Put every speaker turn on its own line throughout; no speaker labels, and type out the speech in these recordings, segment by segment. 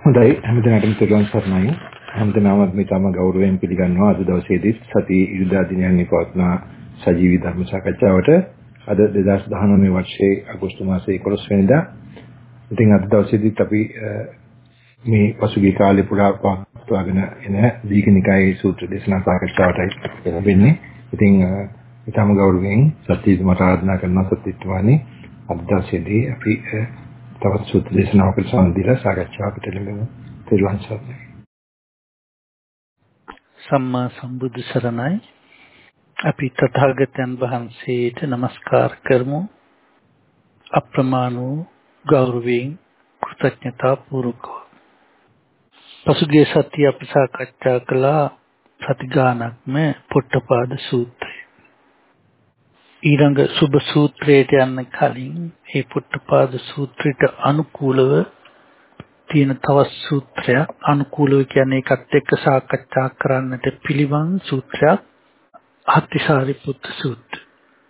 හොඳයි හැමදෙනාටම තෙරුවන් සරණයි. හැමදෙනාම මේ තම ගෞරවයෙන් පිළිගන්නවා අද දවසේදී සති ඉරිදා දිනයන්හි පවත්නා සජීවී ධර්ම සාකච්ඡාවට අද 2019 වර්ෂයේ අගෝස්තු මාසයේ 11 වෙනිදා. ඉතින් අද දවසේදීත් අපි මේ පසුගිය කාලේ පුරා පවත්වාගෙන එන දීඝනිකායේ සූත්‍ර දේශනා සාකච්ඡාවටයි ලැබෙන්නේ. ඉතින් ඊටම ගෞරවයෙන් සත්‍යීත් මට ආරාධනා කරනවා සත්‍යීත්වානි අද දවසේදී අපි තවත් සූත්‍ර දේශනාවකට සම්බන්ධීලා සාකච්ඡාවකට ලැබෙමු. තෙරුවන් සරණයි.
සම්මා සම්බුදු සරණයි. අපි තථාගතයන් වහන්සේට নমස්කාර කරමු. අප්‍රමාණ වූ ගෞරවයෙන් කෘතඥතා පූර්වකව. පසුගිය සතිය අපි සාකච්ඡා කළා ප්‍රතිගානක්ම පොට්ටපාද සූත්‍රය. ඊළඟ සුබ සූත්‍රයට යන්න කලින් මේ පුට්ටපාද සූත්‍රයට අනුකූලව තියෙන තවත් සූත්‍රයක් අනුකූලව කියන්නේ ඒකත් එක්ක සාකච්ඡා කරන්නට පිළිවන් සූත්‍රයක් අත්තිසාරිපුත්ත සූත්‍ර.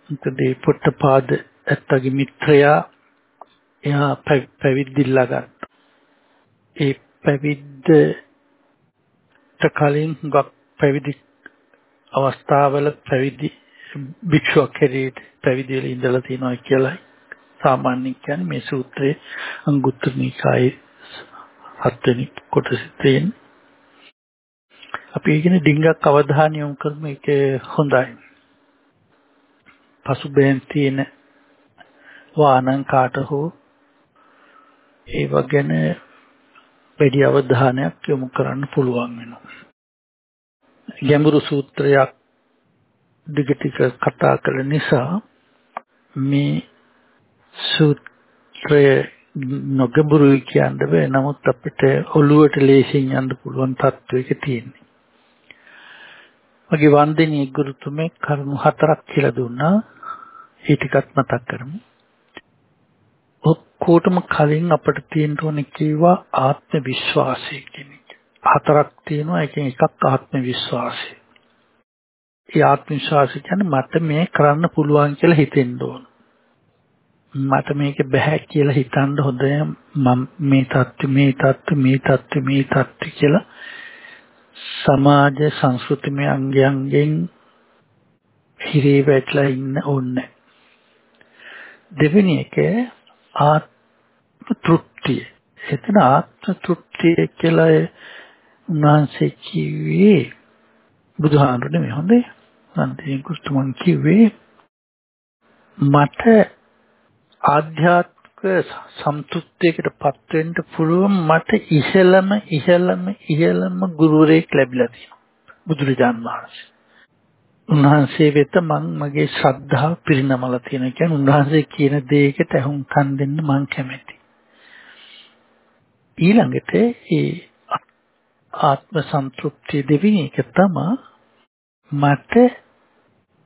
මොකද මේ පුට්ටපාද ඇත්තගේ මිත්‍රයා එයා පැවිද්දිලා ගත්තා. ඒ පැවිද්දට කලින් හුඟක් පැවිදි අවස්ථාවල පැවිදි භික්ෂුවක් හැටියට පැවිදි වෙලා ඉඳලා තියෙනවා කියලායි සාමාන්‍යයෙන් කියන්නේ මේ සූත්‍රයේ අංගුත්තර නිකායේ හත්වෙනි කොටසේ තියෙන අපි ඉගෙන ඩිංගක් අවධානය යොමු කරමු. ඒක හොඳයි. පසුබෑන් තියෙන වානං කාට හෝ ඒව ගැන වැඩි අවධානයක් යොමු කරන්න පුළුවන් වෙනවා. ගැඹුරු සූත්‍රයක් දිගටික කතා කළ නිසා මේ සූත්‍රය නොගඹුරුයි කියන්න බෑ නමුත් අපිට ඔළුවට ලේසියෙන් යන්න පුළුවන් තත්වයක තියෙන්නේ. මගේ වන්දනීය ගුරුතුමේ කරුණු හතරක් කියලා දුන්නා. ඒ ටිකත් මතක් කරමු. ඔක්කොටම කලින් අපිට තියෙන්න ඕනේ කිව්වා ආත්ම විශ්වාසය කියන එක. හතරක් තියෙනවා ඒකෙන් එකක් ආත්ම විශ්වාසය. ඒ ආත්ම විශ්වාසය කියන්නේ මට මේ කරන්න පුළුවන් කියලා හිතෙන්න ඕන. මට මේක බෑ කියලා හිතන්න හොඳ මම මේ தත්ත්ව මේ தත්ත්ව මේ தත්ත්ව මේ தත්ත්ව කියලා සමාජ සංස්කෘතිමය අංගයන්ගෙන් හිරේ වැටලා ඉන්න ඕනේ. දෙවෙනි එක ආත්ම තෘප්තිය. එතන ආත්ම තෘප්තිය කියලා උන්වහන්සේ කිව්වේ බුදුහාමුදුරනේ හොඳේ. අන්තිම කුස්තුමන් කිව්වේ මට ආධ්‍යාත්මික සම්තුෂ්ටියකටපත් වෙන්න පුළුවන් මට ඉහළම ඉහළම ඉහළම ගුරුවරයෙක් ලැබිලා තියෙනවා බුදුරජාන් වහන්සේ. උන්වහන්සේ වෙත මම මගේ ශ්‍රද්ධාව පිරිනමලා තියෙන කියන්නේ උන්වහන්සේ කියන දේකට අහුම්කම් දෙන්න මම කැමැති. ඊළඟට ඒ ආත්ම සන්තුෂ්ටිය දෙවෙනි එක තමයි මට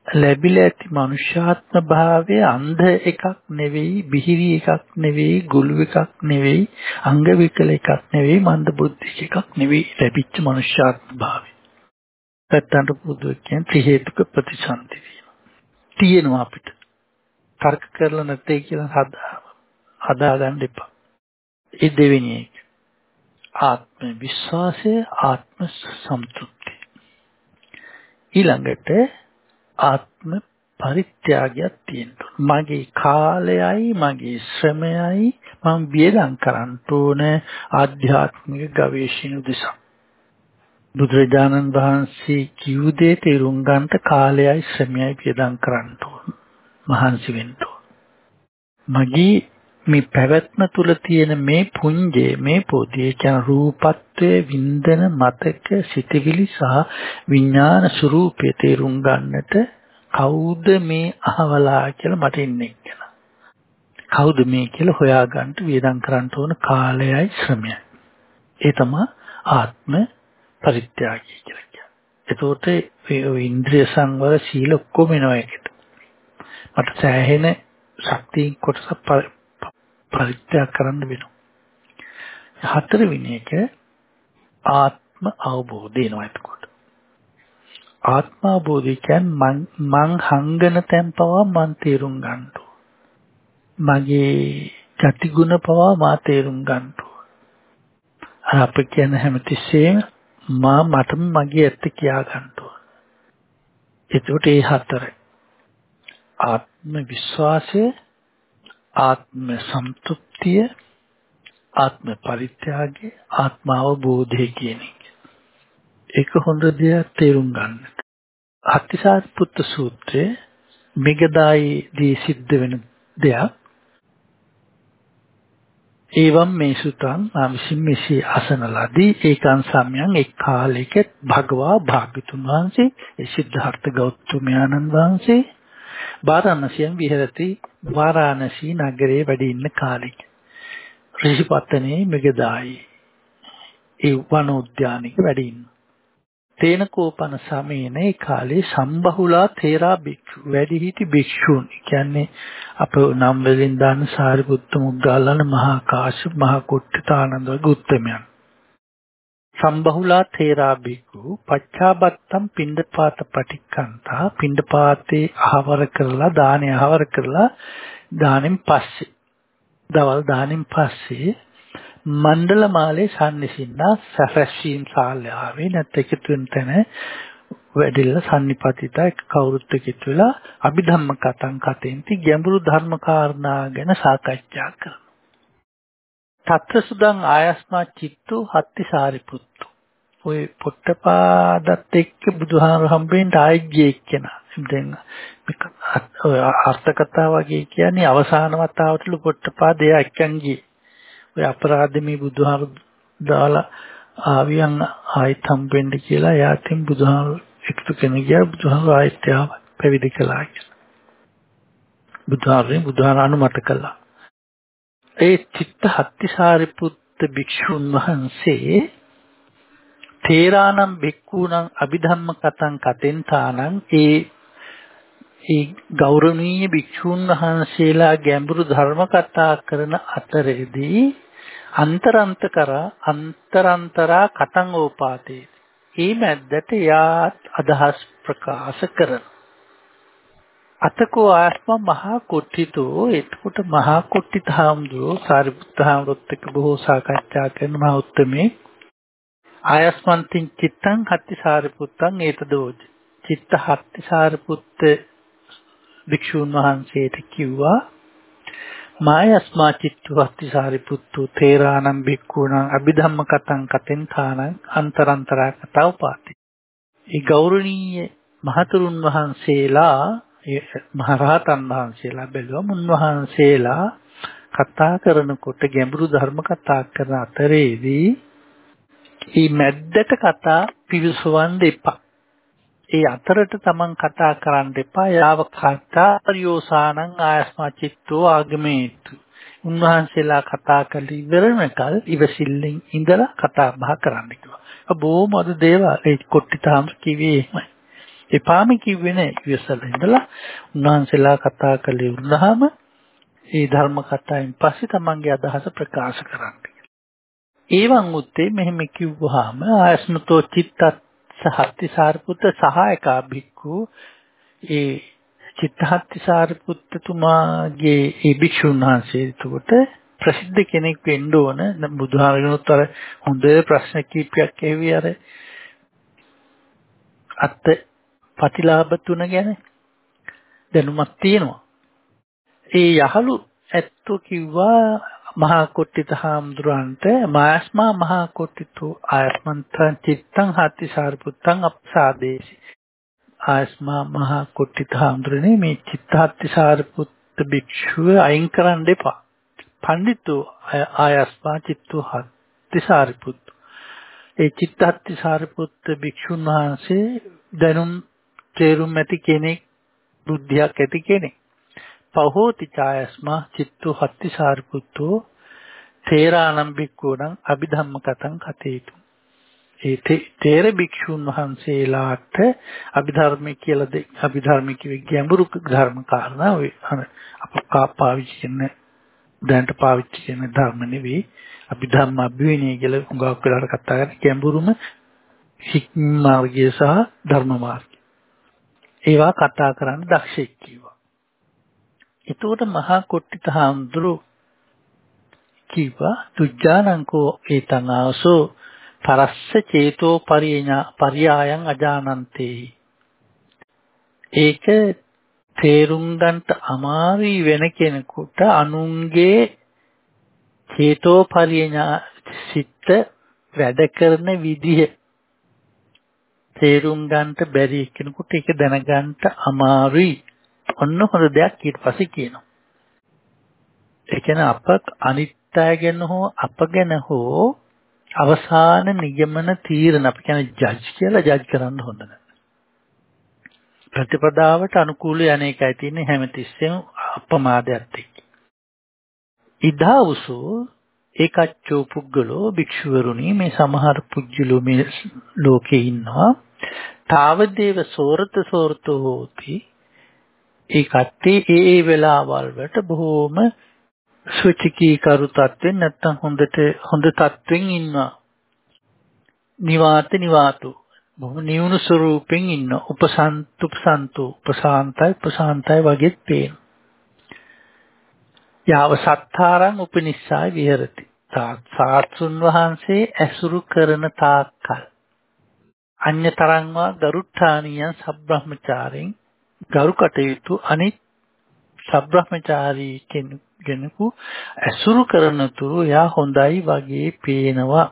ලැබිලා ඇති මනුෂ්‍යාත්ම භාවය අන්ධ එකක් නෙවෙයි, බිහිරි එකක් නෙවෙයි, ගුළු එකක් නෙවෙයි, අංග විකල එකක් නෙවෙයි, මන්ද බුද්ධික එකක් නෙවෙයි ලැබිච්ච මනුෂ්‍යාත්ම භාවය. පැත්තන්ට පුදු කියන්නේ ත්‍රි හේතුක ප්‍රතිසන්දි තියෙනවා අපිට. තර්ක කරලා නැtei කියලා හදා හදාගන්න එපා. ඒ දෙවෙනි එක. ආත්ම විශ්වාසය, ආත්ම සම්තෘප්තිය. ඊළඟට ආත්ම පරිත්‍යාගයක් තියෙනවා. මගේ කාලයයි මගේ ශ්‍රමයයි මම වියදම් කරන්න ඕන ආධ්‍යාත්මික ගවේෂණ උදෙසා. බුදුරජාණන් වහන්සේ කිව් දේ තේරුම් ගන්නට කාලයයි ශ්‍රමයයි වියදම් කරන්න ඕන. මහන්සි වෙන්න ඕන. මගේ මේ පැවැත්ම තුල තියෙන මේ පුඤ්ජේ මේ පොතේ කියන රූපත්වයේ වින්දන මතක සිතවිලි සහ විඥාන ස්වરૂපය තේරුම් ගන්නට කවුද මේ අහවලා කියලා මට ඉන්නේ කියලා. කවුද මේ කියලා හොයාගන්න වියදම් කරන්න ඕන කාලයයි ශ්‍රමයයි. ඒ තමයි ආත්ම පරිත්‍යාගය කියලා කියන්නේ. එතකොට මේ ඉන්ද්‍රිය සංවර සීල ඔක්කොම එනවා ඒකට. මට සෑහෙන ශක්තිය කොටසක් පරිත්‍යාග කරන්න වෙනවා. හතරවෙනි එක ආත්ම අවබෝධය එනවා එතකොට. ආත්ම අවබෝධය කියන්නේ මං හංගන තැන් පවා මං තේරුම් ගන්න මගේ ගතිගුණ පවා මා තේරුම් ගන්න අප කියන හැමතිස්සෙම මා මටම මගේ ඇත්ත කියා ගන්න ඕන. එතකොට ඒ හතර ආත්ම විශ්වාසය ආත්ම සම්තුප්තිය ආත්ම පරිත්‍යාගය ආත්ම අවබෝධය කියන එක. ඒක හොඳ දෙයක් තේරුම් ගන්න. අත්තිසාරිපුත්ත සූත්‍රයේ මෙගදායිදී සිද්ධ වෙන දෙයක්. ඒවම් මේ සුතං ආමිසින් මෙසි අසන ලදී ඒකං සම්යං එක් කාලයක භගවා භාග්‍යතුන් වහන්සේ ඒ සිද්ධාර්ථ ගෞතමයන්න් වහන්සේ වාරාණසියෙන් විහෙරති. වාරාණසී නගරයේ වැඩ ඉන්න කාලෙක ඍෂිපත්තනේ මෙගදායි. ඒ වන උද්‍යානික වැඩ ඉන්න. තේන කෝපන සමයේන ඒ කාලේ සම්බහුලා තේරා භික්ෂු වැඩි හිටි භික්ෂූන් කියන්නේ අප නම් වලින් දාන සාරිපුත්ත මුග්ගල්ලාන මහා කාශ්‍යප මහා කුට්ටිතානන්ද වගේ උත්තමයන් සම්බහුලා තේරා භික්ඛු පච්චාබත්තම් පින්ඩපාත පටික්කන්තා පින්ඩපාතේ ආවර කරලා දානේ ආවර කරලා දානෙන් පස්සේ දවල් දානෙන් පස්සේ මණ්ඩල මාලේ සම්නිසින්නා සැරැස්සීම් ශාලාවේ නැත් එකතු වෙන තැන වැඩිලා සම්නිපතිත කවුරුත් එකතු වෙලා අභිධම්ම කතං කතෙන්ති ගැඹුරු ධර්ම කාරණා ගැන සාකච්ඡා කරනවා. තත්සුදං ආයස්මා චිත්තු හත්ති සාරිපුත්තු. ඔය පොට්ටපාදත් එක්ක බුදුහාම හම්බෙන්න ආයි ගියේ එක්කෙනා. දැන් අර්ථ කතා වගේ කියන්නේ අවසාන වතාවටලු පොට්ටපාදේ එක්කන් ගියේ. ඔය අපරාධමේ බුදුහාම දාලා ආවියන් ආයිත් හම්බෙන්න කියලා එයාටින් බුදුහාම එකතු කෙනෙක් ගියා බුදුහාම ආයිත් ආව පැවිදි කළා කියලා. බුදුහාමෙන් බුදුහාම අනුමත කළා. ඒ චිත්ත හත්තිසාරිපුත්ත භික්ෂුන් වහන්සේ තේරානම් භික්ඛූනම් අභිධම්ම කතං කතෙන්තානම් ඒ ඒ ගෞරවනීය භික්ෂුන් වහන්සේලා ගැඹුරු ධර්ම කතා කරන අතරේදී අන්තරන්ත කරා අන්තරන්තරා කතං ඕපාතේ ඒ මැද්දට යාත් අදහස් ප්‍රකාශ කරන අතකෝ ආත්ම මහා කොට්ටිතෝ එතකොට මහා කොට්ටිත හාමුදුරුවෝ සාරිපුත්ත හාමුදුරුවොත් එක්ක බොහෝ සාකච්ඡා කරන මහා උත්තමේ ආයස්මන්තින් චිත්තං හත්ති සාරිපුත්තං ඒතදෝජ චිත්ත හත්ති සාරිපුත්ත භික්ෂුන් වහන්සේට කිව්වා මායස්මා චිත්තු හත්ති සාරිපුත්තු තේරානම් භික්ඛූණං අභිධම්ම කතං කතෙන් තානං අන්තරන්තරා කතා උපාති. ඒ ගෞරවනීය මහතුරුන් වහන්සේලා මහරහතන් වහන්සේලා බැලුවම උන්වහන්සේලා කතා කරනකොට ගැඹුරු ධර්ම කතා කරන අතරේදී මේ මැද්දට කතා පිවිසවන්න එපා. ඒ අතරට තමන් කතා කරන්න එපා. යාව කතා පරියෝසානං ආයස්මා චිත්තෝ ආගමේතු. උන්වහන්සේලා කතා කළ ඉවරනකල් ඉවසිල්ලෙන් ඉඳලා කතා බහ කරන්න කිව්වා. බොහොම අද දේවල් ඒ කොට්ටිතාම කිව්වේ එහෙමයි. එපාම කිව්වේ නෑ. ඉවසලා ඉඳලා උන්වහන්සේලා කතා කළේ වුණාම ඒ ධර්ම කතාවෙන් පස්සේ තමන්ගේ අදහස ප්‍රකාශ කරන්න. ඒවන් උත්තේ මෙහෙම කිව්වහම ආයස්මතෝ චිත්තත් සහත්ති සාරිපුත්ත සහායකා භික්ඛු. ඒ චිත්තහත්ති සාරිපුත්තතුමාගේ ඒ භික්ෂුන් වහන්සේ එතකොට ප්‍රසිද්ධ කෙනෙක් වෙන්න ඕන. බුදුහාමගෙනුත් අර හොඳ ප්‍රශ්න කීපයක් ඇහුවේ අර අත් ප්‍රතිලාභ තුන ගැන දැනුමක් තියෙනවා. ඒ යහළු ඇත්තෝ කිව්වා මහා කොට්ටිත හාමුදුරන්ට මාස්මා මහා කොට්ටිතු ආයස්මන්තං චිත්තං හති සාරිපුත්තං අප්සාදේසි. ආයස්මා මහා කොට්ටිත හාමුදුරනේ මේ චිත්තහත්ති සාරිපුත්ත භික්ෂුව අයින් කරන්න එපා. පඬිතු ආයස්මා චිත්තු හත්ති සාරිපුත්තු. ඒ චිත්තහත්ති සාරිපුත්ත භික්ෂුන් වහන්සේ දැනුම් තේරුම් ඇති කෙනෙක් බුද්ධියක් ඇති කෙනෙක්. පහෝති ඡායස්මා චිත්තු හත්ති සාරිපුත්තෝ තේරානම් භික්ඛූණං අභිධම්ම කතං කතේතු. ඒ තේර භික්ෂුන් වහන්සේලාට අභිධර්ම කියලා දෙ අභිධර්ම කිව්වේ ගැඹුරු ධර්ම කාරණා ඔය අප පාවිච්චි කරන දැනට පාවිච්චි කරන ධර්ම නෙවෙයි. අභිධර්ම අභිවිනය කියලා හුඟක් වෙලාවට කතා කරන ගැඹුරුම හික්ම මාර්ගය සහ ධර්ම මාර්ගය. ඒවා කතා කරන්න දක්ෂෙක් කිව්වා. එතකොට මහා කොට්ටිත හාමුදුරු කිව්වා තුජ්ජානංකෝ ඒතං ආසෝ පරස්ස චේතෝ පරියායන් අජානන්තේ ඒක තේරුම් ගන්නට අමාරුයි වෙන කෙනෙකුට අනුන්ගේ චේතෝ පරිඥා සිත් වැඩ කරන විදිහ තේරුම් ගන්නට බැරි කෙනෙකුට ඒක දැනගන්න අමාරුයි. ඔන්න හොඳ දෙයක් ඊට පස්සේ කියනවා. ඒ කියන්නේ අප අනිත්‍යය ගැන හෝ අප ගැන හෝ අවසාන නිගමන තීරණ අපි කියන්නේ ජජ් කියලා ජජ් කරන්න හොඳ නැහැ. ප්‍රතිපදාවට අනුකූල යන්නේකයි තියෙන්නේ හැමතිස්සෙම අපමාදයක් එක්ක. ඉදාවුසෝ ඒකච්චෝ පුද්ගලෝ භික්ෂුවරුනි මේ සමහර පුජ්‍යලෝ මේ ලෝකේ ඉන්නවා. තාවදේව සෝරත සෝරතෝ හෝති ඒ කට්ටිය ඒ ඒ වෙලාවල් වලට බොහෝම සුචිකී කරු තත්වෙන් නැත්තම් හොඳට හොඳ තත්වෙන් ඉන්නවා. නිවාත නිවාතු බොහොම නියුණු ස්වරූපෙන් ඉන්න උපසන්තු උපසන්තු උපසාන්තයි උපසාන්තයි වගේත් පේන. යාව සත්තාරං උපනිස්සාය විහෙරති. සාත්සුන් වහන්සේ ඇසුරු කරන තාක්කල් අඤ්‍යතරංවා ගරුට්ටානියන් සබ්‍රහ්මචාරෙන් ගරු කටයුතු අනිත් සබ්‍රහ්මචාරී කෙනෙකු ඇසුරු කරන තුරු එයා හොඳයි වගේ පේනවා.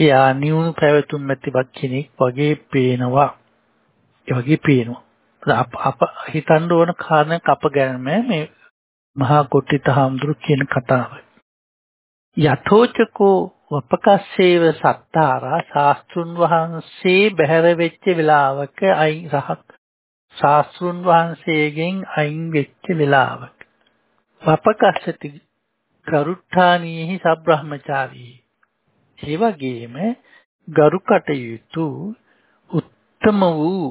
එයා නියුණු පැවතුම් ඇතිවත් කෙනෙක් වගේ පේනවා. ඒ වගේ පේනවා. අප අප හිතන්න ඕන කාරණයක් අප ගැන මේ මහා කොට්ටිත හාමුදුරු කියන කතාව. යතෝචකෝ වපකස්සේව සත්තාරා ශාස්ත්‍රුන් වහන්සේ බැහැර වෙච්ච වෙලාවක අයි රහත් ශාස්ත්‍රුන් වහන්සේගෙන් අයින් වෙච්ච වෙලාවක. වපකස්සති ගරුට්ටානීහි සබ්‍රහ්මචාරී ඒ වගේම ගරු කටයුතු උත්තම වූ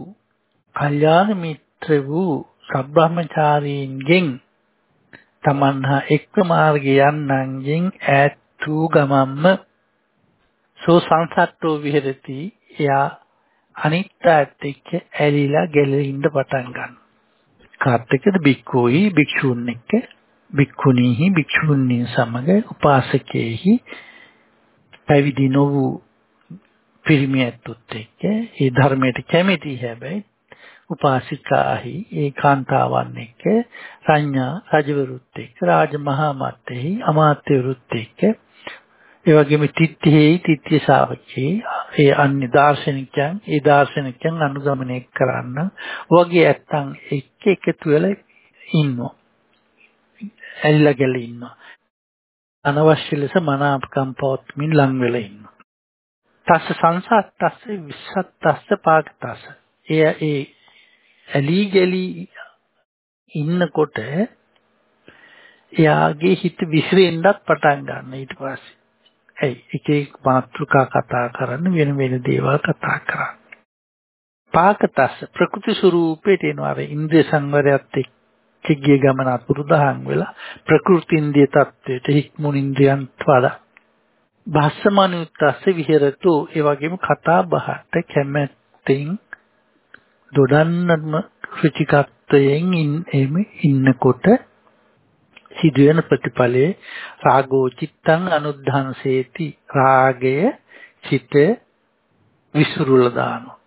කල්යාණ මිත්‍ර වූ සබ්‍රහ්මචාරීන්ගෙන් තමන්හා එක්ක මාර්ගය යන්නන්ගෙන් ඈත් වූ ගමම්ම සෝ සංසට්ටෝ විහෙරති එයා අනිත්‍යත් එක්ක ඇලිලා ගැලෙන්න පටන් ගන්නවා. කාත් එක්කද බික්කෝයි භික්ෂූන් එක්ක භික්ඛුනීහි භික්ෂුණීන් සමග උපාසකේහි පැවිදි නොවූ පිරිමියත්තුත් එක්ක ඒ ධර්මයට කැමති හැබැයි උපාසිකාහි ඒ කාන්තාවන් එක්ක සංඥා රජවරුත් එක්ක රාජමහා මත්තේහි අමාත්‍යවරුත් එක්ක. ඒ වගේම තිත්තිහි තිත්‍ය ශාවකේ. ඒ අන්‍ය දාර්ශනිකයන් ඒ දාර්ශනිකයන් අනුගමනය කරන්න. වගේ ඇත්තන් එක්ක එකතු වෙලා ඉන්නවා. ඇලිලා ගල ඉන්නවා. අනවශ්‍ය ලෙස මනාපකම් පවත්මින් ලං වෙලා ඉන්නවා. තස්ස සංසත්තස්ස විස්සත්තස්ස පාකතස්ස. එය ඒ ඇලි ගලි ඉන්නකොට එයාගේ හිත විසිරෙන්නත් පටන් ගන්න ඊට පස්සේ. ඇයි එක එක මාතෘකා කතා කරන්න වෙන වෙන දේවල් කතා කරන්න. පාකතස්ස ප්‍රකෘති ස්වરૂපේ තියෙනවා අර ඉන්ද්‍රිය සංවරයත් එක්ක ගිය ගමන අතුරුදහන් වෙලා ප්‍රකෘති ඉන්ද්‍රිය தත්වයට හික්මුන් ඉන්ද්‍රියන්ට වඩා භාස්සමනුත්තස්ස විහෙරතු ඒ වගේම කතා බහට කැමැත්තෙන් දොඩන්නම ෘචිකත්වයෙන් එමෙ ඉන්නකොට සිදුවෙන ප්‍රතිඵලයේ රාගෝ චිත්තං අනුද්ධංසේති රාගය චිත විසුරුල දානවා.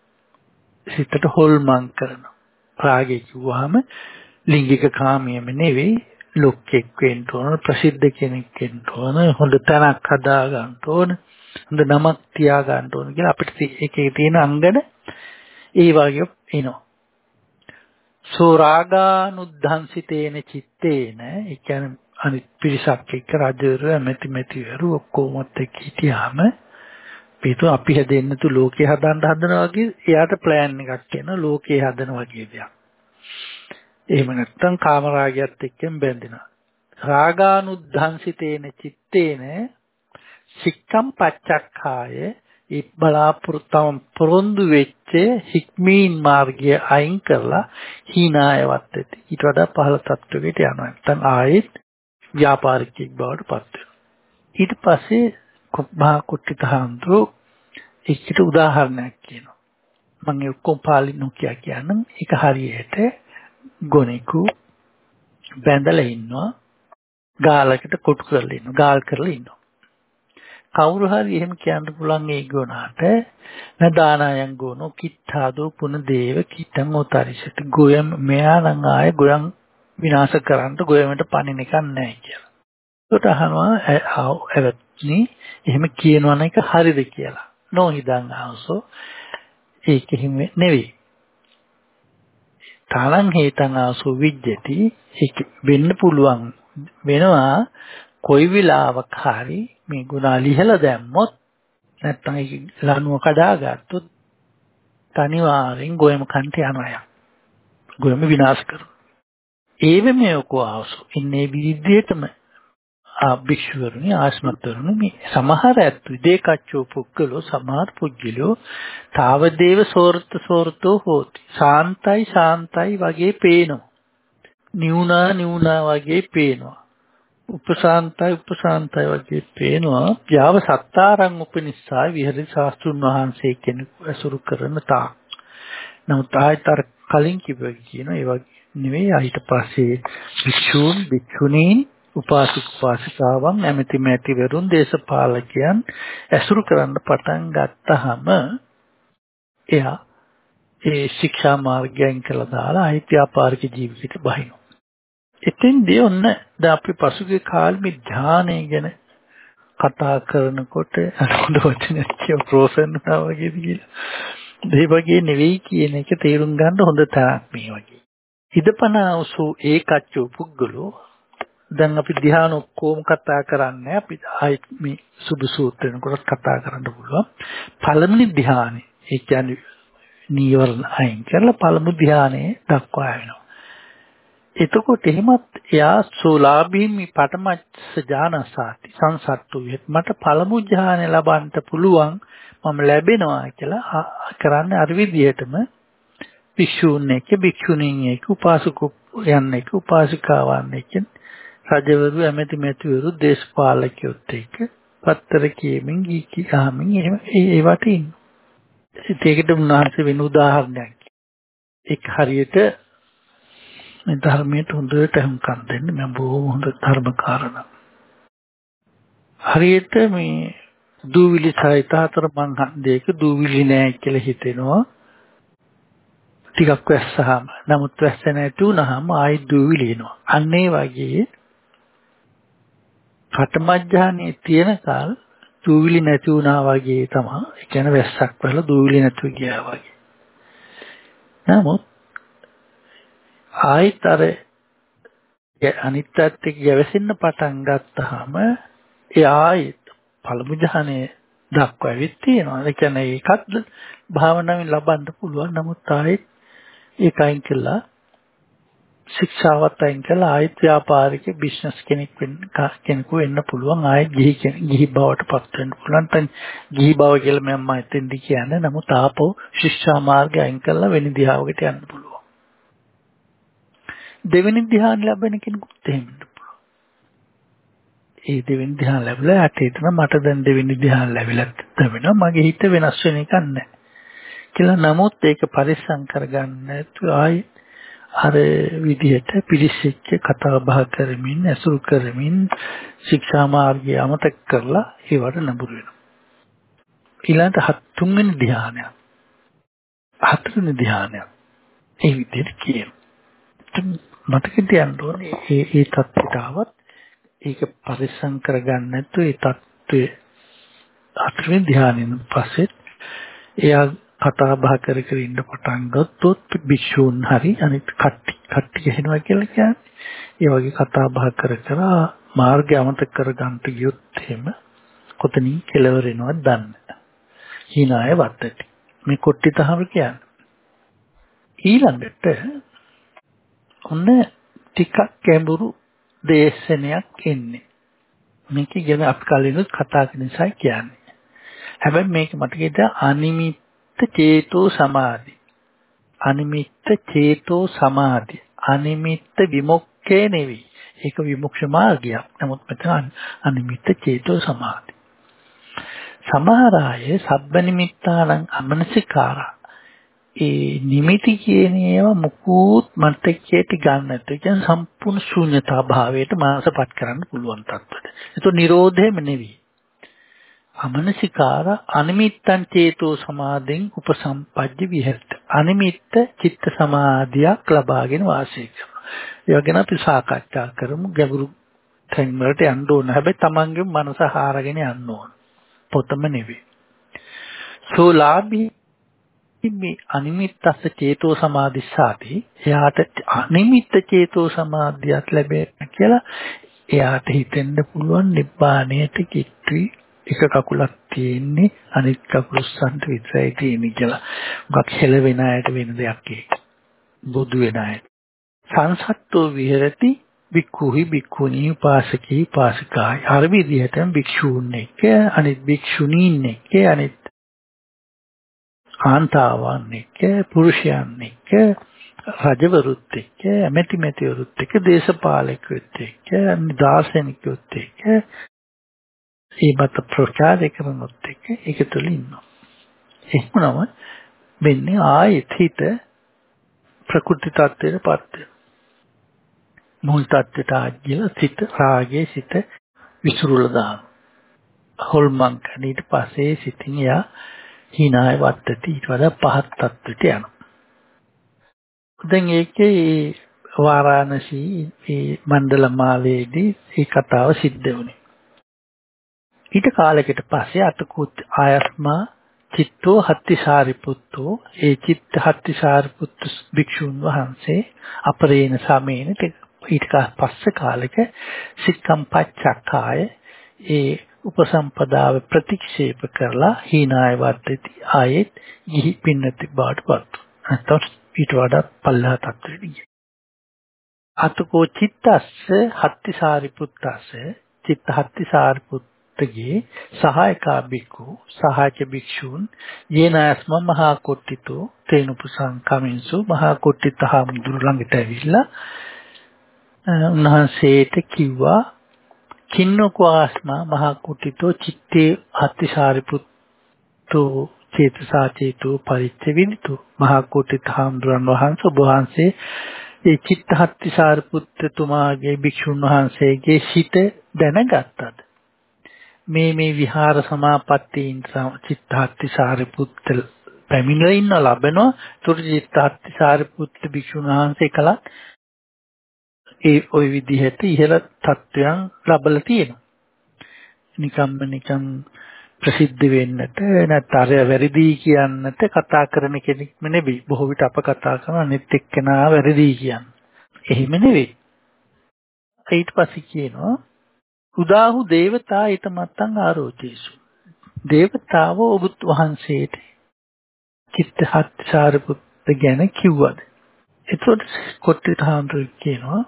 සිතට හොල්මන් කරනවා. රාගය කිව්වහම ලිංගික කාමියම නෙවෙයි ලොක්ෙක් වෙන්න ඕන ප්‍රසිද්ධ කෙනෙක් වෙන්න ඕන හොඳ තැනක් හදා ගන්න ඕන හොඳ නමක් තියා ගන්න ඕන කියලා අපිට ඒකේ තියෙන අංගන ඒ වගේ එනවා සෝ රාගානුද්ධංසිතේන චිත්තේන ඒ කියන්නේ අනිත් පිරිසක් එක්ක රජවරු ඇමති මෙතිවරු ඔක්කොමත් එක්ක හිටියාම පිටු අපි හැදෙන්න තු ලෝකේ හදන්න හදනවා වගේ එයාට ප්ලෑන් එකක් එන ලෝකේ හදන වගේ දෙයක් එහෙම නැත්නම් කාමරාගයත් එක්කෙන් බැඳෙනවා. රාගානුද්ධංසිතේන චිත්තේන සික්කම් පච්චක්ඛාය ඒ බලාපොරොත්තුම් පොරොන්දු වෙච්ච හික්මීන් මාර්ගය අයින් කරලා හීනායවත් ඇති. ඊට වඩා පහළ තත්ත්වයකට යනවා. නැත්නම් ආයෙත් ව්‍යාපාරිකයෙක් බවට පත් වෙනවා. ඊට පස්සේ මහා කුට්ටිත හඳු එකට උදාහරණයක් කියනවා. මම ඔක්කොම පාලි නොකිය කියන්නම්. ඒක හරියට ගොනෙකු බැඳලා ඉන්නවා ගාලකට කොටු කරලා ඉන්නවා. ගාල් කරලා ඉන්නවා. කවුරු හරි එහෙම කියන්න පුළුවන් ඒ ගුණාට නදානායන් ගුණෝ කිත්තාදෝ පුන දේව කිතං උතරිසට ගෝයම් මෙයා නම් ආයේ ගෝයම් විනාශ කරන්න ගෝයමට පණින එකක් නැහැ කියලා. ඒකට අහනවා ඇවත්නි එහෙම කියනවන එක හරිද කියලා. නොහිදන් ආවසෝ ඒක හිම නෙවෙයි. තාලං හේතං ආසු විජ්ජති ඒක වෙන්න පුළුවන් වෙනවා කොයි වෙලාවක හරි මේ ගුණා ලිහලා දැම්මොත් නැත්තම් ඒක ලනුව කඩාගත්තොත් තනිවාරෙන් ගොයම කන්ට යනවා. ගොයම විනාශ කරනවා. ඒවෙ මේකෝ ආවසු ඉන්නේ විදිහටම භික්ෂුවරුනි ආශ්මත්වරුනි මේ සමහර ඇත්තු දේකච්චෝ පුක්කලෝ සමහර පුජ්ජලෝ තාවදේව සෝර්ත සෝර්තෝ හෝති සාන්තයි සාන්තයි වගේ පේනවා නිවුනා නිවුනා වගේ පේනවා උපසාන්තයි උපසාන්තයි වගේ පේනවා. යාව සත්තාරං උපනිස්සයි විහෙරි ශාස්ත්‍රුන් වහන්සේ කෙනෙකු ඇසුරු කරන තාක් නමුත් ආයතර කලින් කිව්වා කියනවා ඒ වගේ නෙවෙයි. ඊට පස්සේ භික්ෂූන් භික්ෂුණීන් උපාසක උපාසිකාවන් ඇමති මැතිවරුන් දේශපාලකයන් ඇසුරු කරන්න පටන් ගත්තාම එයා ඒ ශික්ෂා මාර්ගයෙන් කළා දාලා අයිත්‍යාපාරික ජීවිතයට බහිනවා. එතෙන්දී ඔන්න දැන් අපි පසුගිය කාලෙ මේ ධානය ගැන කතා කරනකොට අනුද වචනයක් කියව ප්‍රෝසන් වුණා වගේද කියලා. ඒ වගේ නෙවෙයි කියන එක තේරුම් ගන්න හොඳ තරක් මේ වගේ. ඉදපනාවසු ඒකච්චෝ පුද්ගලෝ දැන් අපි ධ්‍යාන ඔක්කොම කතා කරන්නේ අපි ආයෙත් මේ සුදු සූත්‍රෙන කොට කතා කරන්න පුළුවන් පළමුනි ධ්‍යානෙ ඒ කියන්නේ නීවරණ අයින් කරලා පළමු ධ්‍යානෙ දක්වා වෙනවා එතකොට එහෙමත් එයා සෝලාභීමි පටමච්ච ඥානසාති සංසට්ටු විත් මට පළමු ඥානය ලබන්න පුළුවන් මම ලැබෙනවා කියලා කරන්නේ අර විදිහටම භික්ෂූන් එක්ක භික්ෂුණීන් එක්ක උපාසක යන්න එක්ක උපාසිකාවන් එක්ක රජවරු ඇමති මැතිවරු දේශපාලකයොත් එක්ක පත්තර කියමින් ගී අහමින් එහෙම ඒවට ඉන්න. ඒකට උන්වහන්සේ වෙන උදාහරණයක්. ඒක හරියට මේ ධර්මයට හොඳට හුම්කම් දෙන්න මම බොහොම හොඳ ධර්ම කාරණා. හරියට මේ දූවිලි සහිත හතර මං හන්දේක දූවිලි නෑ කියලා හිතෙනවා. ටිකක් වැස්සහම නමුත් වැස්ස නැති වුනහම ආයි දූවිලි එනවා. අන්න ඒ වගේ කටමජ්ජානේ තියෙන කාල දූවිලි නැති වුණා වගේ තමයි. ඒ කියන්නේ වැස්සක් වල දූවිලි නැතුව ගියා වගේ. නමුත් ආයිත් අර අනිත් පැත්තට ගැවසෙන්න පටන් ගත්තාම ඒ ආයිත් පළමු ජහනේ දක්වා ඇවිත් තියෙනවා. ඒ කියන්නේ ඒකත් භාවනාවෙන් ලබන්න පුළුවන්. නමුත් ආයිත් ඒකයින් කළා. ශික්ෂාවත් අයින් කරලා ආයෙත් ව්‍යාපාරික බිස්නස් කෙනෙක් වෙන්න කෙනෙකු වෙන්න පුළුවන්. ආයෙත් ගිහි ගිහි බවට පත් වෙන්න පුළුවන්. තන් ගිහි බව කියලා මම එතෙන්දි කියන්නේ. නමුත් ආපහු ශික්ෂා මාර්ගය අයින් කරලා වෙන දිහාවකට යන්න පුළුවන්. දෙවෙනි ධ්‍යාන ලැබෙන කෙනෙකුට එහෙම පුළුවන් ඒ දෙවෙනි ධ්‍යාන ලැබලා යට හිතන මට දැන් දෙවෙනි ධ්‍යාන ලැබිලා තිබෙනවා මගේ හිත වෙනස් වෙන එකක් නැහැ කියලා නමුත් ඒක පරිස්සම් කරගන්න නැතුව ආයෙත් අර විදිහට පිළිසිච්ච කතා බහ කරමින් ඇසුරු කරමින් ශික්ෂා මාර්ගය අමතක කරලා ඒවට නඹුරු වෙනවා. ඊළඟට හත් තුන්වෙනි ධ්‍යානය. හතරවෙනි ධ්‍යානය. ඒ විදිහට කියනවා. මතක තියන්න ඕනේ ඒ ඒ தත්ත්වයට આવත් ඒක පරිස්සම් කරගන්න නැතුව ඒ தත්ත්වය අත්වෙන් ධානයෙන් පස්සේ එයා කතා බහ කර කර ඉන්න පටන් ගත්තොත් භික්ෂූන් හරි අනිත් කට්ටි කට්ටි කියනවා කියලා කියන්නේ ඒ වගේ කතා බහ කර කර මාර්ගය අමතක කරගන්න ගියොත් එහෙම කොතනින් කෙලවර වෙනවද දන්නේ. හීනාය වත්තටි. මේ කොට්ටි තහවුරු කියන්නේ. ඊළඟට ඔන්න ටිකක් ගැඹුරු දේශනයක් එන්නේ. මේක ගැන අපි කලිනුත් කතා කරන නිසා කියන්නේ. හැබැයි මේක මතකද අනිමිත් චේතෝ සමාධි. අනිමිත්ත චේතෝ සමාධි. අනිමිත්ත විමුක්ඛේ නෙවෙයි. ඒක විමුක්ෂ මාර්ගයක්. නමුත් මෙතන අනිමිත්ත චේතෝ සමාධි. සමහර අය සබ්බ නිමිත්තානම් අමනසිකාරා. ඒ නිමිති කියන ඒවා මුකුත් මතකයට ගන්න නැත්නම් කියන්නේ සම්පූර්ණ ශූන්‍යතා භාවයට මානසපත් කරන්න පුළුවන් තත්ත්වයට. ඒක නිරෝධයම නෙවෙයි. අමනසිකාර අනිමිත්තං චේතෝ සමාධින් උපසම්පජ්ජ විහෙරත. අනිමිත්ත චිත්ත සමාධියක් ලබාගෙන වාසය කරනවා. ඒ ගැන අපි සාකච්ඡා කරමු ගැඹුරු තැන් වලට යන්න ඕන. හැබැයි Tamange මනස හාරගෙන යන්න ඕන. පොතම නෙවෙයි. සෝලාභී මේ අනිමිත්තස්ස චේතෝ සමාධිස්සාති එයාට අනිමිත්ත චේතෝ සමාධියක් ලැබෙන්න කියලා එයාට හිතෙන්න පුළුවන් නිබ්බාණයට කිට්ටි එක කකුලක් තියෙන්නේ අනිත් කකුල උස්සන්ට විතරයි තියෙන්නේ කියලා. මොකක් හෙල වෙන අයට වෙන දෙයක් ඒක. බුදු වෙන අය. සංසත්තෝ විහෙරති බික්ඛුහි බික්ඛුනී උපාසකී උපාසිකායි. අර විදිහටම භික්ෂූන් එක්ක අනිත් භික්ෂුණීන් එක්ක අනිත් කාන්තාවන් එක්ක පුරුෂයන් එක්ක රජවරුත් එක්ක ඇමති මෙතිවරුත් එක්ක දේශපාලකයොත් එක්ක දාර්ශනිකයොත් එක්ක ඒ මත ප්‍රචාරය කරනොත් එක්ක ඒක තුළ ඉන්නවා. එහෙමනම වෙන්නේ ආයෙත් හිත ප්‍රකෘති tattweට පත් වෙනවා. මුල් tattweට ආගිය සිත රාගයේ සිත විසිරුලා දානවා. හොල්මන් කරන ඊට පස්සේ සිතින් යා hinaය වත්තටි ඊට වඩා පහත් තත්ත්වයට යනවා. දැන් ඒකේ වාරාණසී මේ මණ්ඩල මාලයේදී මේ කතාව සිද්ධ වුණේ. ඊට කාලයකට පස්සේ අතකුත් ආයස්මා චිත්තෝ හත්තිසාරිපුත්තෝ ඒ චිත්ත හත්තිසාරිපුත්තු භික්ෂුන් වහන්සේ අපරේණ සමේන ඊට පස්සේ කාලෙක සික්කම් පච්චක්කාය ඒ උපසම්පදාව ප්‍රතික්ෂේප කරලා හීනාය වද්දති ආයෙත් ගිහි පින්නති බාටපත් නැත්නම් ඊට වඩා පල්ලා තත්ත්වෙට ගියා. අතකෝ චිත්තස්ස හත්ති සාරිපුත්තස්ස චිත්ත හත්ති සාරිපුත්තගේ සහායකා බික්කු සහායක භික්ෂූන් යේනස්ම මහා කොට්ටිතෝ තේනුපසං කමින්සු මහා කොට්ටිත හාමුදුරු ළඟට ඇවිල්ලා උන්වහන්සේට කිව්වා කින්නකෝ ආස්මා මහා කුටිතෝ චිත්තේ අත්තිසාරිපුත්තෝ චේතසා චේතෝ පරිච්ඡවිනිතෝ මහා කුටිත හාමුදුරන් වහන්සේ ඔබ වහන්සේ ඒ චිත්තහත්තිසාරිපුත්තතුමාගේ භික්ෂුන් වහන්සේගේ සිත දැනගත්තද? මේ මේ විහාර සමාපත්තීන් චිත්තහත්තිසාරිපුත්ත පැමිණලා ඉන්න ලබනවා. තුරු චිත්තහත්තිසාරිපුත්ත භික්ෂුන් වහන්සේ කලත් ඒ ওই විදිහට ඉහළ තත්වයන් ලබලා තියෙනවා. නිකම්ම නිකම් ප්‍රසිද්ධ වෙන්නට නැත්නම් අර වැරදි කියන්නට කතා කරන කෙනෙක්ම නෙවෙයි. බොහෝ විට අප කතා කරන අනිත් එක්කෙනා වැරදි කියන්නේ. එහෙම නෙවෙයි. ඊට පස්සේ කියනවා උදාහු දේවතා ඊට මත්තන් ආරෝචේසු. දේවතාවෝ ඔබ වහන්සේට චිත්තහත් සාරිපුත්ත ගැන කිව්වද? එතකොට කොට්ටිත හාමුදුරුවෝ කියනවා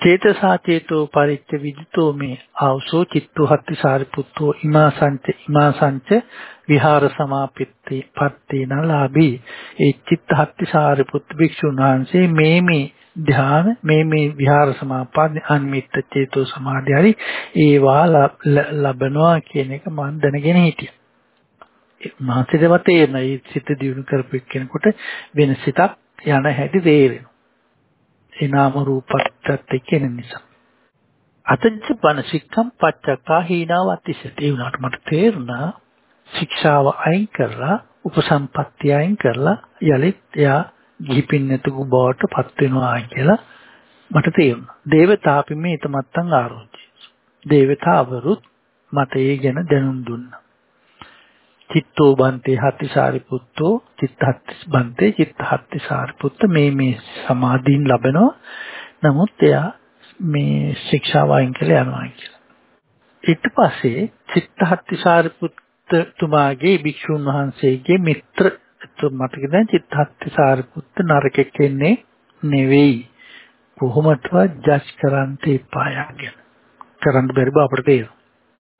චේතසා චේතෝ පරිච්ඡ විදිතෝ මේ ආවසෝ චිත්තෝ හත්ති සාරිපුත්තෝ ඉමා සංච ඉමා සංච විහාර සමාපිත්තේ පත්තේන ලාභී ඒ චිත්ත හත්ති සාරිපුත් භික්ෂුන් වහන්සේ මේ මේ ධ්‍යාන මේ මේ විහාර සමාපatti අන්මිත්ත චේතෝ සමාධි හරි ඒවා ලබනවා කියන එක මම දැනගෙන හිටියා. මාසිතව තේරෙන ඒ සිත දියුණු කරපු කෙනෙකුට වෙන සිතක් යන හැටි තේරෙනවා. ඒ නාම රූපත් එක්ක එන නිසා. අතච්ච බන සික්කම් පච්චකා හීනාව අතිශත. ඒ වුණාට මට තේරුණා ශික්ෂාව අයින් කරලා උපසම්පත්තිය අයින් කරලා යලිත් එයා ගිහිපින්නතුකු බවට පත් වෙනවා කියලා මට තේරුණා. දේවතාපි මේ තමත්තන් ආරෝචි. දේවතාවරුත් මට ඒ ගැන දැනුම් දුන්නා. චිත්තෝ බන්තේ හත්ති සාරිපුත්තෝ චිත්ත හත්ති බන්තේ චිත්ත හත්ති සාරිපුත්ත මේ මේ සමාධීන් ලැබෙනවා. නමුත් එයා මේ ශික්ෂාව අයින් කළා යනවා කියලා. ඊට පස්සේ චිත්ත හත්ති සාරිපුත්ත තුමාගේ භික්ෂුන් වහන්සේගේ මිත්‍ර මතක දැන් චිත්ත හත්ති සාරිපුත්ත නරකෙක් වෙන්නේ නෙවෙයි. කොහොමදවත් ජජ් කරන්න එපා යන්නේ කරන්න බැරි බව අපිට තේරෙනවා.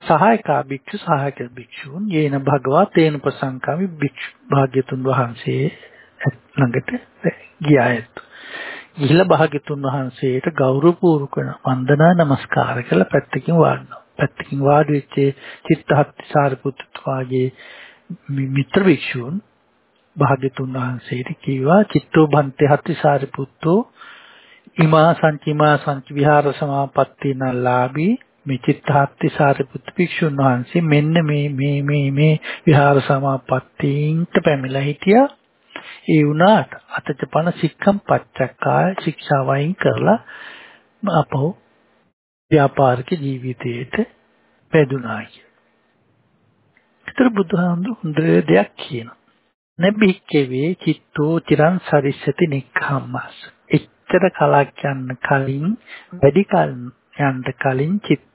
සහායකා භික්ෂු සහායක භික්ෂූන් යේන භගවා තේන ප්‍රසංකාමි භික්ෂු භාග්‍යතුන් වහන්සේ ළඟට ගියායත්. ගිහිලා භාග්‍යතුන් වහන්සේට ගෞරවපූර්වක වන්දනා නමස්කාර කළා පැත්තකින් වාඩිනවා. පැත්තකින් වාඩි වෙච්ච චිත්තහත් සාරිපුත්තුවාගේ මිත්‍ර භික්ෂූන් භාග්‍යතුන් වහන්සේට කිව්වා චිත්තෝ බන්තේ හත්ති සාරිපුත්තෝ ඉමා සංචිමා සංච විහාර සමාපත්තින ලාභී මේ චිත්තහත්ති සාරිපුත් භික්ෂුන් වහන්සේ මෙන්න මේ මේ මේ මේ විහාර සමාපත්තීන්ට පැමිණලා හිටියා ඒ වුණාට අතචපන සික්කම් පච්චක්කාය ශික්ෂාවයින් කරලා අපෝ ව්‍යාපාරික ජීවිතයට පැදුනා කිය. ඒතර බුදුහාමුදුරු හොඳ දෙයක් කියනවා. නබික්කවේ චිත්තෝ චිරං සරිස්සති නික්ඛම්මස්. එච්චර කලක් යන්න කලින් වැඩි කල යන්න කලින් චිත්ත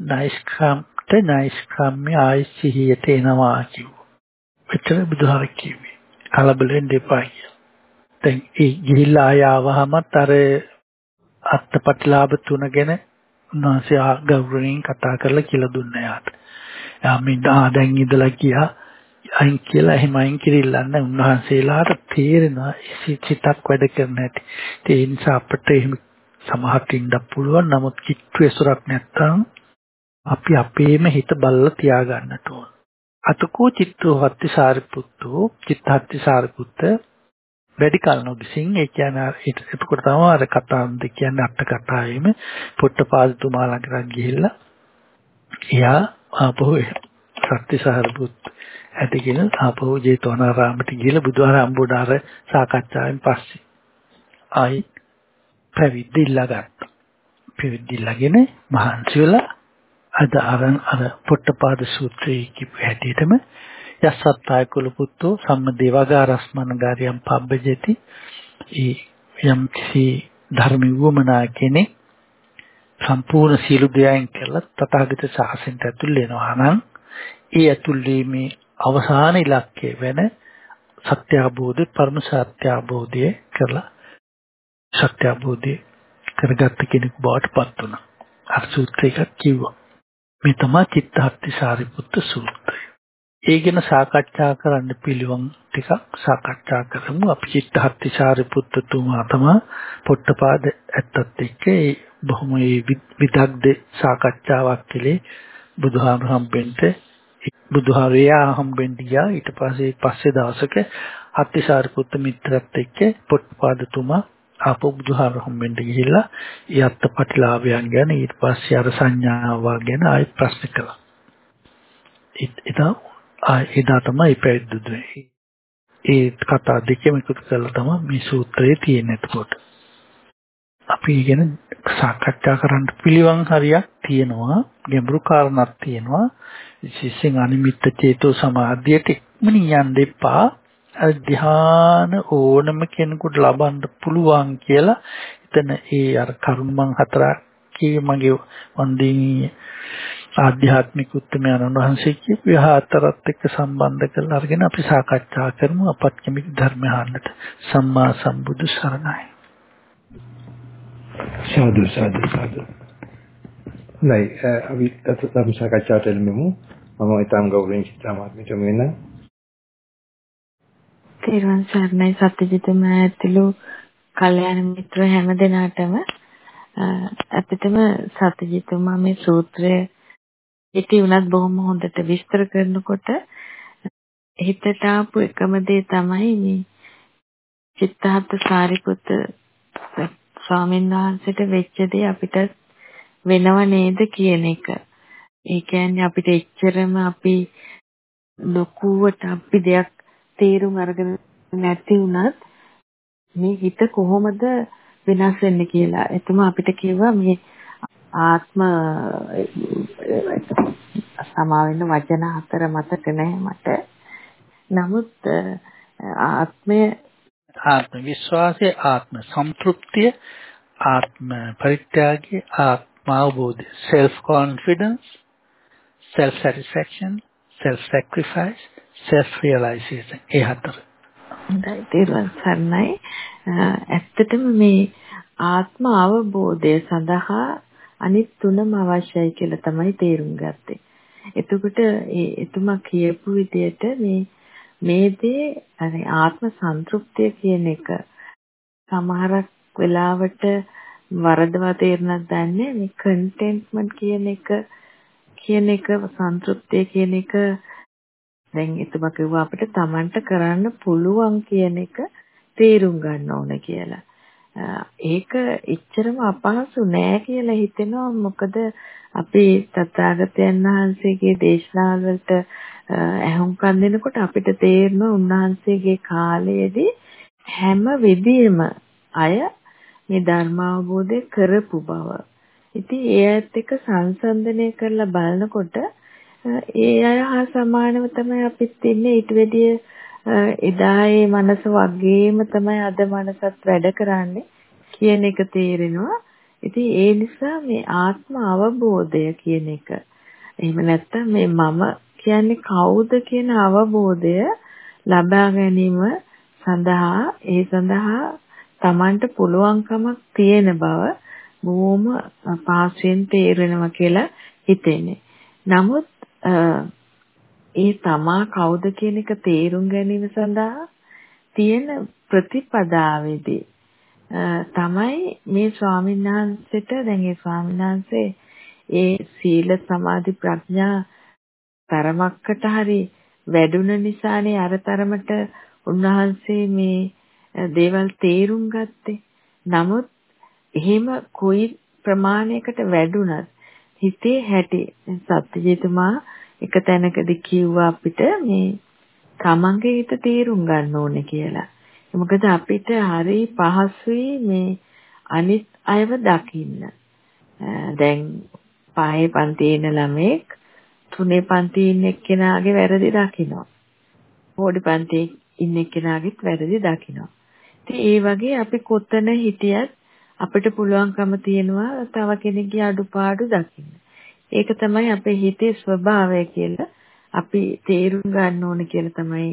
නයිස්ක්‍රම්ට නයිස්ක්‍රම්‍ය ආයිසිහියට එනවා කිව්වා. එච්චර බුදුහාර කිව්වේ. කලබලෙන් දෙපා කියලා. දැන් ඒ ගිහිල්ලා ආය ආවහමත් අර අත්පත්ලාභ තුනගෙන උන්වහන්සේ ගෞරවයෙන් කතා කරලා කියලා දුන්නා යාට. යා මේ දැන් ඉඳලා ගියා අයින් කියලා එහෙම අයින් කිරිල්ලන්න උන්වහන්සේලාට තේරෙනවා සිතක් වැඩ කරන හැටි. ඒ නිසා අපිට එහෙම සමහරට ඉන්න පුළුවන්. නමුත් කිට්ටු ඇසුරක් නැත්තම් අපි අපේම හිත බල්ලා තියාගන්නට ඕන. අතකෝ චිත්තෝ හත්ති සාරිපුත්තෝ චිත්තහත්ති සාරිපුත්ත වැඩි කල නොගිසින් ඒ කියන්නේ එතකොට තමයි අර කතාන්ද කියන්නේ අට කතාවෙම පොට්ටපාදතුමා ළඟට ගිහිල්ලා එයා ආපහු සත්‍ය සාරිපුත් ඇතිගෙන ආපහු ජේතවනාරාමයට ගිහිල්ලා බුදුහාර අම්බුඩාර සාකච්ඡාවෙන් පස්සේ ආයි පැවිදි ඉල්ලා ගත්තා. පැවිදි ඉල්ලාගෙන මහන්සි වෙලා අද අරන් අර පොට්ටපාද සූත්‍රයේ කිව්ව හැටියටම යස්සත්තාය කුල පුත්තෝ සම්මදේවගාරස්මන ගාරියම් පබ්බජති ඒ යම් කිසි ධර්ම වුමනා කෙනෙක් සම්පූර්ණ සීල දයයන් කළා තථාගත ශාසනයට ඇතුල් වෙනවා නම් ඒ ඇතුල් වීමේ අවසාන ඉලක්කය වෙන සත්‍ය අවබෝධ පරම සත්‍ය අවබෝධය කරලා සත්‍ය අවබෝධය කරගත්ත කෙනෙකු බවට පත් වුණා. අර සූත්‍රයක කිව්වා. මේ තමයි චිත්තහත්ති සාරිපුත්ත සූත්‍රය. ඒ ගැන සාකච්ඡා කරන්න පිළිවන් ටිකක් සාකච්ඡා කරමු. අපි චිත්තහත්ති සාරිපුත්ත තුමා තමයි පොට්ටපාද ඇත්තත් එක්ක ඒ බොහොම විදග්ධ සාකච්ඡාවක් කළේ බුදුහාම හම්බෙන්න බුදුහාරයා හම්බෙන්න ගියා ඊට පස්සේ පස්සේ දවසක හත්තිසාරිපුත්ත මිත්‍රත් එක්ක පොට්ටපාදතුමා ආපහු බුදුහාර හම්බෙන්න ගිහිල්ලා ඒ අත්පටිලාභයන් ගැන ඊට පස්සේ අර සංඥාව ගැන ආයෙත් ප්‍රශ්න කළා. එදා එදා තමයි පැවිද්දුනේ. ඒ කතා දෙකම එකතු කරලා තමයි මේ සූත්‍රයේ තියෙන්නේ එතකොට. අපි ඉගෙන සාකච්ඡා කරන්න පිළිවන් හරියක් තියෙනවා ගැඹුරු කාරණාවක් තියෙනවා විශේෂයෙන් අනිමිත්ත චේතෝ සමාධියට ඉක්මනින් යන්න එපා ධ්‍යාන ඕනම කෙනෙකුට ලබන්න පුළුවන් කියලා එතන ඒ අර කරුණ හතරක් කියේ මගේ වන්දිනී ආධ්‍යාත්මික උත්තරමයන් වහන්සේ කියපු හතරත් එක්ක සම්බන්ධ කරලා අරගෙන අපි සාකච්ඡා කරමු අපත් කෙමික ධර්ම අහන්නට. සම්මා සම්බුදු සරණයි.
සාදු සාදු සාදු. නයි අපි ධර්ම සාකච්ඡාවට එළඹෙමු. මම ඊටම් ගෞරවයෙන් සිතාමාත්මිට මෙන්න
තේරුවන් සරණයි සත්‍යජිතම ඇතුළු කල්යාණ මිත්‍ර හැම දෙනාටම අපිටම සත්‍යජිතම මේ සූත්‍රය ඉති උනත් බොහොම හොඳට විස්තර කරනකොට හිතට ආපු එකම දේ තමයි මේ චිත්තහත් සාරිපුත් ස්වාමීන් වහන්සේට වෙච්ච දේ අපිට වෙනව නේද කියන එක. ඒ කියන්නේ අපිට එච්චරම අපි ලොකුවට අපි දෙයක් තේරුම් අරගෙන නැති වුණත් මේ හිත කොහොමද වෙනස් වෙන්නේ කියලා. එතුමා අපිට කිව්වා මේ ආත්ම සමාවෙන්න වචන හතර මතක නැහැ මට. නමුත් ආත්මය
ආත්ම විශ්වාසය ආත්ම සම්තෘප්තිය ආත්ම පරිත්‍යාගය ආත්ම අවබෝධය self confidence self satisfaction self sacrifice self realization ඒ හතර.
හොඳයි තේරුවන් සරණයි. ඇත්තටම මේ ආත්ම අවබෝධය සඳහා අනිත් තුනම අවශ්‍යයි කියලා තමයි තේරුම් ගත්තේ. එතකොට ඒ එතුමා කියපු විදිහට මේ මේ දේ ආත්ම සන්තුෂ්තිය කියන එක සමහරක් වෙලාවට වරදවා තේරුණක් දන්නේ මේ කන්ටෙන්ට්මන්ට් කියන එක කියන එක සන්තුෂ්තිය කියන එක දැන් එතුමා කිව්වා අපිට Tamanට කරන්න පුළුවන් කියන එක තේරුම් ගන්න ඕන කියලා. ඒක එච්චරම අපහසු නෑ කියලා හිතෙනවා මොකද අපි තථාගතයන් වහන්සේගේ දේශනාවල් වලට ඇහුම්කන් දෙනකොට අපිට තේරෙනවා උන්වහන්සේගේ කාලයේදී හැම වෙදීම අය මේ ධර්ම අවබෝධය කරපු බව. ඉතින් ඒ ඇත්ත එක සංසන්දනය කරලා බලනකොට ඒ අය හා සමානව තමයි අපිත් ඉන්නේ ඊට වැඩිය එදා ඒ මනස වගේම තමයි අද මනසත් වැඩ කරන්නේ කියන එක තේරෙනවා. ඉතින් ඒ නිසා මේ ආත්ම අවබෝධය කියන එක එහෙම නැත්නම් මේ මම කියන්නේ කවුද කියන අවබෝධය ලබා ගැනීම සඳහා ඒ සඳහා Tamanට පුළුවන්කමක් තියෙන බව බොහොම පාස්වෙන් තේරෙනවා කියලා හිතෙන්නේ. නමුත් ඒ තමා කවුද කියන එක තේරුම් ගැනීම සඳහා තියෙන ප්‍රතිපදාවේදී තමයි මේ ස්වාමීන් වහන්සේට දැන් ඒ ස්වාමීන් වහන්සේ ඒ සීල සමාධි ප්‍රඥා තරමකට හරි වැඩුණ නිසානේ අර තරමට උන්වහන්සේ මේ දේවල් තේරුම් ගත්තේ. නමුත් එහෙම කොයි ප්‍රමාණයකට වැඩුණත් හිතේ හැටි සත්‍යජිතුමා එක තැනකදී කිව්වා අපිට මේ තමන්ගේ හිත තේරුම් ගන්න ඕනේ කියලා. මොකද අපිට හරි පහසුයි මේ අනිත් අයව දකින්න. දැන් පහේ පන්තියේ ඉන්න ළමෙක් තුනේ පන්තියේ ඉන්න එක්කෙනාගේ වැරදි දකිනවා. පොඩි පන්තියේ ඉන්න එක්කෙනාගේත් වැරදි දකිනවා. ඉතින් ඒ වගේ අපි කොතන හිටියත් අපිට පුළුවන්කම තියෙනවා තව කෙනෙක්ගේ අඩුපාඩු දකින්න. ඒක තමයි අපේ හිතේ ස්වභාවය කියලා අපි තේරුම් ගන්න ඕන කියලා තමයි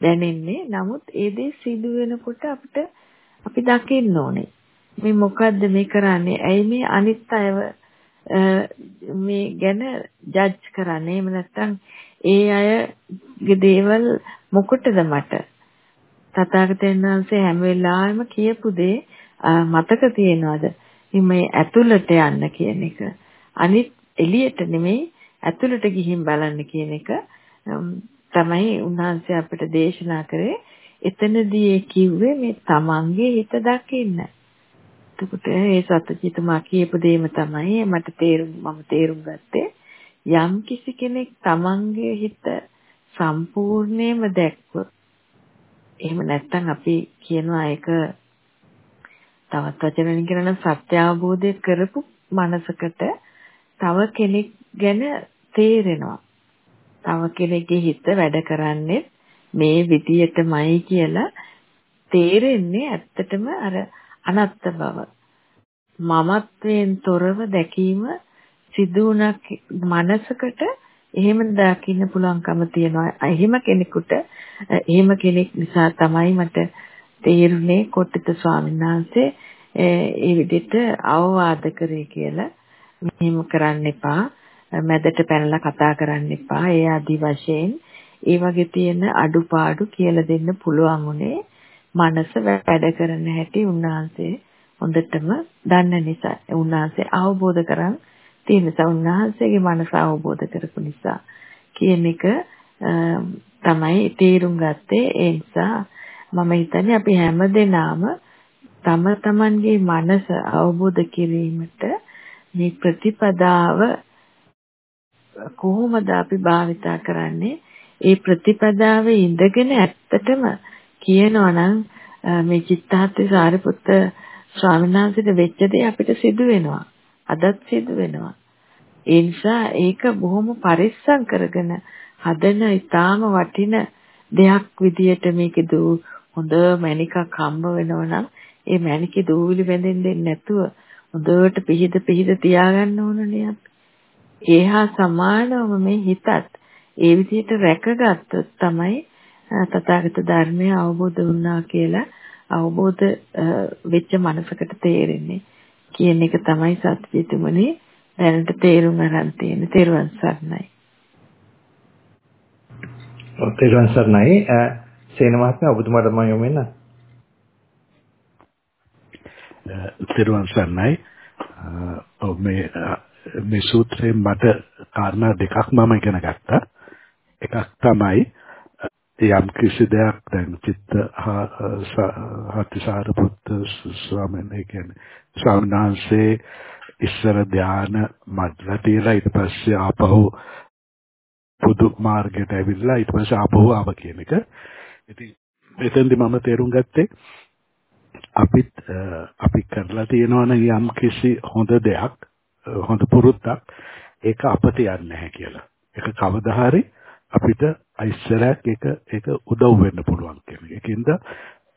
දැනෙන්නේ. නමුත් ඒ දේ සිදු වෙනකොට අපිට අපි දකින්න ඕනේ. මේ මොකද්ද මේ කරන්නේ? ඇයි මේ අනිත් අයව මේ ගැන ජජ් කරන්නේ? එහෙම නැත්නම් ඒ අයගේ දේවල් මොකටද මට? තථාගතයන් වහන්සේ හැම වෙලාවෙම කියපු දේ මතක තියනවාද? මේ ඇතුළට යන්න කියන එක. අනිත් එළියට නෙමෙයි ඇතුළට ගිහින් බලන්න කියන එක තමයි උන්වහන්සේ අපිට දේශනා කරේ. එතනදී ඒ කිව්වේ මේ තමන්ගේ හිත දකින්න. එතකොට ඒ සත්‍යචිතමා කියපු දෙයම තමයි මට තේරුම් මම තේරුම් ගත්තේ. යම් කිසි කෙනෙක් තමන්ගේ හිත සම්පූර්ණයෙන්ම දැක්කොත් එහෙම නැත්නම් අපි කියනවා ඒක තවත් වචනකින් කියනවා සත්‍ය අවබෝධය කරපු මනසකට තව කෙනෙක් ගැන තේරෙනවා. තව කෙනෙක්ගේ හිත වැඩ කරන්නේ මේ විදියටමයි කියලා තේරෙන්නේ ඇත්තටම අර අනත්ත බව. මමත්වයෙන් තොරව දැකීම සිදු මනසකට එහෙම දකින්න පුළුවන්කම තියෙනවා. එහෙම කෙනෙකුට එහෙම කෙනෙක් නිසා තමයි මට තේරුනේ කොට්ටිත ස්වාමීන් වහන්සේ ඒ විදිහට අවවාද කරේ කියලා. මෙහෙම කරන්න එපා. මැදට පැනලා කතා කරන්න එපා. ඒ ආදි වශයෙන් ඒ වගේ තියෙන අඩුපාඩු කියලා දෙන්න පුළුවන් උනේ මනස වැඩ කරන හැටි උන්වහන්සේ හොඳටම දන්න නිසා. උන්වහන්සේ අවබෝධ කරන් තියෙන නිසා උන්වහන්සේගේ මනස අවබෝධ කරපු නිසා කියන එක තමයි තේරුම් ගත්තේ. ඒ නිසා මම හිතන්නේ අපි හැමදෙනාම තම තමන්ගේ මනස අවබෝධ කිරීමට මේ ප්‍රතිපදාව කොහොමද අපි භාවිතා කරන්නේ? ඒ ප්‍රතිපදාවේ ඉඳගෙන ඇත්තටම කියනවා නම් මේ චිත්තාත්ති සාරිපුත්ත ස්වාමීන් වහන්සේට වෙච්ච දේ අපිට සිදු වෙනවා අදත් සිදු වෙනවා ඒ නිසා ඒක බොහොම පරිස්සම් කරගෙන හදන ඊටාම වටින දෙයක් විදියට මේක දූ හොඳ මණිකක් හම්බ වෙනවා නම් ඒ මණිකේ දූවිලි බැඳෙන්න දෙන්නේ නැතුව හොඳට පිහිද පිහිද තියාගන්න ඕනනේ අපි. ඒහා සමානවම මේ හිතත් ඒ විදිහට රැකගත්තොත් තමයි තථාගත ධර්මය අවබෝධ වුණා කියලා අවබෝධ වෙච්ච මනසකට තේරෙන්නේ කියන එක තමයි සත්‍යතුමනි දැනට තේරුම් ගන්න තියෙන තෙරුවන් සරණයි.
ඔව් තෙරුවන් සරණයි. සේන මහත්මයා ඔබතුමාට මම යොමු වෙන්න.
තෙරුවන් සරණයි. ඔව් මේ මේ සූත්‍රයෙන් මට කාරණා දෙකක් මම ඉගෙන ගත්තා. එකක් තමයි යම් කිසි දෙයක් දැන් චිත්ත හතිසාරපුත්ත ස්වාමීන් කියන්නේ ස්වාමීන් වහන්සේ ඉස්සර ධාන මඩලා තියලා ඊට පස්සේ ආපහු පුදු මාර්ගයට ඇවිල්ලා ඊට පස්සේ ආපහු ආව කියන එක. ඉතින් එතෙන්දි මම තේරුම් ගත්තේ අපිත් අපි කරලා තියෙනවනේ යම් කිසි හොඳ දෙයක් හොඳ පුරුද්දක් ඒක අපට යන්නේ නැහැ කියලා. ඒක කවදා හරි අපිට ඉස්සරහට ඒක ඒක උදව් වෙන්න පුළුවන් කියන එක. ඒකින්ද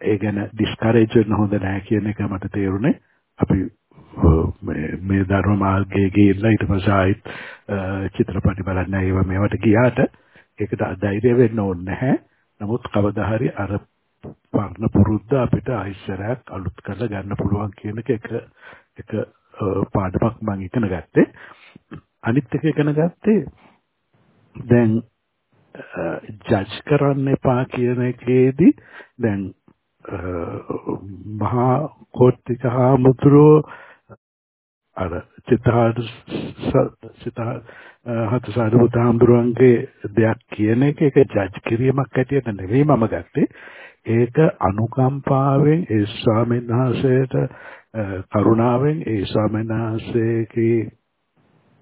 ඒ ගැන ඩිස්කරේජ් වෙන්න හොඳ නැහැ කියන එක මට තේරුනේ. අපි මේ ධර්ම මාර්ගයේ ගිහිල්ලා ඊට පස්සේ ආයිත් චිත්‍රපටි බලන්න ඒව මේවට ගියාට ඒකට ධෛර්ය වෙන්න ඕනේ නැහැ. නමුත් කවදා හරි අර වර්ණ පුරුද්ද අපිට ආයිස්සරයක් අලුත් කරලා ගන්න පුළුවන් කියන එක එක එක පාඩමක් මම ඉගෙන ගත්තේ. අනිත් එක ඉගෙන ගත්තේ දැන් ජජ් කරන්න එපා කියන එකේදී දැන් මහා කෝට්ටික හාමුදුරුවෝ අර චිත්තාට චිත්තා හත සාධුත හාමුදුරුවන්ගේ දෙයක් කියන එක ඒක ජජ් කිරීමක් ඇටියට නෙවෙයි මම ගත්තේ. ඒක අනුකම්පාවෙන් ඒ ස්වාමීන් වහන්සේට කරුණාවෙන් ඒ ස්වාමීන් වහන්සේගේ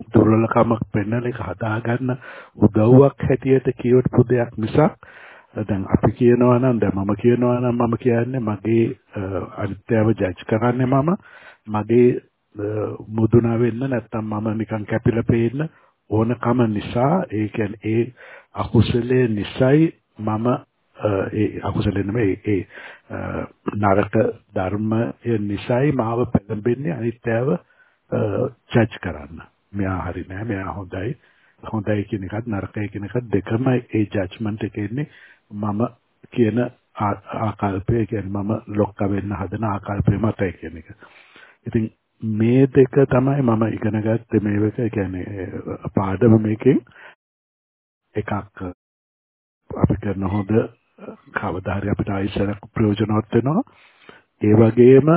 දුර්වලකමක් පෙන්වන එක හදාගන්න උදව්වක් හැටියට කියවපු දෙයක් මිසක් දැන් අපි කියනවා නම් දැන් මම කියනවා නම් මම කියන්නේ මගේ අනිත්‍යව ජජ් කරන්නේ මම. මගේ මුදුනා වෙන්න නැත්තම් මම නිකන් කැපිලා පේන්න ඕනකම නිසා ඒ කියන්නේ ඒ අකුසලයේ නිසයි මම ඒ අකුසලෙ නෙමෙයි ඒ නරක ධර්මය නිසයි මාව පෙළඹෙන්නේ අනිත්‍යව ජජ් කරන්න. මෙයා හරි නෑ මෙයා හොඳයි හොඳයි කියන එකත් නරකයි කියන එකත් දෙකම ඒ ජජ්මන්ට් එකේ ඉන්නේ මම කියන ආකල්පය කියන්නේ මම ලොක්ක වෙන්න හදන ආකල්පය මතයි කියන එක. ඉතින් මේ දෙක තමයි මම ඉගෙන ගත්තේ මේක කියන්නේ පාඩම මේකෙන් එකක් අපි කරන හොඳ කවදා හරි අපිට ආයිසරක් ප්‍රයෝජනවත් වෙනවා. ඒ වගේම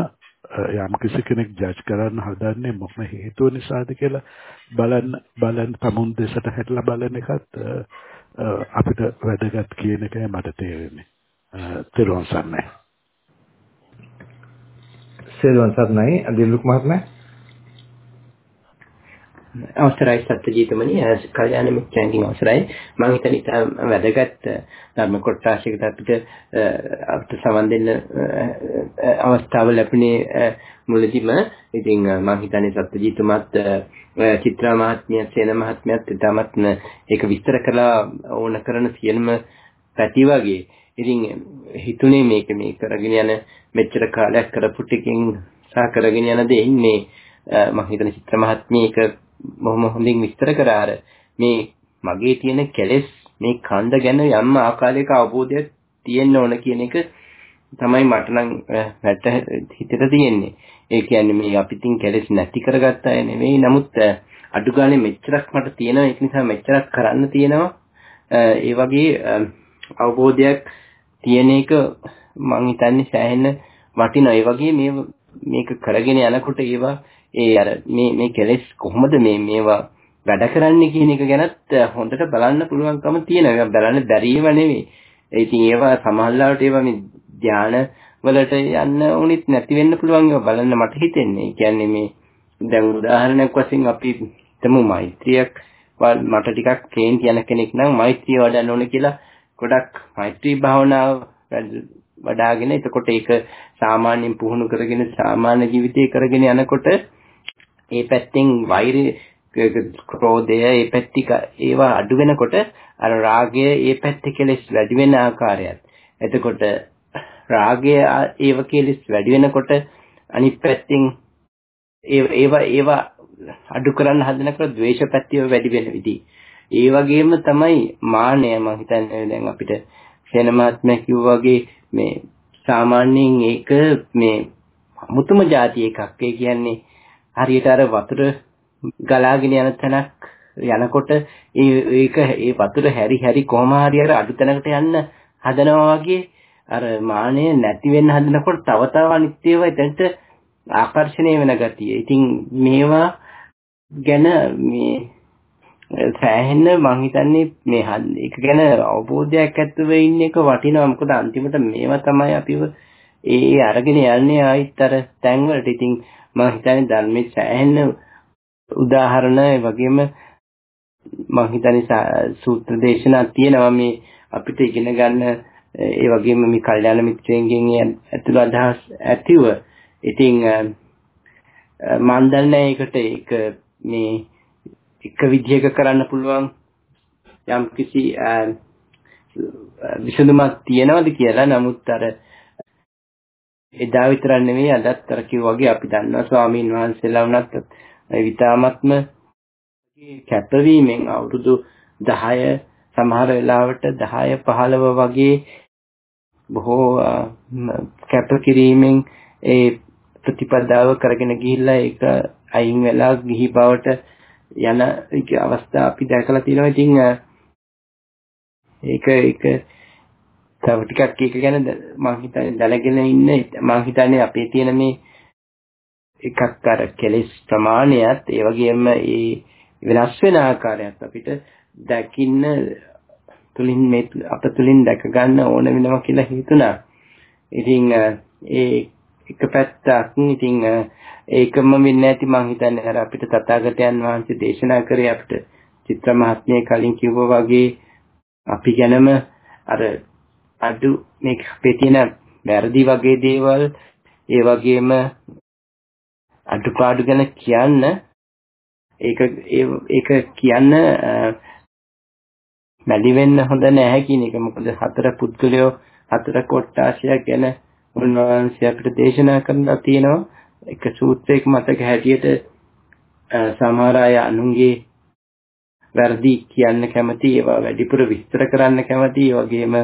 යම් කිසි කෙනෙක් ජජ් කරන්න හදන්නේ මොකම හේතුව නිසාද කියලා බලන්න බලන්න තමුන් දෙසට හැටලා බලන එකත් අපිට වැදගත් කියන එකයි මට තේරෙන්නේ. තෙරුවන් සරණයි.
තෙරුවන් සරණයි අදිලුක් මහත්මයා.
අවසරයි සත්‍යජීතමනි කල්යාණ මිත්‍රයන්ගෙන් අවසරයි. මම හිතන ඉතාම වැදගත් ධර්ම කොටසයකට අපිට අපිට සමන් දෙන්න අවස්ථාව ලැබුණේ මුලදීම. ඉතින් මම හිතන්නේ සත්‍යජීතමත් චිත්‍රා මහත්මිය සේන මහත්මියත් ඉතාමත් ඒක විස්තර කළා ඕන කරන සියලුම පැති වගේ. ඉතින් හිතුනේ මේක මේ කරගෙන යන මෙච්චර කාලයක් කරපු ටිකෙන් සහ කරගෙන යන දෙයින් මේ මම හිතන චිත්‍ර මහත්මිය ඒක බොහොම හොඳින් විස්තර කරා අර මේ මගේ තියෙන කෙලෙස් මේ කන්ද ගැන යම් ආකාරයක අවබෝධයක් තියෙන්න ඕන කියන එක තමයි මට නම් වැට හිතට තියෙන්නේ. ඒ කියන්නේ මේ අපි තින් කෙලෙස් නැති කරගත්ත අය නෙවෙයි. නමුත් අඩු ගානේ මෙච්චරක් මට තියෙනවා. ඒක නිසා මෙච්චරක් කරන්න තියෙනවා. ඒ වගේ අවබෝධයක් තියෙන එක මං හිතන්නේ සෑහෙන වටිනවා. ඒ වගේ මේ මේක කරගෙන යනකොට ඒවා ඒ අර මේ මේ කෙලෙස් කොහොමද මේ මේවා වැඩ කරන්නේ කියන එක ගැනත් හොඳට බලන්න පුළුවන්කම තියෙනවා. ඒක බලන්න බැරිව නෙවෙයි. ඉතින් ඒවා සමහරවිට ඒවා මේ ධාන වලට යන්න උනිත් නැති වෙන්න පුළුවන් ඒවා බලන්න මට හිතෙන්නේ. ඒ කියන්නේ මේ දැන් උදාහරණයක් වශයෙන් අපි හිතමු මෛත්‍රියක් මට ටිකක් කේන්ති යන කෙනෙක් නම් මෛත්‍රිය වඩන්න ඕනේ කියලා ගොඩක් මෛත්‍රී භාවනාව වඩාගෙන එතකොට ඒක සාමාන්‍යයෙන් පුහුණු කරගෙන සාමාන්‍ය ජීවිතය කරගෙන යනකොට ඒ පැත්තෙන් වෛරය ක්‍රෝධය ඒ පැත්තික ඒවා අඩු වෙනකොට අර රාගය ඒ පැත්තේ කෙලස් වැඩි වෙන ආකාරයත් එතකොට රාගය ඒව කෙලස් වැඩි වෙනකොට අනිත් පැත්තෙන් ඒවා ඒවා අඩු කරන්න හදනකොට ද්වේෂ පැත්තිය වැඩි වෙන විදිහ. ඒ වගේම තමයි මානය මම හිතන්නේ දැන් අපිට සෙනමාත්මය කිව්වා වගේ මේ සාමාන්‍යයෙන් ඒක මේ මුතුම જાති එකක්. ඒ කියන්නේ හරියට අර වතුර ගලාගෙන යන තැනක් යනකොට ඒක ඒ වතුර හැරි හැරි කොහම හරි අර අඩු තැනකට යන්න හදනවා වගේ අර මානය නැති වෙන්න හදනකොට තව තව අනිත්‍යව එතනට ආකර්ෂණය වෙන ගතිය. ඉතින් මේවා ගැන මේ සෑහෙන්න මං හිතන්නේ මේ එක ගැන අවබෝධයක් ඇතුව ඉන්න එක වටිනවා. මොකද අන්තිමට මේවා තමයි අපිව ඒ අරගෙන යන්නේ ආයිත් අර තැන් වලට ඉතින් මං හිතන්නේ ධර්මයේ සෑහෙන්න උදාහරණ ඒ වගේම මං හිතන්නේ සූත්‍ර දේශනා තියෙනවා. මේ අපිට ඉගෙන ගන්න ඒ වගේම මේ කල්යාණ මිත්‍රයන්ගෙන් ඇතුළ අදහස් ඇතිව ඉතින් මන් දන්නේ ඒකට. ඒක මේ එක විදිහක කරන්න පුළුවන්? යම් කිසි විසඳුමක් තියනවද කියලා? නමුත් අර එදා විතරක් නෙවෙයි අදත් අර කිව්වාගේ අපි දන්නවා ස්වාමීන් වහන්සේලා වුණත් විතාමත්ම කැපවීමෙන් අවුරුදු 10 සමහර වෙලාවට 10 15 වගේ බොහෝ කැපකිරීමෙන් ඒ ප්‍රතිපදාව කරගෙන ගිහිල්ලා ඒක අයින් වෙලා ගිහි බවට යන අවස්ථා අපි දැකලා තියෙනවා. ඉතින් ඒක ඒක තව ටිකක් ඒක ගැන මම හිතන්නේ දැනගෙන ඉන්න මම හිතන්නේ අපේ තියෙන මේ එකක් අර කෙලෙස් ප්‍රමාණයත් ඒ වගේම ඒ වෙනස් වෙන ආකාරයත් අපිට දකින්න තුලින් මේ අප තුලින් දැක ගන්න ඕන වෙනවා කියලා හිතුණා. ඉතින් ඒ එක පැත්තක් ඉතින් ඒකම වෙන්නේ නැති මං හිතන්නේ. අර අපිට තථාගතයන් වහන්සේ දේශනා කරේ අපිට චිත්‍ර මහත්මිය කලින් කිව්වා වගේ අපි ගැනම අර අඩු මේ අපේ තියෙන වැරදි වගේ දේවල් ඒ වගේම අඩුපාඩු ගැන කියන්න. ඒක ඒක කියන්න මැලි වෙන්න හොඳ නැහැ කියන එක. මොකද හතර පුද්ගලයෝ හතර කොට්ටාශයක් ගැන උන්වහන්සේ අපිට දේශනා කරලා තියෙනවා. එක සූත්‍රයක මතක හැටියට සමහර අය අනුන්ගේ වැරදි කියන්න කැමති ඒවා වැඩිපුර විස්තර කරන්න කැමති ඒ වගේම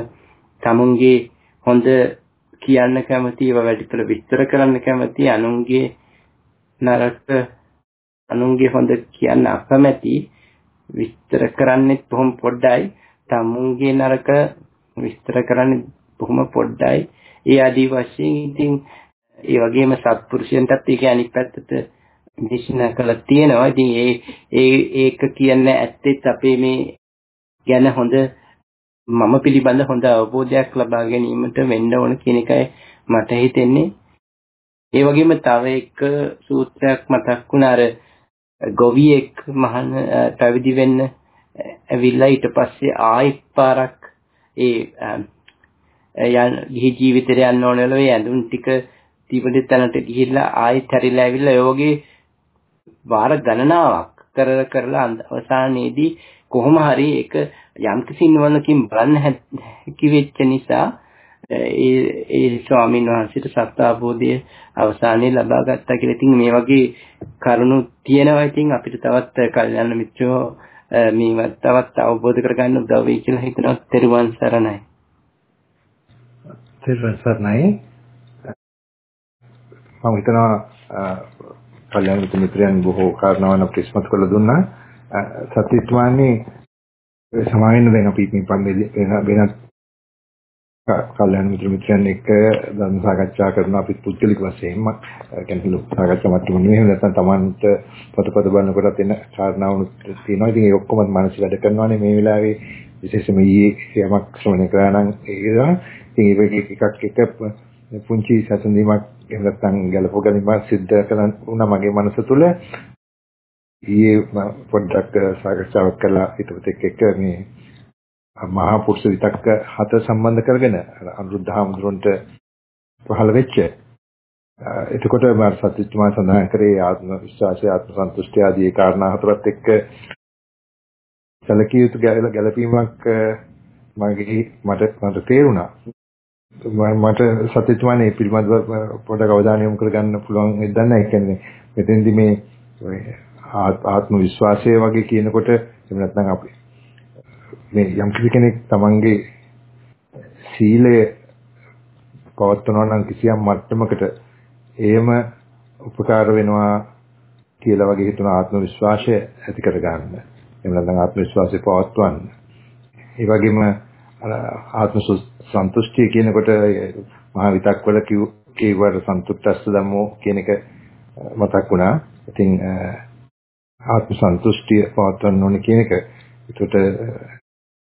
තමුන්ගේ හොඳ කියන්න කැමති ඒවා වැඩිපුර විස්තර කරන්න කැමති අනුන්ගේ නරක අනුන්ගේ හොඳ කියන්න අකමැති විස්තර කරන්නෙත් බොහොම පොඩ්ඩයි. තමුන්ගේ නරක විස්තර කරන්නේ බොහොම පොඩ්ඩයි. ඒ ආදී වශයෙන් ඉතින් ඒ වගේම සත්පුරුෂයන්ටත් ඒක අනිත් පැත්තට දේශනා කළා තියෙනවා. ඉතින් ඒ ඒ ඒක කියන්නේ ඇත්තෙත් අපේ මේ ගැන හොඳ මම පිළිබඳ හොඳ අවබෝධයක් ලබා ගැනීමට වෙන්න ඕන කියන එකයි මට හිතෙන්නේ. ඒ වගේම තව එක සූත්‍රයක් මතක් වුණා අර ගොවියෙක් මහන පැවිදි වෙන්න ඇවිල්ලා ඊට පස්සේ ආයෙත් පාරක් ඒ යන ගිහි ජීවිතේට යන්න ඕන වෙලාව ඒ ඇඳුම් ටික තිබෙන තැනට ගිහිල්ලා ආයෙත් හැරිලා ඇවිල්ලා ඒ වගේ වාර ගණනාවක් කර කරලා අවසානයේදී කොහොම හරි ඒක යම්කිසි නිවනකින් බලන්න හැකි වෙච්ච නිසා ඒ ඒ ස්වාමීන් වහන්සේට සත්‍යාවබෝධය අවසානයේ ලබා ගත්තා කියලා. ඉතින් මේ වගේ කරුණු තියෙනවා. ඉතින් අපිට තවත් කල්යනා මිත්‍රයෝ මේවත් තවත් අවබෝධ කරගන්න උදව් වෙයි කියලා හිතනවා. තෙරුවන් සරණයි.
තෙරුවන් සරණයි. මම හිතනවා කල්‍යාණ මිත්‍ර මිත්‍රයන් බොහෝ කාරණාවන් අපිට ඉස්මතු කරලා දුන්නා. සත්‍යත්වාන්නේ සමාවෙන්න වෙන අපි මේ වෙන වෙනත් කල්‍යාණ මිත්‍ර මිත්‍රයන් එක්ක ධර්ම සාකච්ඡා කරන අපි පුද්ගලික වශයෙන්ම කියන්නේ ලොකු සාකච්ඡා මට්ටම නෙවෙයි නැත්නම් Tamanට පොතපත බලනකොට එන කාරණාවනුත් තියෙනවා. ඉතින් ඒ ඔක්කොම මානසික වැඩ කරනවානේ මේ වෙලාවේ විශේෂයෙන්ම ඊයේ යමක් ශ්‍රවණය කරා නම් ඒක ඉතින් ඒක එකක් එක පුංචි සැසඳීමක් එහෙම නැත්නම් ගැලප ගැනීමක් සිද්ධ කරන උනා මගේ මනස තුල ඊයේ පොඩ්ඩක් සාකච්ඡාවක් කළා. හිතපතෙක් එක්ක මේ මහා පුරුෂ විතක්ක හත සම්බන්ධ කරගෙන අනුරුද්ධ හාමුදුරන්ට පහළ වෙච්ච එතකොට මම සත්‍යතුමා සඳහන් කරේ ආත්ම විශ්වාසය ආත්ම සන්තුෂ්ටි ආදී කාරණා හතරත් එක්ක සැලකිය යුතු ගැළපීමක් මගේ මට මට තේරුණා. මට සත්‍යතුමානේ පිළිබඳව පොඩක් අවධානය යොමු කරගන්න පුළුවන් වෙද්දන්න නැහැ. ඒ කියන්නේ මෙතෙන්දි මේ ආත්ම විශ්වාසය වගේ කියනකොට එහෙම නැත්නම් අපි මේ යම් කෙනෙක් තමන්ගේ සීලය පවත්වනවා නම් කිසියම් මට්ටමකට එයම උපකාර වෙනවා කියලා වගේ හිතන ආත්ම විශ්වාසය ඇති කරගන්න. එහෙම නැත්නම් ආත්ම විශ්වාසය පවත්වන්න. ඒ වගේම ආත්ම සන්තුෂ්ටිය කියනකොට මහා විතක් වල කිව්වට සන්තුට්ඨස්ස ධම්මෝ කියන එක මතක් වුණා. ඉතින් ආත්ම සන්තුෂ්ටිය පවත්වන්න ඕනේ කියන එක. ඒකට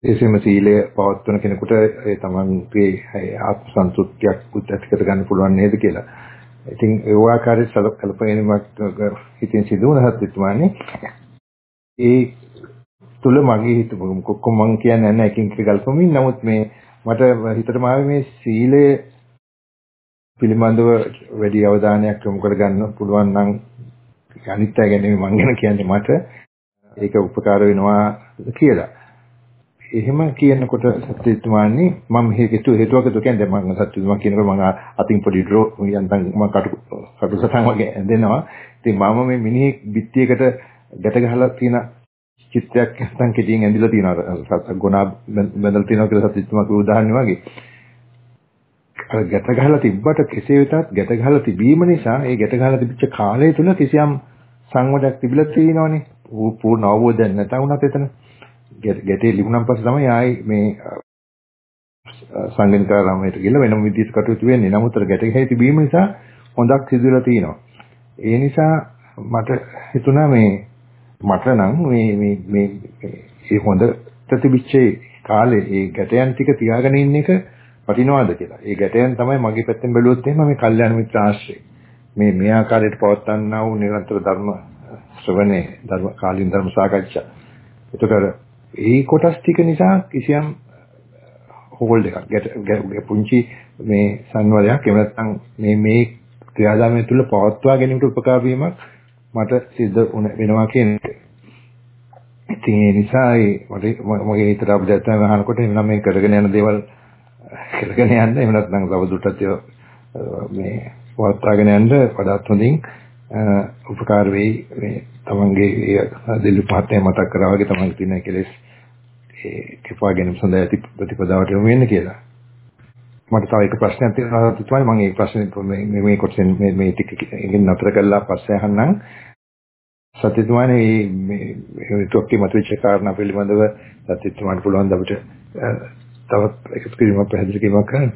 එසේම සීලය පවත්වන කෙනෙකුට ඒ තමන්ගේ ආත්ම සන්තුෂ්ටියක් උත් ඇති කර ගන්න පුළුවන් නේද කියලා. ඉතින් ඒ ආකාරයේ සලකපෑමක් හිතින් සිදු වුණහත් විතුමානේ ඒ තුල මගේ හිත කොක්කොම මං කියන්නේ නැහැ එකින් එක ගල්පමින් නමුත් මේ මට හිතට මාවේ මේ සීලය පිළිබඳව වැඩි අවධානයක් යොමු කර ගන්න පුළුවන් නම් අනිත් අය ගැන මං ගැන කියන්නේ මට ඒක උපකාර වෙනවා කියලා. එහෙම කියනකොට සත්‍යතුමානි මම හේතු හේතුවකට කියන්නේ මම සත්‍යතුමා කියනකොට මම අතින් පොඩි ඩ්‍රෝ යන්තම් මම කටු කටු සටන් වගේ ඇඳෙනවා. ඉතින් මම මේ මිනිහෙක් බිත්තියකට ගැට ගහලා තියෙන චිත්‍රයක් නැත්නම් කෙටියෙන් ඇඳිලා තියෙනවා ගුණා බඳලා තියෙනවා කියලා සත්‍යතුමා කිව්ව උදාහරණ වගේ. අර ගැට ගහලා තිබ්බට කෙසේ වෙතත් ගැට ගහලා තිබීම නිසා ඒ ගැට ගහලා තිබිච්ච කාලය තුල කිසියම් සංවදයක් තිබිලා තියෙනවනේ. පූර්ණ අවබෝධයක් නැතව උනත් එතන ගැටේ ලිහුණන් පස්සේ තමයි ආයි මේ සංගණිකාරාමයට ගිහලා වෙනම විදිහට කටයුතු වෙන්නේ. නමුත් අර ගැට ගහේ තිබීම නිසා හොඳක් සිදුවලා තියෙනවා. ඒ නිසා මට හිතුණා මේ මට නම් මේ මේ මේ මේ හොඳ ප්‍රතිවිච්ච කාලේ ඒ ගැටයන් ටික තියාගෙන ඉන්න එක වටිනවද කියලා. ඒ ගැටයන් තමයි මගේ පැත්තෙන් බැලුවොත් එහෙම මේ කල්යාණ මිත්‍ර ආශ්‍රය. මේ මේ ආකාරයට පවත්වන්නා වූ නිරන්තර ධර්ම ශ්‍රවණේ ධර්ම කාලීන ධර්ම සාකච්ඡා. ඒතකොට ඒ කොටස් ටික නිසා කිසියම් uh, හෝල්ඩ් එකක් ගැට පුංචි මේ සංවරයක් එහෙම නැත්නම් මේ මේ ක්‍රියාදාමය තුළ පවත්වා ගැනීමට උපකාර වීමක් මට සිද්ධ වෙනවා කියන එක. ඉතින් ඒ නිසා මට මගේ හිතට අපිට අහනකොට එනම් මේ කරගෙන යන දේවල් කරගෙන යන්න. එහෙම නැත්නම් තවදුරටත් මේ වර්තාගෙන යන්න වඩාත් හොඳින් උපකාර වෙයි. මේ තමන්ගේ දිලු පාතේ මතක් කරා වගේ තමන්ගේ තියෙන කෙලෙස් ඒ කිපා ගැනීම සඳහා ඇති ප්‍රතිපදාවට යොමු වෙන්න කියලා. මට තව එක ප්‍රශ්නයක් තියෙනවා. තමයි මම ඒ ප්‍රශ්නේ මේ මේ කොටසෙන් මේ මේ ටික නතර කරලා පස්සේ අහන්නම්. සත්‍යතුමානේ මේ තොක්කේ මතුවෙච්ච කාරණා පිළිබඳව සත්‍යතුමාට පුළුවන් ද අපිට තවත් එකතු කිරීමක් පැහැදිලි කිරීමක් කරන්න.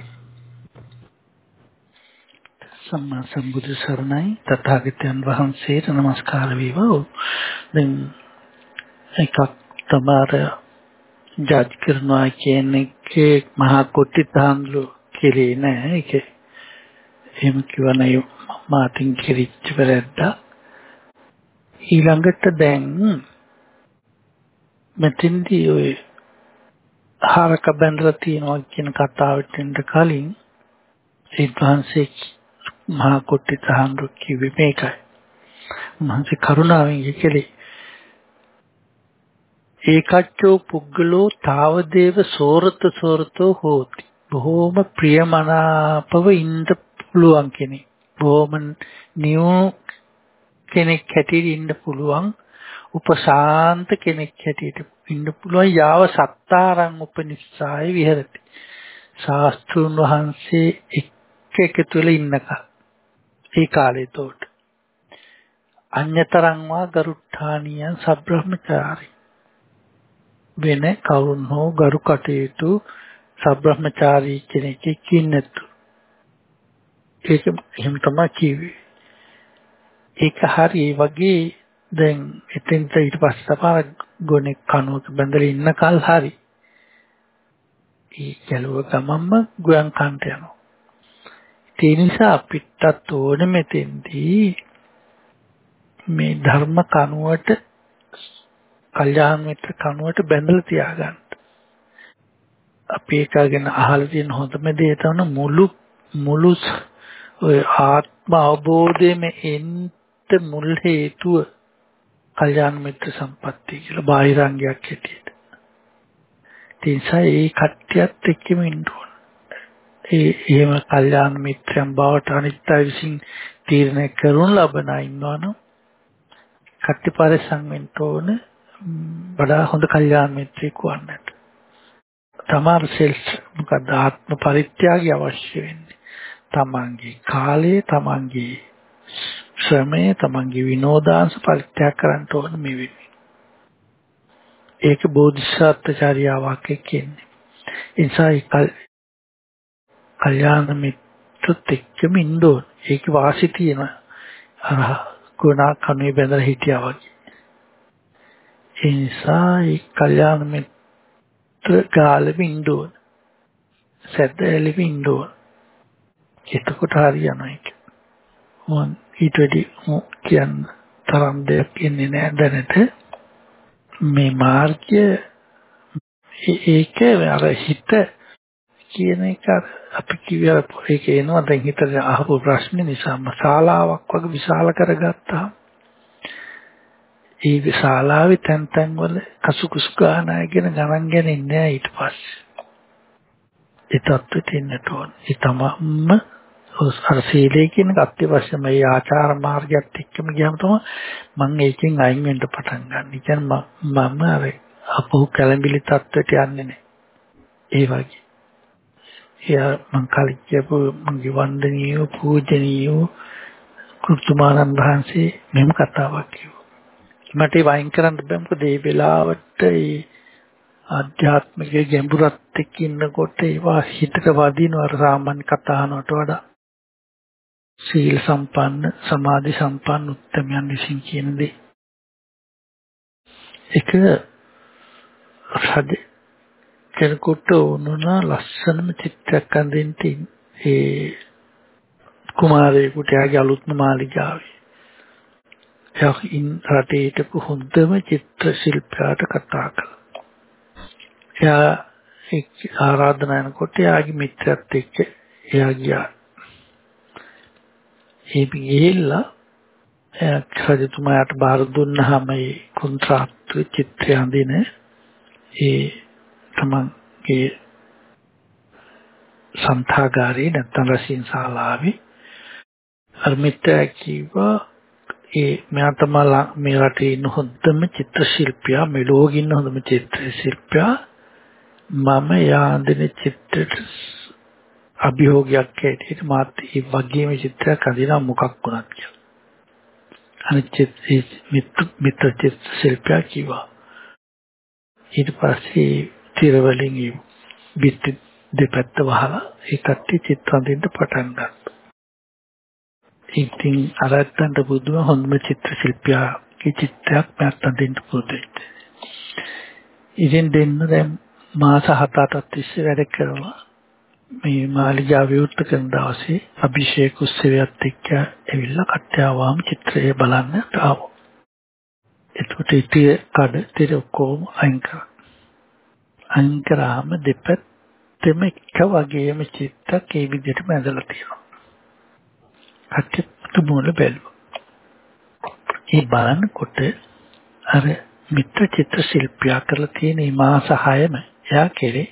සම්මා සම්බුදු සරණයි තථාගතයන් වහන්සේට নমස්කාර වේවා. දැන් එකක් තමයි ජජ් කරනවා කියන එකේ මහා කොටි තහඬු කෙරේ නෑ ඒක එහෙම කිව්වනේ මාටින් කිරිච්ච වැරද්දා ඊළඟට දැන් මෙතෙන්දී ඔය හරක බැඳලා තියනවා කියන කතාවට එන්න කලින් සිද්ධාන්සේ මහා කොටි තහඬු කිව්වේ මේකයි. මහන්සි කරුණාවෙන් ඉකලේ ඒකච්චෝ පුද්ගලෝ තාවදේව සෝරත සෝරතෝ හෝති. බොහෝම ප්‍රියමනාපව ඉන්න පුළුවන් කෙනෙක්. බොහොම නියු කෙනෙක් හැටියට ඉන්න පුළුවන් උපශාන්ත කෙනෙක් හැටියට ඉන්න පුළුවන්. යාව සත්තාරං උපනිස්සාය විහෙරති. ශාස්ත්‍රුන් වහන්සේ එක්ක එකතු වෙලා ඉන්නක ඒ කාලේ තෝට අඤ්‍යතරං වා ගරුට්ඨානියන් සබ්‍රහ්මචාරි. වෙන කවුරුන් හෝ ගරු කටයුතු සබ්‍රහ්මචාරී කෙනෙක් ඉන්නතු. ඒක එහෙම තමයි කිව්වේ. ඒක හරි ඒ වගේ දැන් එතෙන්ට ඊට පස්සේ තමයි ගොනේ කනුවක බැඳලා ඉන්න කල් හරි. ඒ ගැලුව ගමම්ම ගුවන් කන්ට යනවා. ඒ නිසා අපිටත් ඕන මෙතෙන්දී මේ ධර්ම කනුවට කල්යාණ මිත්‍ර කනුවට බැඳලා තියාගන්න. අපි එක ගැන අහලා තියෙන හොඳම දේ තමයි මුළු මුළු ඔය ආත්ම අවබෝධයේම එන්න මුල් හේතුව කල්යාණ මිත්‍ර සම්පත්තිය කියලා බාහිරංගයක් හැටියට. තින්සා ඒ කට්ටියත් එක්කම ඉන්න ඕන. ඒ එහෙම කල්යාණ මිත්‍රයන් බවට අනිත් අය විසින් තීරණය කරනු ලබන ඉන්නවනම් කට්ටි පරිසම් වෙන්න ඕන වඩා හොඳ කල්යාණ මිත්‍රෙක් වන්නට. තමාර සෙල්ස් මොකද ආත්ම පරිත්‍යාගය අවශ්‍ය වෙන්නේ. තමන්ගේ කාලය තමන්ගේ ශ්‍රමය තමන්ගේ විනෝදාංශ පරිත්‍යාග කරන්න ඕන මේ වෙන්නේ. ඒක බෝධිසත්වචාරියාවක් කියන්නේ. ඒ නිසා කල්යාණ මිත්‍රත් එක්කම ඉන්න ඕන. ඒක වාසි තියෙන අර ගුණා කණේ බැඳලා හිටියා වගේ. ඒ නිසා ඒ කල්යාණ මිත්‍ර ගාලෙම ඉන්න ඕන. සැදැලෙම ඉන්න ඕන. එතකොට හරියනවා ඒක. මොන් ඊට වැඩි කියන්න තරම් දෙයක් ඉන්නේ නෑ දැනට. මේ මාර්ගය ඒක අර හිත කියන එක අපි කිව්ව ඒක එනවා දැන් හිතට අහපු ප්‍රශ්නේ නිසා ශාලාවක් වගේ විශාල කරගත්තා. ඒ ශාලාවේ තැන් තැන් වල කසුකුසු ගානාගෙන ගණන් ගන්නේ නැහැ ඊට පස්සේ. ඒ තත්ත්වෙට එන්නට ඕන. ඒ තමම අර සීලය කියන එක අත්‍යවශ්‍යම ඒ ආචාර මාර්ගයත් එක්කම ගියාම තමයි මම ඒකෙන් අයින් වෙන්න පටන් ගන්න. ඒ කියන්නේ මම අර අපහු කැළඹිලි තත්ත්වයට යන්නේ නැහැ. ඒ වගේ. එයා මං කලින් කියපු මගේ වන්දනීය පූජනීය කුතුමානන් වහන්සේ මෙහෙම කතාවක් කිව්වා. මට ඒ වයින් කරන්න බෑ මොකද ඒ වෙලාවට ඒ ආධ්‍යාත්මික ගැඹුරත් එක්ක ඉන්නකොට ඒවා හිතට වදින අර සාමාන්‍ය කතාවකට වඩා සීල සම්පන්න සමාධි සම්පන්න උත්තමයන් විසින් කියන දේ. එක රජ කෙනෙකුට උනුනා ලස්සනම චිත්‍රයක් අඳින්න ඒ කුමාරයෙකුට යාගේ අලුත්ම මාලිගාවේ. එයා ඉන් රටේ හිටපු හොඳම චිත්‍ර ශිල්පියාට කතා කළා. එයා ආරාධනා කරනකොට එයාගේ මිත්‍රයත් එක්ක එයා ගියා. ඒ ගිහිල්ලා එයා රජතුමාට බාර දුන්නාම ඒ කොන්ත්‍රාත්තු චිත්‍රය අඳින ඒ තමන්ගේ සන්තාගාරේ නැත්නම් රසින් ශාලාවේ. අර මිත්‍යා කිව්වා ඒ මෙයා තමයි මේ රටේ ඉන්න හොඳම චිත්‍ර ශිල්පියා මෙලෝගින් ඉන්න හොඳම චිත්‍ර ශිල්පියා. මම යාඳින චිත්‍රයට අභියෝගයක් ඇටියට මාත් ඒ වගේම චිත්‍රයක් අඳිනා මොකක් වුණත් කියලා. අනිත් මිත්‍ර මිත්‍ර චිත්‍ර ශිල්පියා කිව්වා. ඊට පස්සේ තිරවලින් බිත්ති දෙපැත්ත වහලා ඒ කට්ටිය චිත්‍ර අඳින්න පටන් ගත්තා. ඉතින් අරත්තන්ට බුදුම හොඳම චිත්‍ර ශිල්පියාගේ චිත්‍රයක් මට අඳින්න පුරුදු ඉතින් දෙන්න දැන් මාස 7-8ක් තිස්සේ වැඩ කරනවා. මේ මාලිගාව විවෘත කරන දවසේ අභිෂේක උත්සවයත් එක්ක ඇවිල්ලා කට්ටියවම චිත්‍රය බලන්න ආවා. එතකොට ඉතිය කඩ තිර ඔක්කොම අයින් කරා. අයින් කරාම දෙපැත්තෙම එක වගේම චිත්තක් ඒ විදිහටම ඇඳලා තියෙනවා. කට්ටිය තුමුල බැලුවා. ඒ බලනකොට අර මිත්‍ර චිත්‍ර ශිල්පියා කරලා තියෙන මේ මාස 6ම එයා කෙරේ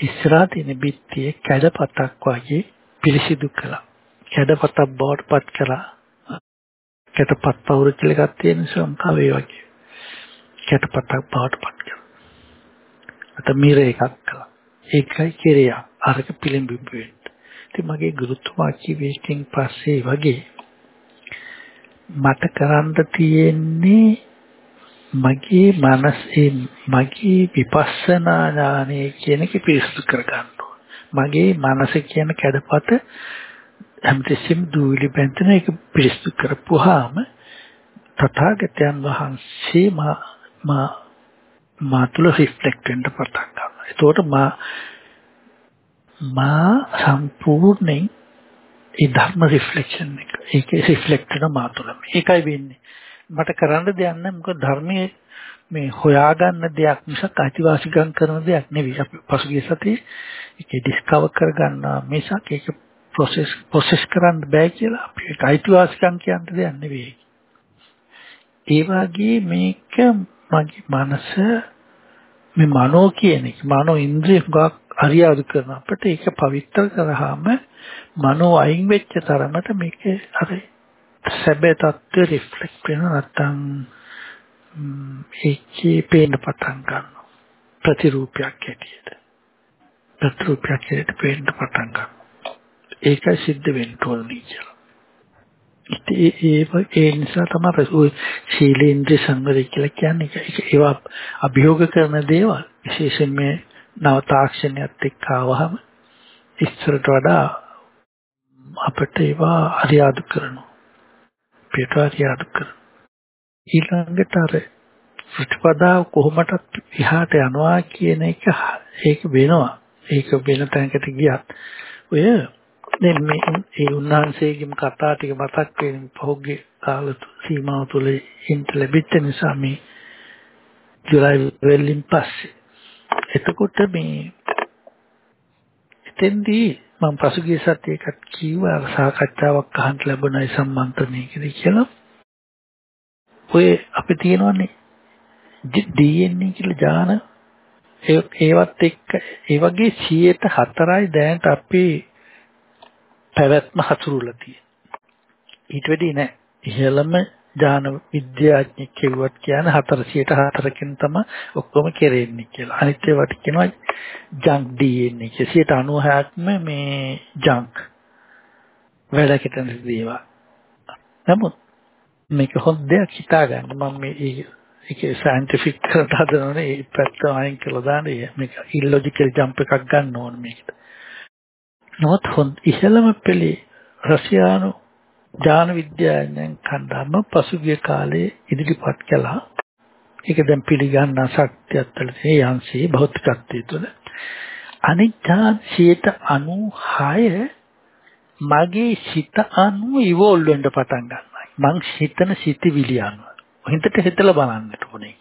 ඉස්සරහා තියෙන බිත්තියේ කැඩපතක් වගේ පිරිසිදු කළා. කැඩපතක් බවට පත් කළා. කැටපත් පවුර කියලා එකක් තියෙන සංකවේ වගේ. කැටපතක් බවට පත් කළා. අත මීර එකක් කළා. ඒකයි කෙරියා අරක පිළිඹු වෙන්න. ඉතින් මගේ ගුරුතුමා කිව්වෙකින් පස්සේ වගේ මට කරන්න තියෙන්නේ මගේ මනසේ මගේ විපස්සනා ඥානය කියන එක පිරිසිදු කරගන්න මගේ මනස කියන කැඩපත හැමතිස්සෙම දූවිලි බැඳෙන එක පිරිසිදු කරපුවාම තථාගතයන් වහන්සේ මා මා මා තුල රිෆ්ලෙක්ට් වෙන්න පටන් ගන්නවා. ඒතකොට මා මා සම්පූර්ණයෙන් ඒ ධර්ම රිෆ්ලෙක්ෂන් එක ඒකේ රිෆ්ලෙක්ට් වෙන මා තුල. ඒකයි වෙන්නේ. මට කරන්න දෙයක් නැහැ. මොකද ධර්මයේ මේ හොයාගන්න දෙයක් මිසක් අයිතිවාසිකම් කරන දෙයක් නෙවෙයි. අපි පසුගිය සතියේ ඒක ඩිස්කවර් කරගන්න මිසක් ඒක ප්‍රොසෙස් ප්‍රොසෙස් කරන්න බෑ කියලා අපි ඒක අයිතිවාසිකම් කියන දෙයක් නෙවෙයි. ඒ වගේ මේක මගේ මනස මේ මනෝ කියන එක මනෝ ඉන්ද්‍රිය ගොක් හරියාදු කරන අපිට ඒක පවිත්‍ර කරාම මනෝ අයින් වෙච්ච තරමට මේක අර සැබෑ තත්ත්වය රිෆ්ලෙක්ට් වෙන නැත්තම් ඒකේ පේන්න පටන් ගන්නවා. ප්‍රතිරූපයක් හැටියට. ප්‍රතිරූපයක් හැටියට පේන්න පටන් ගන්නවා. ඒකයි සිද්ධ වෙන්න ඕනේ කියලා. ඉතින් ඒ නිසා තමයි ඔය ශීලේන්ද්‍ර සංවරය කියලා කියන්නේ. ඒවා අභියෝග කරන දේවල්. විශේෂයෙන් මේ නව තාක්ෂණයත් එක්ක ආවහම ඉස්සරට වඩා අපිට ඒවා අරියාදු කරනවා. පිටාරියාදු කරනවා ඊළඟට අර ප්‍රතිපදාව කොහොමටත් එහාට යනවා කියන එක ඒක වෙනවා. ඒක වෙන තැනකට ගියත් ඔය දැන් මේ ඒ උන්වහන්සේගේම කතා ටික මතක් වෙන පහුගිය කාල සීමාව තුළ ඉන්ට ලැබිච්ච නිසා මේ ජුලයි වෙලින් පස්සේ එතකොට මේ එතෙන්දී මම පසුගිය සතියේ එකක් කිව්වා සාකච්ඡාවක් අහන්න ලැබුණයි සම්මන්ත්‍රණයකදී කියලා. ඔය අපි තියෙනවනේ DNA කියලා ජාන ඒවත් එක්ක ඒ වගේ 104යි දැනට අපේ පැවැත්ම හසුරුලා තියෙන. ඊට වැඩි නෑ. ඉහළම ඥාන විද්‍යාඥයෙක් කියුවත් කියන 404කින් තමයි ඔක්කොම කෙරෙන්නේ කියලා. අනිත් ඒවාට කියනවා ජංක් DNA කියලා. 96ක්ම මේ ජංක් වැඩකට දේවා. නමුත් මේක හොඳ දෙයක් හිතා ගන්න මම මේ ඒක සයන්ටිෆික් කරට හදනවනේ ඒ පැත්ත අයින් කළා දාන්නේ මේක ඉල්ලොජිකල් ජම්ප් එකක් ගන්න ඕන මේකට. නමුත් හොඳ ඉහළම පෙළේ රෂියානු ඥාන විද්‍යාඥයන් කණ්ඩායම පසුගිය කාලේ ඉදිරිපත් කළා. ඒක දැන් පිළිගන්න ශක්තියත් වල තියෙන යන්සේ භෞතිකත්වයේ තුල අනිත්‍යන් 96 මගේ සිත අනුව ඉවෝල්ව් වෙන්න පටන් ගන්නවා. මං හිතන සිතිවිලි අනුව. හිතට හිතලා බලන්නට ඕනේ.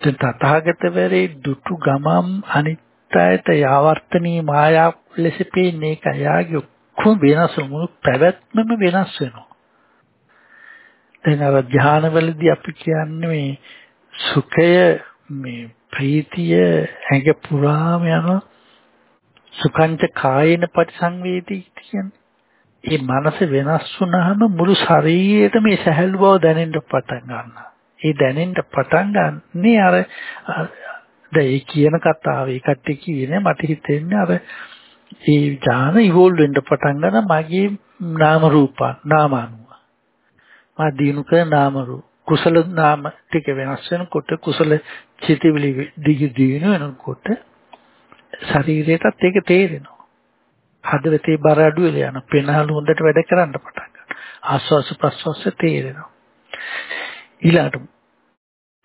දැන් තථාගතවරේ දුටු ගමම් අනිත්‍යයට යාවර්තනී මායාව ලෙස පේන්නේ ඒක යාගේ ඔක්කොම වෙනස් මුළු පැවැත්මම වෙනස් වෙනවා. දැන් අර ධානවලදී අපි කියන්නේ මේ සුඛය මේ ප්‍රීතිය ඇඟ පුරාම යන සුඛංච කායේන පරිසංවේදී කියන්නේ. ඒ මනස වෙනස් වුනහම මුළු ශරීරයේම මේ සැහැල්ලු බව දැනෙන්න පටන් ගන්නවා. ඒ දැනෙන්න පටන් ගන්නේ අර දැන් ඒ කියන කතාව ඒ කට්ටිය කියන්නේ මට හිතෙන්නේ අර ඒ ඥාන ඉවෝල්ව් වෙන්න පටන් ගන්න මගේ නාම රූප නාම අනුව. මා දිනු කරන නාම රූප කුසල නාම ටික වෙනස් වෙනකොට කුසල චිතවිලි දිග දින වෙනකොට ශරීරයටත් ඒක තේරෙනවා. හදවතේ බර අඩු වෙලා යන පෙනහළු හොඳට වැඩ කරන්න පටන් ගන්නවා. ආස්වාස ප්‍රස්වාස තේරෙනවා. ඊළාට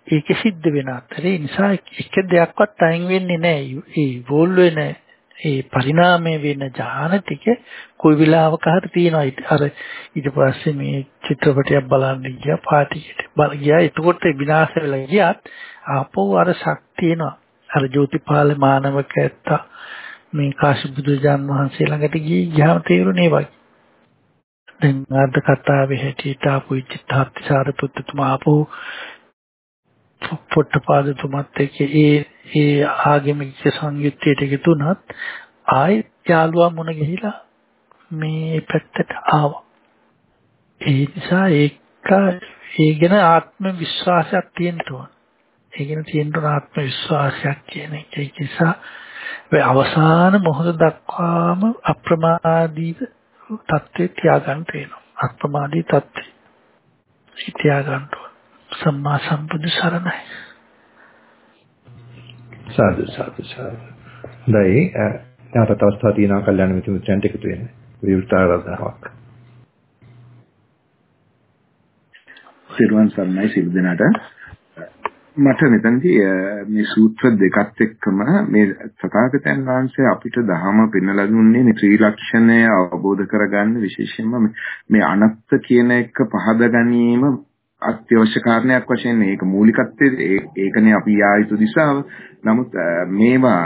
ඒක සිද්ධ වෙන අතරේ නිසා එක දෙයක්වත් අයින් වෙන්නේ නැහැ. ඒ වෝල් වෙන ඒ පරිණාමය වෙන ඥාන ටික කොයි වෙලාවක හරි තියෙනවා. අර ඊට පස්සේ මේ චිත්‍රපටයක් බලන්න ගියා පාටියට බල ගියා. එතකොට විනාශ වෙලා ගියත් ආපහු අර ශක්තිය එනවා. අර ජෝතිපාල මානවක ඇත්ත මේ කාශ්‍යප බුදුජාන් වහන්සේ ළඟට ගියේ ගියාම තේරුනේ වගේ. දැන් අද කතාවේ හැටියට ආපු චිත්තාර්ථ සාරපුත්තුමා ආපහු පොට්ටපාදතුමත් එක්ක ඒ ඒ ආගමික සංයුත්තයට එකතුනත් ආයෙත් යාළුවා මුණ ගිහිලා මේ පැත්තට ආවා. ඒ නිසා ඒක ඒ ගැන ආත්ම විශ්වාසයක් තියෙන්න ඕන. ඒ ගැන තියෙන්න ඕන ආත්ම විශ්වාසයක් කියන එක. ඒ නිසා අවසාන මොහොත දක්වාම අප්‍රමාදීව தත්ත්වය තියාගන්න වෙනවා. අප්‍රමාදී தත්ත්වය තියාගන්න ඕන. සම්මා සම්බුදු සරණයි.
සාදු සාදු සාදු. හොඳයි. නැවතත් අවස්ථාව තියෙනවා කල්යනා මිත්‍ර මිත්‍රයන්ට එකතු වෙන්න. විවෘත ආරාධනාවක්.
සිරුවන් සර්ණයි සිල් දෙනාට මට මෙතනදී මේ සූත්‍ර දෙකත් එක්කම මේ තථාගතයන් වහන්සේ අපිට දහම පෙන්වලා දුන්නේ මේ ත්‍රිලක්ෂණය අවබෝධ කරගන්න විශේෂයෙන්ම මේ අනත්ත කියන එක පහද ගැනීම අත්‍යවශ්‍ය කාරණයක් වශයෙන් මේක මූලිකත්වයේ ඒකනේ අපි යා යුතු දිශාව. නමුත් මේවා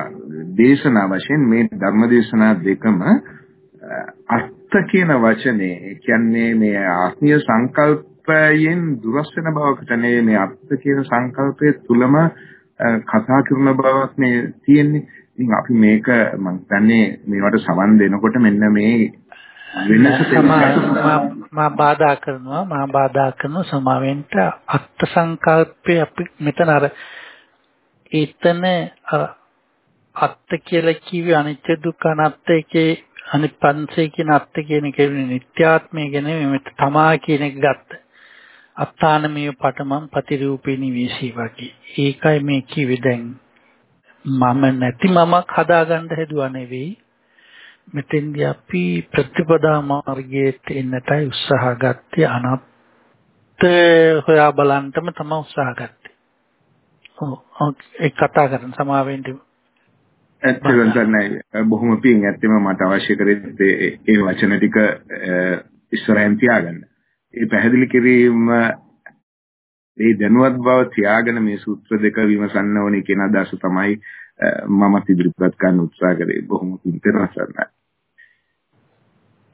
දේශනා වශයෙන් මේ ධර්ම දේශනා දෙකම අර්ථ කියන වචනේ කියන්නේ මේ ආත්මීය සංකල්පයෙන් දුරස් වෙන බවකට නෙවෙයි මේ අර්ථ කියන සංකල්පය තුලම කතා කරන බවක් මේ තියෙන්නේ. ඉතින් අපි මේක මම දන්නේ මේවට සවන් දෙනකොට මෙන්න මේ
මා බාධා කරනවා මා බාධා කරන සමාවෙන්ට අත්ත් සංකල්පේ අපි මෙතන අර එතන අර අත්ත් කියලා කිව්වේ අනිත්‍ය දුක්ඛ අනාත්ත එකේ අනිත් පංචේ කියන අත්ත් කියන එක නිත්‍යාත්මය ගැන මෙතන තමා කියන එක ගත්ත. අත්තානමය පටමම් ප්‍රතිරූපේනි වීසී වගේ. ඒකයි මේ කිව්වේ දැන් මම නැති මමක් හදාගන්න හැදුවා නෙවෙයි මෙතෙන්දී අපි ප්‍රතිපදා මාර්ගයට එන්නටයි උත්සාහ ගත්තේ. අනත් හොයා බලන්නටම තමයි උත්සාහ ගත්තේ. ඔව්. ඒ කතා කරන සමාවෙන්න.
ඇත්තටම තමයි. බොහොම පිං. ඇත්තම මට අවශ්‍ය කරේ ඒ වචන ටික ඉස්සරහින් තියාගන්න. ඒ පැහැදිලි කිරීම ඒ දැනුවත් බව තියාගෙන මේ සූත්‍ර දෙක විමසන්න ඕනේ කියන අදහස තමයි මමත් ඉදිරිපත් කරන්න උත්සාහ කරේ. බොහොම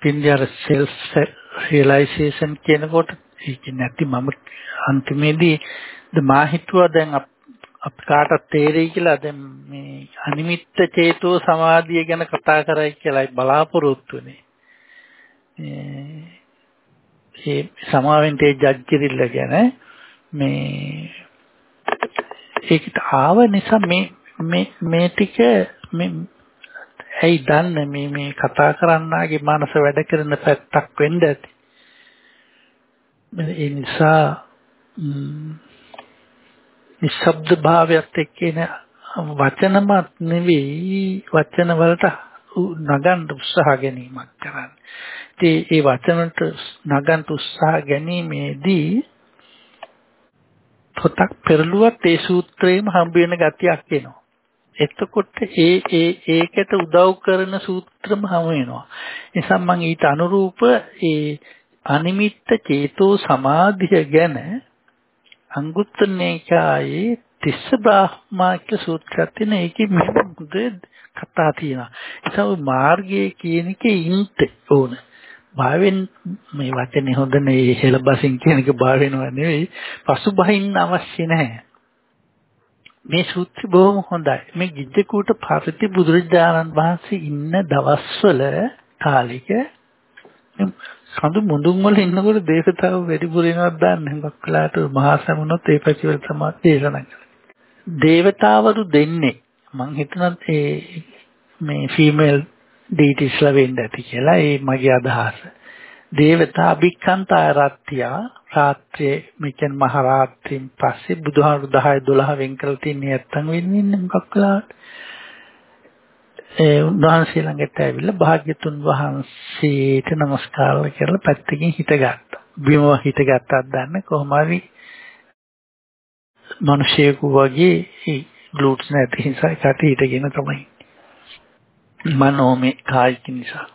පින්තරසන්නයි.
පින්දියර self realization කියනකොට ඒක නැති මම අන්තිමේදී මා හිතුවා දැන් අප කාටත් තේරෙයි කියලා දැන් මේ අනිමිත්ත චේතෝ සමාධිය ගැන කතා කරයි කියලායි බලාපොරොත්තු වෙන්නේ. ඒ සමාවෙන්ට ඒ ජජ්ජිරිල්ල ගැන මේ ඒකට ආව නිසා මේ මේ මේ ටික මේ ඇයි දන්නේ මේ මේ කතා කරන්නාගේ මනස වැඩ කරන පැත්තක් වෙන්න ඇති. ඒ නිසා නිශ්ශබ්ද භාවයත් එක්කේන වචනමත් නෙවෙයි වචන වලට නගන්න උත්සාහ ගැනීමක් කරන්නේ. ඉතින් ඒ වචනට නගන්න උත්සාහ ගැනීමේදී පොතක් පෙරළුවත් ඒ සූත්‍රයේම හම්බ වෙන ගතියක් එනවා. එතකොට ඒ ඒ ඒකට උදව් කරන සූත්‍රම හමු වෙනවා. නිසා මම ඊට අනුරූප ඒ අනිමිත්ත චේතෝ සමාධිය ගැන අංගුත්තර නිකායේ තිස්ස බ්‍රාහ්මණික සූත්‍රයක් තියෙන ඒකේ මෙහෙම කතා තියෙනවා. ඒසම මාර්ගයේ කියන එකේ ඉන්ට ඕන. භාවෙන් මේ වචනේ හොඳ නේ හෙළබසින් කියන එක භාවෙනව නෙවෙයි. පසුබහින්න අවශ්‍ය නැහැ. මේ සූත්‍රය බොහොම හොඳයි. මේ ගිජ්ජකූට පරිදි බුදුරජාණන් වහන්සේ ඉන්න දවස්වල කාලෙක සඳු මුඳුන් වල ඉන්නකොට දේශතාව වැඩිපුර වෙනවද දන්නේ හුඟක් වෙලාට මහා සමුණොත් ඒ පැතිවල තමයි දේශනා කරන්නේ. දේවතාවරු දෙන්නේ මං හිතනත් ඒ මේ ෆීමේල් ඩීටිස්ලා වෙන්න ඇති කියලා ඒ මගේ අදහස. දේවතා අභික්ඛන්තා රත්ත්‍යා රාත්‍රියේ මෙකෙන් මහ රාත්‍රියෙන් පස්සේ බුදුහාමුදුරු 10 12 වෙන් කරලා තින්නේ නැත්තම් වෙන්නේ මොකක් වෙලාවට ඒ උන්වහන්සේ ළඟට ඇවිල්ලා භාග්‍යතුන් වහන්සේට নমස්කාර කරලා පැත්තකින් හිටගත්තා. බිම හිටගත්තත් දන්න කොහොම හරි මිනිසෙකු වගේ ග්ලූට්ස් නැති නිසා කට හිටගෙන තමයි. මනෝමේ කායික නිසා.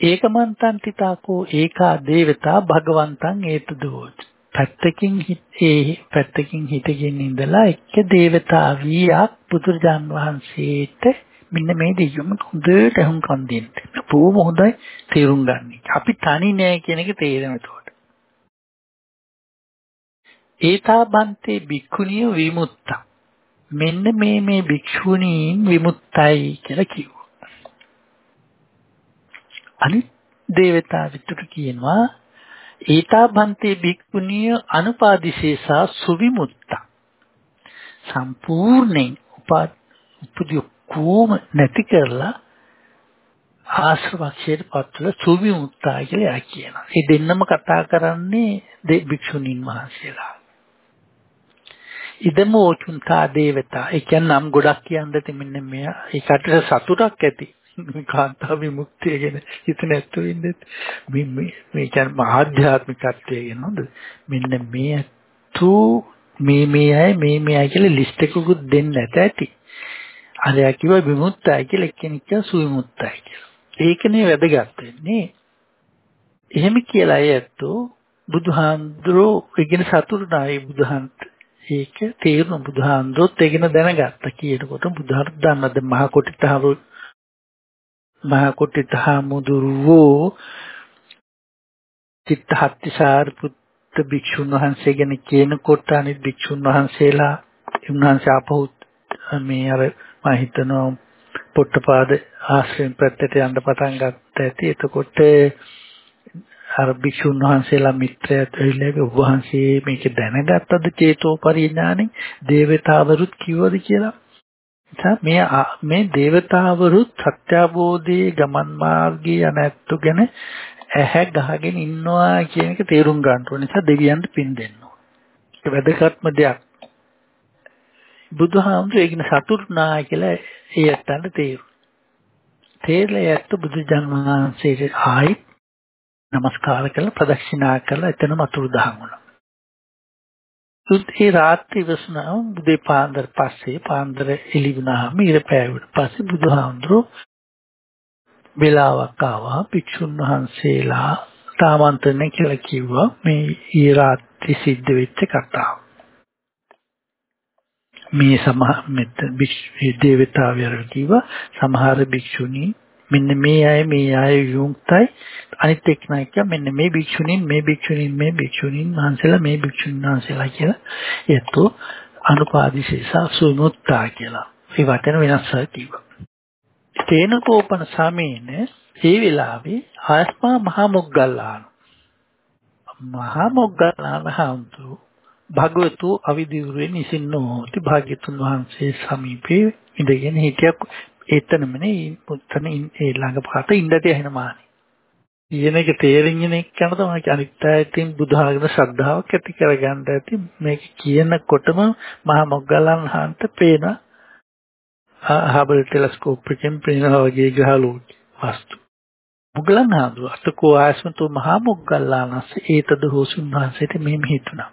ඒකමන්තං තිතාකෝ ඒකා දේවතා භගවන්තං ඒතදෝත්. පැත්තකින් ඒ පැත්තකින් හිටගෙන ඉඳලා එක්ක දේවතාවියක් බුදුරජාන් වහන්සේට මෙන්න මේ දෙයියම හොඳට අහුම්කම් දෙන්න. බොහොම හොඳයි තේරුම් ගන්න. අපි තනි නෑ කියන එක තේරෙන එතකොට. ඒතා බන්තේ භික්ඛුනිය විමුක්ත. මෙන්න මේ මේ භික්ෂුණීන් විමුක්තයි කියලා කිව්වා. අනිත් දේවතා විතර කියනවා ඒතා බන්තේ භික්ඛුනිය අනුපාදිශේෂා සුවිමුක්ත. සම්පූර්ණයෙන් උපදී කොහොම නැති කරලා ආශ්‍රවක්ෂයට පත්වල සුවිමුක්තයි කියලා කියනවා. ඒ දෙන්නම කතා කරන්නේ දේ භික්ෂුණීන් වහන්සේලා. ඉදමෝචුන්තා දේවතා. ඒ කියන්නේ නම් ගොඩක් කියන්න මෙන්න මෙයා ඒකට සතුටක් ඇති. කාන්තා විමුක්තිය ගැන හිතන ඇත්තෝ ඉන්නේ මේ මේ මේ කියන්නේ ආධ්‍යාත්මිකත්වය ගැන හොඳ මෙන්න මේ තු මේ මේ අය මේ මේ අය කියලා ලිස්ට් එකකුත් දෙන්න නැත ඇති. අරයා කිව්වා විමුක්තයි කියලා එක්කෙනෙක් කිව්වා සුවිමුක්තයි කියලා. ඒකනේ වැදගත් වෙන්නේ. එහෙම කියලා අය ඇත්තෝ බුදුහාඳුරෝ ඉගෙන සතුටුනායි බුදුහන්ත ඒක තේරුම් බුදුහාඳුරොත් ඒකන දැනගත්තා. කියනකොට බුදුහාර දන්නද මහ කොටිතහව මහ කොටිතහමුදුරෝ චිත්තහත්තිසාර පුත්ත භික්ෂුන් වහන්සේ ගැන කියනකොට අනිත් භික්ෂුන් වහන්සේලා උන්වහන්සේ ආපහු මේ අර මම හිතනවා පොට්ටපාද ආශ්‍රයෙන් පැත්තට යන්න පටන් ගත්ත ඇති. එතකොට අර භික්ෂුන් වහන්සේලා මිත්‍රයත් ඇවිල්ලා ඔබ වහන්සේ මේක දැනගත්තද චේතෝ පරිඥානෙ දේවතාවරුත් කිව්වද කියලා. එතන මේ මේ දේවතාවරුත් සත්‍යාවෝධයේ ගමන් මාර්ගයේ අනැත්තු ගැන ඇහැ ගහගෙන ඉන්නවා කියන එක තේරුම් ගන්න ඕන නිසා දෙවියන්ට පින් දෙන්න ඕන. ඒක වැදගත්ම දෙයක්. බුදුහාමුදුරේ ඒකින සතුටුනා කියලා ඒ ඇත්තන්ට තේරු. තේරලා ඇත්ත බුදු ජන්මහන්සේට ආයි নমස්කාර කරලා ප්‍රදක්ෂිනා කරලා එතනම අතුරු දහන් වුණා. ඒ රාත්‍රී ඉවසනා උදේ පාන්දර පස්සේ පාන්දර එළි වුණාම ඉර පෑවුවට පස්සේ බුදුහාමුදුරුවෝ වෙලාවක් ආවා භික්ෂුන් වහන්සේලා ආමන්ත්‍රණය කියලා කිව්වා මේ ඊ රාත්‍රී සිද්ධ වෙච්ච කතාව. මේ සමහ මෙත් දේවතාවයර කිව්වා සමහර භික්ෂුණීන් මෙන්න මේ අය මේ අය යුක්තයි අනිත් එක්කෙනා කිය මෙන්න මේ භික්ෂුණීන් මේ භික්ෂුණීන් මේ භික්ෂුණීන් වහන්සේලා මේ භික්ෂුණීන් වහන්සේලා කියලා ඒතෝ අනුපාදිශේෂා සුමුත්තා කියලා. ඒ වචන වෙනස් කිව්වා. තේන කෝපන සමේන ඒ වෙලාවේ ආස්මා මහා මොග්ගල්ලාන මහා මොග්ගල්ලාන හඳු භගවතු අවිදිරුවේ නිසින්නෝති භාග්‍යතුන් වහන්සේ සමීපේ ඉඳගෙන හිටියක් එතනමනේ පුත්තන ඒ ළඟ පාත ඉඳට යන මානේ. කියන එක තේරෙන්න එන එක යන තමයි අනිත් අයටින් බුදුහාගෙන ශ්‍රද්ධාවක් ඇති කරගන්න ඇති මේක කියනකොටම මහා මොග්ගලන් හන්ට පේන හබල් ටෙලස්කෝප් එකෙන් පේනවා වගේ ග්‍රහලෝක වස්තු. මොග්ගලන් හඳු අතකෝ ආස්මතු මහා මොග්ගල්ලානස් ඒතද හෝසුන් වහන්සේට මෙහෙම හිතුණා.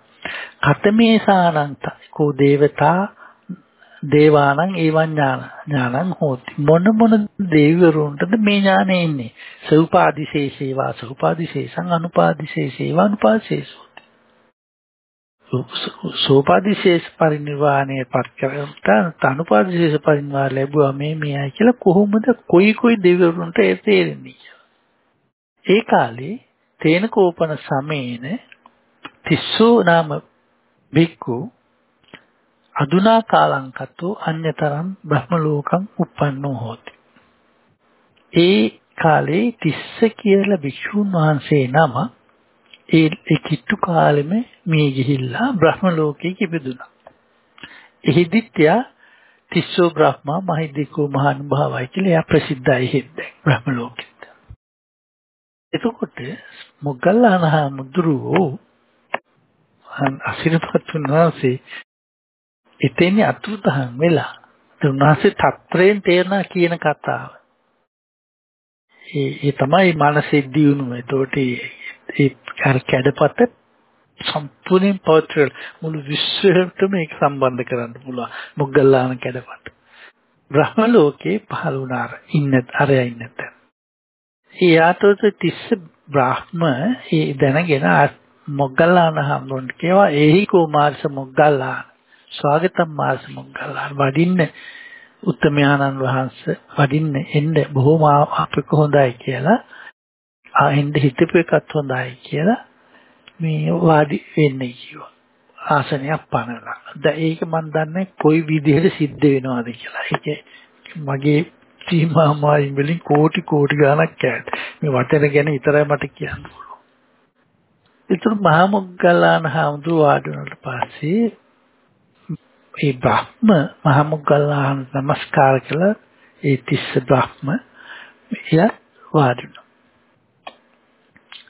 කතමේ සානන්ත කෝ දේවතා දේවානං ඒවං ඥාන ඥානං හෝති. මොන මොන දෙවිවරුන්ටද මේ ඥානෙ ඉන්නේ? සූපාදිශේෂේවා සූපාදිශේෂං අනුපාදිශේෂේවා අනුපාදිශේෂෝති සූපාදිශේෂ පරිනිර්වාණය පත් කරගත්ත. අනුපාදිශේෂ පරිනිර්වාණ ලැබුවා මේ මෙයයි කියලා කොහොමද කොයි කොයි දෙවිවරුන්ට ඒ තේරෙන්නේ ඒ කාලේ තේන කෝපන සමේන තිස්සෝ නාම බික්කු අදුනා කාලංකතෝ අඤ්‍යතරම් බ්‍රහ්ම ලෝකම් උප්පන්නෝ හෝති. ඒ කාලේ තිස්ස කියලා භික්ෂුන් වහන්සේ නම ඒ ඒ කිට්ටු කාලෙම මේ ගිහිල්ලා බ්‍රහ්ම ලෝකෙ ඉපදුනා. එහිදිත් යා තිස්සෝ බ්‍රහ්මා මහිද්దికෝ මහානුභාවයි කියලා එයා ප්‍රසිද්ධයි හෙද්ද බ්‍රහ්ම ලෝකෙත්. එතකොට මොග්ගල්ලාන මුද්‍රෝ අසිරපත් වහන්සේ එතෙන්නේ අතුරුදහන් වෙලා උන්වහන්සේ තත්ත්‍රයෙන් තේරනා කියන කතාව. ඒ ඒ තමයි මානසික දියුණුව. ඒතකොට ඒ අර කැඩපත සම්පූර්ණයෙන් පවත්වල මුළු විශ්වයටම ඒක සම්බන්ධ කරන්න පුළුවන්. මොග්ගල්ලාන කැඩපත. බ්‍රහ්ම ලෝකේ පහළ වුණාර ඉන්න අරයා ඉන්න තැන. ඒ ආතෝත තිස්ස බ්‍රහ්ම ඒ දැනගෙන මොග්ගල්ලාන හම්බුන්ට කියවා එහි කුමාරස මොග්ගල්ලාන ස්වාගතම් මාස මොග්ගල්ලාන වඩින්න උත්තමයාණන් වහන්සේ වඩින්න එන්න බොහොම අපික හොඳයි කියලා ආ එන්න හිතපු එකත් හොඳයි කියලා මේ වාඩි වෙන්න කිව්වා ආසනයක් පනවලා. දැන් ඒක මම දන්නේ කොයි විදිහට සිද්ධ වෙනවද කියලා. ඒක මගේ සීමා මායින් වලින් කෝටි කෝටි ගණක් කෑට. මේ වචන ගැන විතරයි මට කියන්න පුළුවන්. ඒතර මහා මොග්ගල්ලාන හාමුදුරුවෝ වාඩි වුණාට පස්සේ ඒ බ්‍රහ්ම මහා මොග්ගල්ලාන නමස්කාර කළා ඒ තිස්ස බ්‍රහ්ම එයා වාඩි වුණා.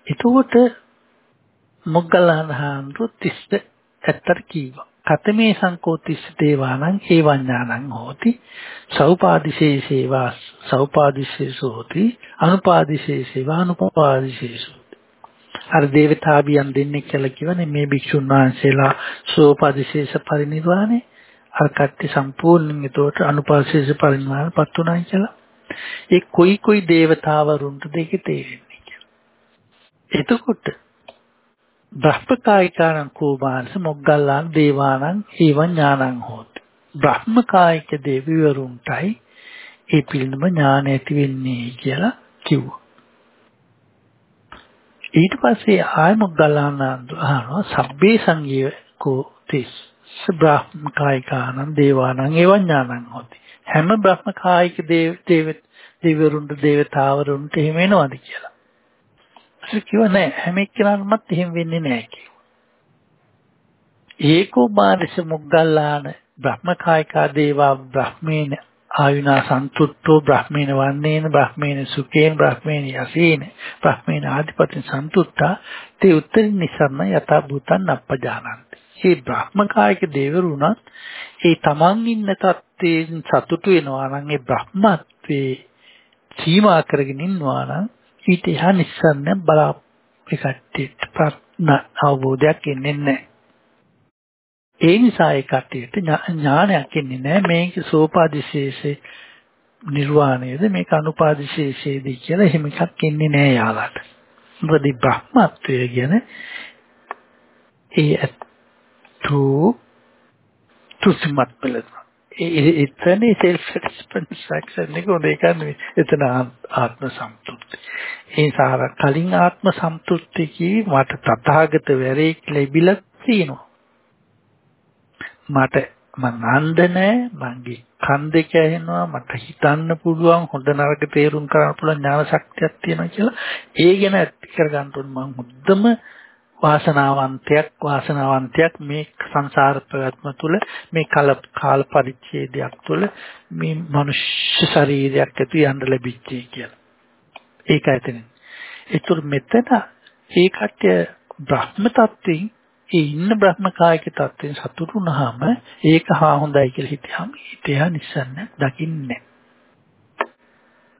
එතකොට මොග්ගල්ලාන හාමුදුරුවෝ තිස්ස ඇත්තට කිව්වා. කතමේ සංකෝතිස්ස දේවානං හේවඥානං හෝති සෞපාදිශේෂේවා සෞපාදිශේෂෝ හෝති අනුපාදිශේෂේවා අනුපාදිශේෂෝ අර දේවතාවියන් දෙන්නේ කියලා කියවනේ මේ භික්ෂුන් වහන්සේලා සෝපාදිශේෂ පරිනිර්වාණය අර කට්ටි සම්පූර්ණයෙන් ඒතකොට අනුපාදිශේෂ පරිනිර්වාණයපත් උනායි කියලා ඒ කොයි කොයි දේවතාවරුන්ට දෙක තේරෙන්නේ කියලා එතකොට බ්‍රහ්මකායිකානං කෝමානස මොග්ගල්ලාන් දේවානං ඒවං ඥානං හෝති. බ්‍රහ්මකායික දෙවිවරුන්ටයි ඒ පිළිබඳ ඥාන ඇති වෙන්නේ කියලා කිව්වා. ඊට පස්සේ ආය මොග්ගල්ලාන අහනවා සබ්බේ සංගිය කෝ තිස් බ්‍රහ්මකායිකානං දේවානං ඒවං ඥානං හෝති. හැම බ්‍රහ්මකායික දේව දෙවිවරුන්ට දේවතාවරුන්ට එහෙම වෙනවද කියලා. කිව්වා නෑ හැම එක්කෙනාටමත් එහෙම වෙන්නේ නෑ කිව්වා. ඒකෝ මානස මුග්ගල්ලාන බ්‍රහ්මකායිකා දේවා බ්‍රහ්මේන ආයුනා සන්තුට්ඨෝ බ්‍රහ්මේන වන්නේන බ්‍රහ්මේන සුඛේන බ්‍රහ්මේන යසේන බ්‍රහ්මේන ආදිපතින් සන්තුට්ඨා තේ උත්තරින් නිසන්න යථා භූතං අප්පජානන්ති. මේ බ්‍රහ්මකායික දේවරුණත් ඒ තමන් ඉන්න තත්ත්වයෙන් සතුටු වෙනවා නම් ඒ බ්‍රහ්මත්වේ සීමා කරගෙන ඉන්නවා නම් ඊට එහා නිස්සන්න බලා ඒ කට්ටියට ප්‍රඥා අවබෝධයක් එන්නේ නැහැ. ඒ නිසා ඒ කට්ටියට ඥානයක් ඉන්නේ නැහැ මේක සෝපාදිශේෂේ නිර්වාණයද මේක අනුපාදිශේෂයේද කියලා එහෙම එකක් ඉන්නේ නැහැ යාළට. මොකද බ්‍රහ්මත්වය කියන ඒ අතු තුසිමත් පෙළන. එතන self satisfaction එක උනේ කන්නේ එතන ආත්ම සම්තුෂ්ටි. ඒ සාර කලින් ආත්ම සම්තුෂ්ටි කී මට තථාගත වෙරේ ලැබිලා තියෙනවා. මට මං අන්ධ නෑ මගේ කන් දෙක ඇහෙනවා මට හිතන්න පුළුවන් හොඳ නරක තේරුම් ගන්න පුළුවන් ඥාන ශක්තියක් තියෙනවා කියලා ඒ ගැන ඇති කර ගන්න ඕන මං මුද්දම වාසනාවන්තයක් වාසනාවන්තයක් මේ සංසාර ප්‍රවැත්ම තුළ මේ කල කාල පරිච්ඡේදයක් තුළ මේ මනුෂ්‍ය ශරීරයක් ඇති යන්න ලැබිච්චේ කියලා. ඒකයි එතන. ඒතර මෙතන ඒ කට්ටිය බ්‍රහ්ම තත්ත්වයෙන් ඒ ඉන්න බ්‍රහ්ම කායික තත්ත්වයෙන් සතුටු වුණාම ඒක හා හොඳයි කියලා හිතාම හිතයා නිසන්න දකින්නේ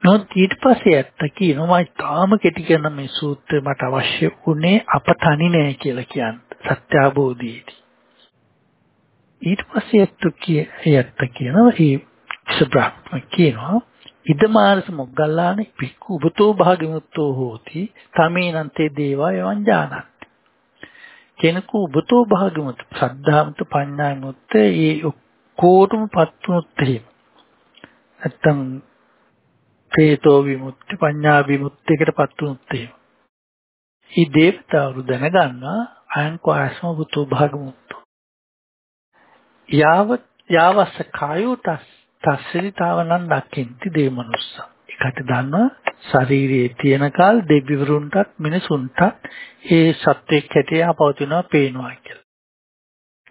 නොත් ඊට පස්සේ ඇත්ත කියනවා මම තාම කෙටි කරන මේ සූත්‍රය මට අවශ්‍ය උනේ අප තනි නෑ කියලා කියන්න. සත්‍ය අවබෝධයේදී ඊට පස්සේ ඇත්ත කිය ඇත්ත කියනවා ඒ සබ්‍රහ්ම කියනවා ඉදමානස මොග්ගල්ලාන පික්ඛු උබතෝ භාගිමුත්තෝ හෝති තමේනන්තේ දේවා යවං ජානන්ති. කෙනෙකු උබතෝ භාගමුත් සද්ධාමත පඤ්ඤාමුත් ඒ ඔක්කොටම පත්තුනොත් එහෙම. නැත්තම් ප්‍රේතෝ විමුක්ති පඤ්ඤා විමුක්තියකට පත්තුනොත් එහෙම. මේ දේවතාවරු දැනගන්නවා අයං කෝයස්ම උබතෝ භාගමුත් යාව යාවස කායෝ තස් තස්සරිතාවනන් දකින්ති දේමනුස්සා එකට දන්නවා ශරීරයේ තියෙන කල් දෙවිවරුන්ටත් මිනිසුන්ටත් ඒ සත්‍යයක් හැටියට පවතිනවා පේනවා කියලා.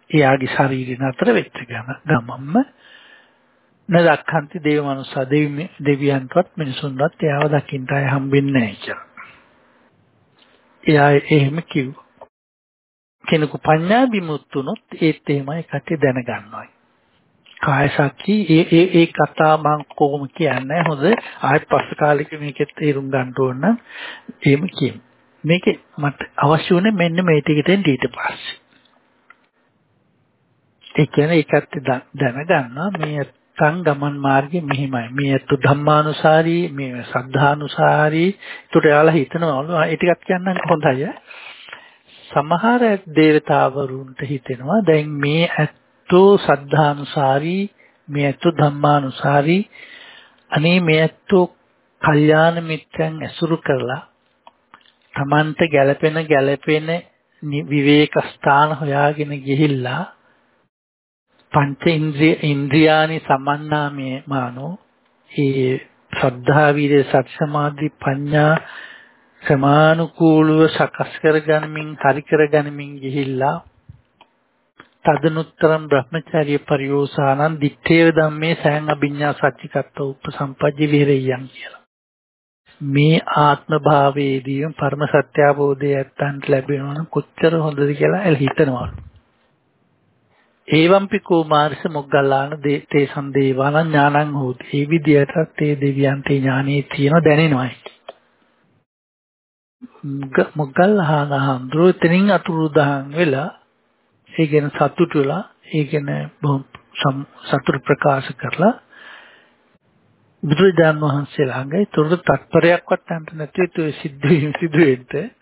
එයාගේ ශරීරය නතර වෙච්ච ගමම්ම නදක්ඛන්ති දේව මනුස්සා දෙවියන්ටවත් මිනිසුන්ටත් එයාව දකින්න අය හම්බෙන්නේ නැහැ කියලා. එයා එහෙම කිව්වා. කෙනෙකු පඤ්ඤා විමුක්තුනොත් ඒත් එහෙමයි කටේ දැනගන්නවා. කාය සක්කි ඒ ඒ ඒ කතා මම කොහොම කියන්නේ හොඳ ආයෙත් පස්ස කාලෙක මේකෙත් තේරුම් ගන්න ඕන නම් එහෙම කියමු මේකේ මට අවශ්‍ය වුණේ මෙන්න මේ ටිකෙන් ඊට පස්සේ ඒ කියන්නේ ඒකත් දැනගන්නවා මේ සං ගමන් මාර්ගය මෙහිමයි. මේ අතු ධම්මානුසාරී මේ සද්ධානුසාරී ඒකට යාලා හිතනවා ඒ ටිකක් කියන්නම් හොඳයි සමහර දේවතාවරුන්ට හිතෙනවා දැන් මේ ඇත්තෝ සද්ධානුසාරී මේ ඇත්තෝ ධම්මානුසාරී. අනේ මේ ඇත්තෝ කල්යාණ මිත්‍රයන් ඇසුරු කරලා තමන්ට ගැළපෙන ගැළපෙන විවේක ස්ථාන හොයාගෙන ගිහිල්ලා පංච ඉන්ද්‍රිය ඉන්ද්‍රියානි සමන්නාමේ මානෝ ඒ ශ්‍රද්ධා වීර්ය සති සමාධි ප්‍රඥා සමානුකූලව සකස් කරගනිමින් හරි කරගනිමින් ගිහිල්ලා තදනුත්තරම් බ්‍රහ්මචාර්ය පරියෝසානං දිත්තේව ධම්මේ සයන් අභිඤ්ඤා සච්චිකත්ව උපසම්පජ්ජ විහෙරියන් කියලා. මේ ආත්ම භාවයේදී පරම සත්‍ය අවබෝධය ඇත්තන්ට ලැබෙනවා නම් කොච්චර හොඳද කියලා එල් හිතනවලු. ඒවම්පි කුමාරස මොග්ගල්ලාන තේ සන්දේවාන ඥානං හෝති. ඒ විදිහට ඒ දෙවියන්ට ඥානෙ තියෙන දැනෙනවා. මොග්ගල්ලාන හඳුරු තනින් අතුරුදහන් වෙලා ඒ ගැන සතුටු වෙලා ඒ ගැන බොහොම සතුට ප්‍රකාශ කරලා බුදුරජාන් වහන්සේ ළඟ ඒතර තත්පරයක්වත් අන්ත නැති ඒ සිද්ධ වීම සිදු වෙන්න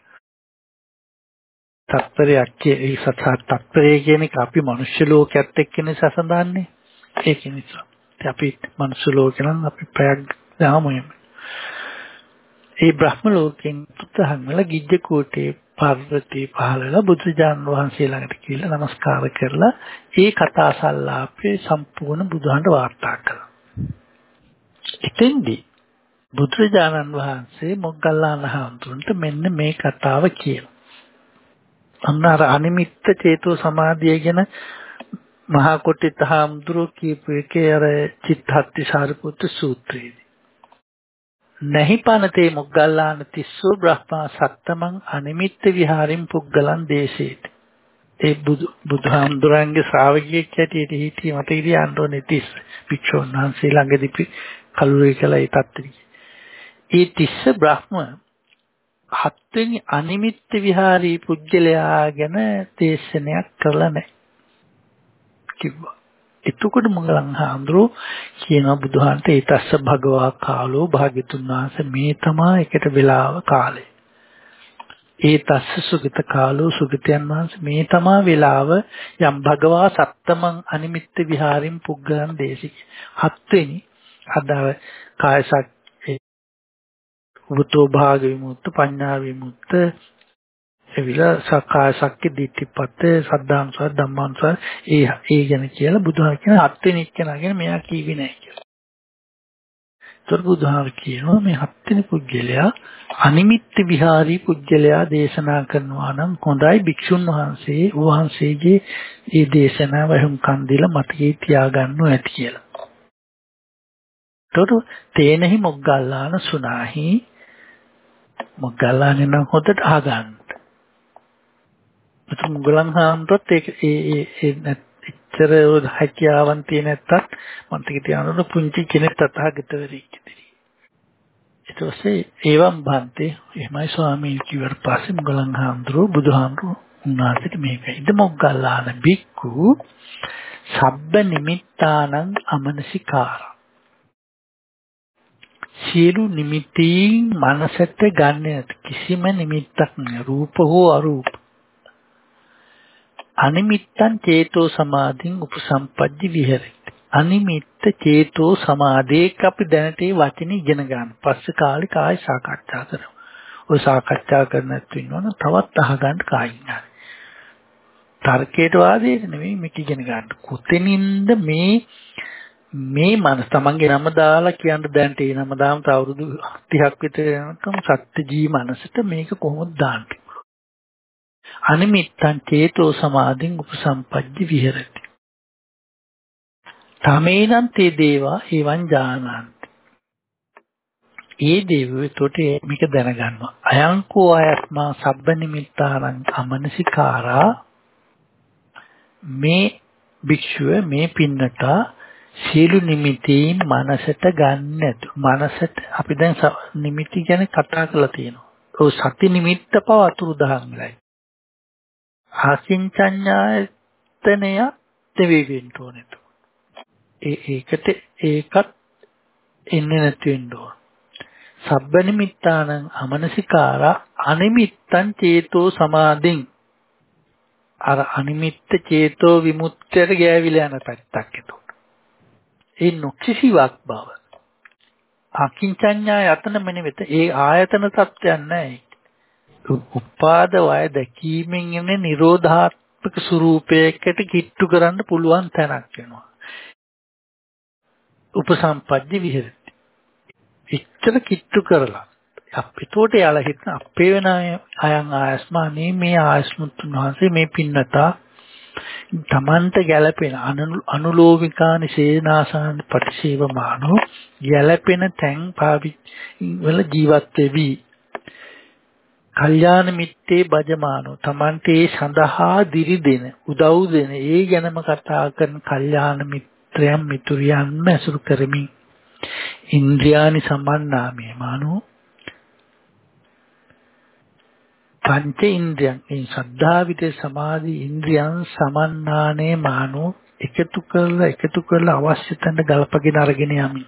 තත්පරයක් ඒ සත්‍ය තත්පරය කියන එක අපි මනුෂ්‍ය ලෝකයේත් එක්කනේ සසඳන්නේ ඒක නිසා අපි මනුෂ්‍ය ලෝකේ නම් අපි ප්‍රයක් දාමු ඒ බ්‍රහ්ම ලෝකෙන් පුතහන් වල ගිජ්ජ කෝටේ පාර්වතී පහළලා බුදුජාන් වහන්සේ ළඟට කියලා নমස්කාර කරලා ඒ කතා සංලාපේ සම්පූර්ණ බුදුහන්ට වාර්තා කළා. එතෙන්දී බුදුරජාණන් වහන්සේ මොග්ගල්ලාන හඳුන්ට මෙන්න මේ කතාව කියලා. අන්න අර අනිමිත්ත චේතෝ සමාධිය ගැන මහා කොටිත හාමුදුරුවෝ කියපු එකේ අර චිත්තහත්ති සාරිපුත්‍ර සූත්‍රයේදී නැහිපනතේ මොග්ගල්ලාන තිස්සෝ බ්‍රහ්මා සත්තමං අනිමිත්ත විහාරින් පුග්ගලන් දේශේති. ඒ බුදු බුදුහාමුදුරන්ගේ ශ්‍රාවකයෙක් හැටියට හිටියේ මට ඉතින් අඬෝනේ තිස්ස. භික්ෂුන් වහන්සේ ළඟදී කලුරේ කළා ඒ තත්ත්වෙ. ඒ තිස්ස බ්‍රහ්ම හත්වෙනි අනිමිත්ත විහාරී පුජ්‍යලයා ගැන දේශනයක් කරලා නැහැ. කිව්වා. එතකොට මංගලන් හාමුදුරුවෝ කියනවා බුදුහාන්ට ඒ තස්ස භගවා කාලෝ භාග්‍යතුන් වහන්සේ මේ තමා එකට වෙලාව කාලේ. ඒ තස්ස සුගත කාලෝ සුගතයන් වහන්සේ මේ තමා වෙලාව යම් භගවා සත්තමං අනිමිත්ත විහාරින් පුග්ගලන් දේශික. හත්වෙනි අදාව කායසක් උබතෝ භාග විමුක්ත පඤ්ඤා විමුක්ත එවිලා සක්කාය සක්කේ දිට්ඨිපත සද්ධාංසාර ධම්මාංසාර ඒ ඒ ගැන කියලා බුදුහාම කියන හත්වෙනි එක්කෙනා ගැන මෙයා කීවේ නැහැ කියලා. ඒතර බුදුහාම කියනවා මේ හත්වෙනි පුජ්‍යලයා අනිමිත්ත විහාරී පුජ්‍යලයා දේශනා කරනවා නම් හොඳයි භික්ෂුන් වහන්සේ වහන්සේගේ මේ දේශනාව වහුම් කන් දීලා මතකේ තියාගන්න ඇති කියලා. ඒතර තේනහි මොග්ගල්ලාන සුනාහි මොග්ගල්ලාන නම් හොදට අහගන්න. ඒත් මුගලන් හාමුදුරුවෝත් ඒක ඒ ඒ ඒ එච්චර හැකියාවන් තියෙන නැත්තත් මන්තික තියානොත් පුංචි කෙනෙක් තථාගතවරයෙක් ඉදිරි. ඊට පස්සේ ඒවම් බන්තේ එහෙමයි ස්වාමීන් කිව්වට පස්සේ මුගලන් හාමුදුරුවෝ බුදුහාමුදුරුවෝ උන්වහන්සේට මේකයි. ඉද මොග්ගල්ලාන බික්කු සබ්බ නිමිත්තානං අමනසිකාරා සියලු නිමිතීන් මනසට ගන්න කිසිම නිමිත්තක් නෑ රූප හෝ අරූප අනිමිත්තං චේතෝ සමාධින් උපසම්පජ්ජි විහෙරති. අනිමිත්ත චේතෝ සමාධේක අපි දැනට ඒ වචනේ ඉගෙන ගන්න. පස්සේ කාලේ කායි සාකච්ඡා කරමු. ඔය සාකච්ඡා කරන්නත් වෙනවනම් තවත් අහගන්න කායින් හරි. තර්කයට වාදයට නෙමෙයි මේක ඉගෙන ගන්න. කොතනින්ද මේ මේ මනස තමන්ගේ නම දාලා කියන්න දැනට ඒ නම දාම තව අවුරුදු 30ක් විතර යනකම් සත්‍ය ජී මනසට මේක කොහොමද දාන්නේ? අනිමිත්තං චේතෝ සමාධින් උපසම්පජ්ජ විහෙරති. තමේනං තේ දේවා එවං ජානන්ති. ඒ දේවයතොට මේක දැනගන්නවා. අයංකෝ ආයත්මා සබ්බ නිමිත්තානං අමනසිකාරා මේ භික්ෂුව මේ පින්නතා සීලු නිමිතීන් මනසට ගන්නතු. මනසට අපි දැන් නිමිති ගැන කතා කරලා තියෙනවා. ඔව් සති නිමිත්ත පව අතුරු දහන් වෙලයි. ආකින්චඤ්ඤායතනය දෙවි වෙන්න ඕනේ. ඒ ඒකට ඒකත් එන්නේ නැති වෙන්න ඕන. සබ්බ නිමිත්තානං අමනසිකාරා අනිමිත්තං චේතෝ සමාධින් අර අනිමිත්ත චේතෝ විමුක්තියට ගෑවිලා යන පැත්තක් එතකොට. ඒ නොකිසිවක් බව. අකින්චඤ්ඤා යතන මෙනෙවිත ඒ ආයතන තත්ත්වයක් නැහැ. උපාද වය දැකීමෙන් එන්නේ නිරෝධාත්මක ස්වરૂපයකට කිට්ටු කරන්න පුළුවන් තැනක් වෙනවා. උපසම්පජ්ජ විහෙරති. එච්චර කිට්ටු කරලා අපිටෝට යාලා හිටන අපේ වෙන අයන් ආයස්මානේ මේ ආයස්මුතුන් වහන්සේ මේ පින්නතා තමන්ට ගැළපෙන අනුලෝමිකානි සේනාසන පටිසේවමානෝ ගැළපෙන තැන් පාවි වල ජීවත් වෙවි. කල්යාණ මිත්තේ බජමානෝ තමන්ට ඒ සඳහා දිරි දෙන උදව් දෙන ඒ ගැනම කතා කරන කල්යාණ මිත්‍රයන් මිතුරියන්ම ඇසුරු කරමින් ඉන්ද්‍රියානි සම්මන්නාමේ මානෝ පංච ඉන්ද්‍රියන් ඒ සද්ධා විතේ සමාධි ඉන්ද්‍රියන් සමන්නානේ මානෝ එකතු කරලා එකතු කරලා අවශ්‍ය තැනට ගලපගෙන අරගෙන යමින්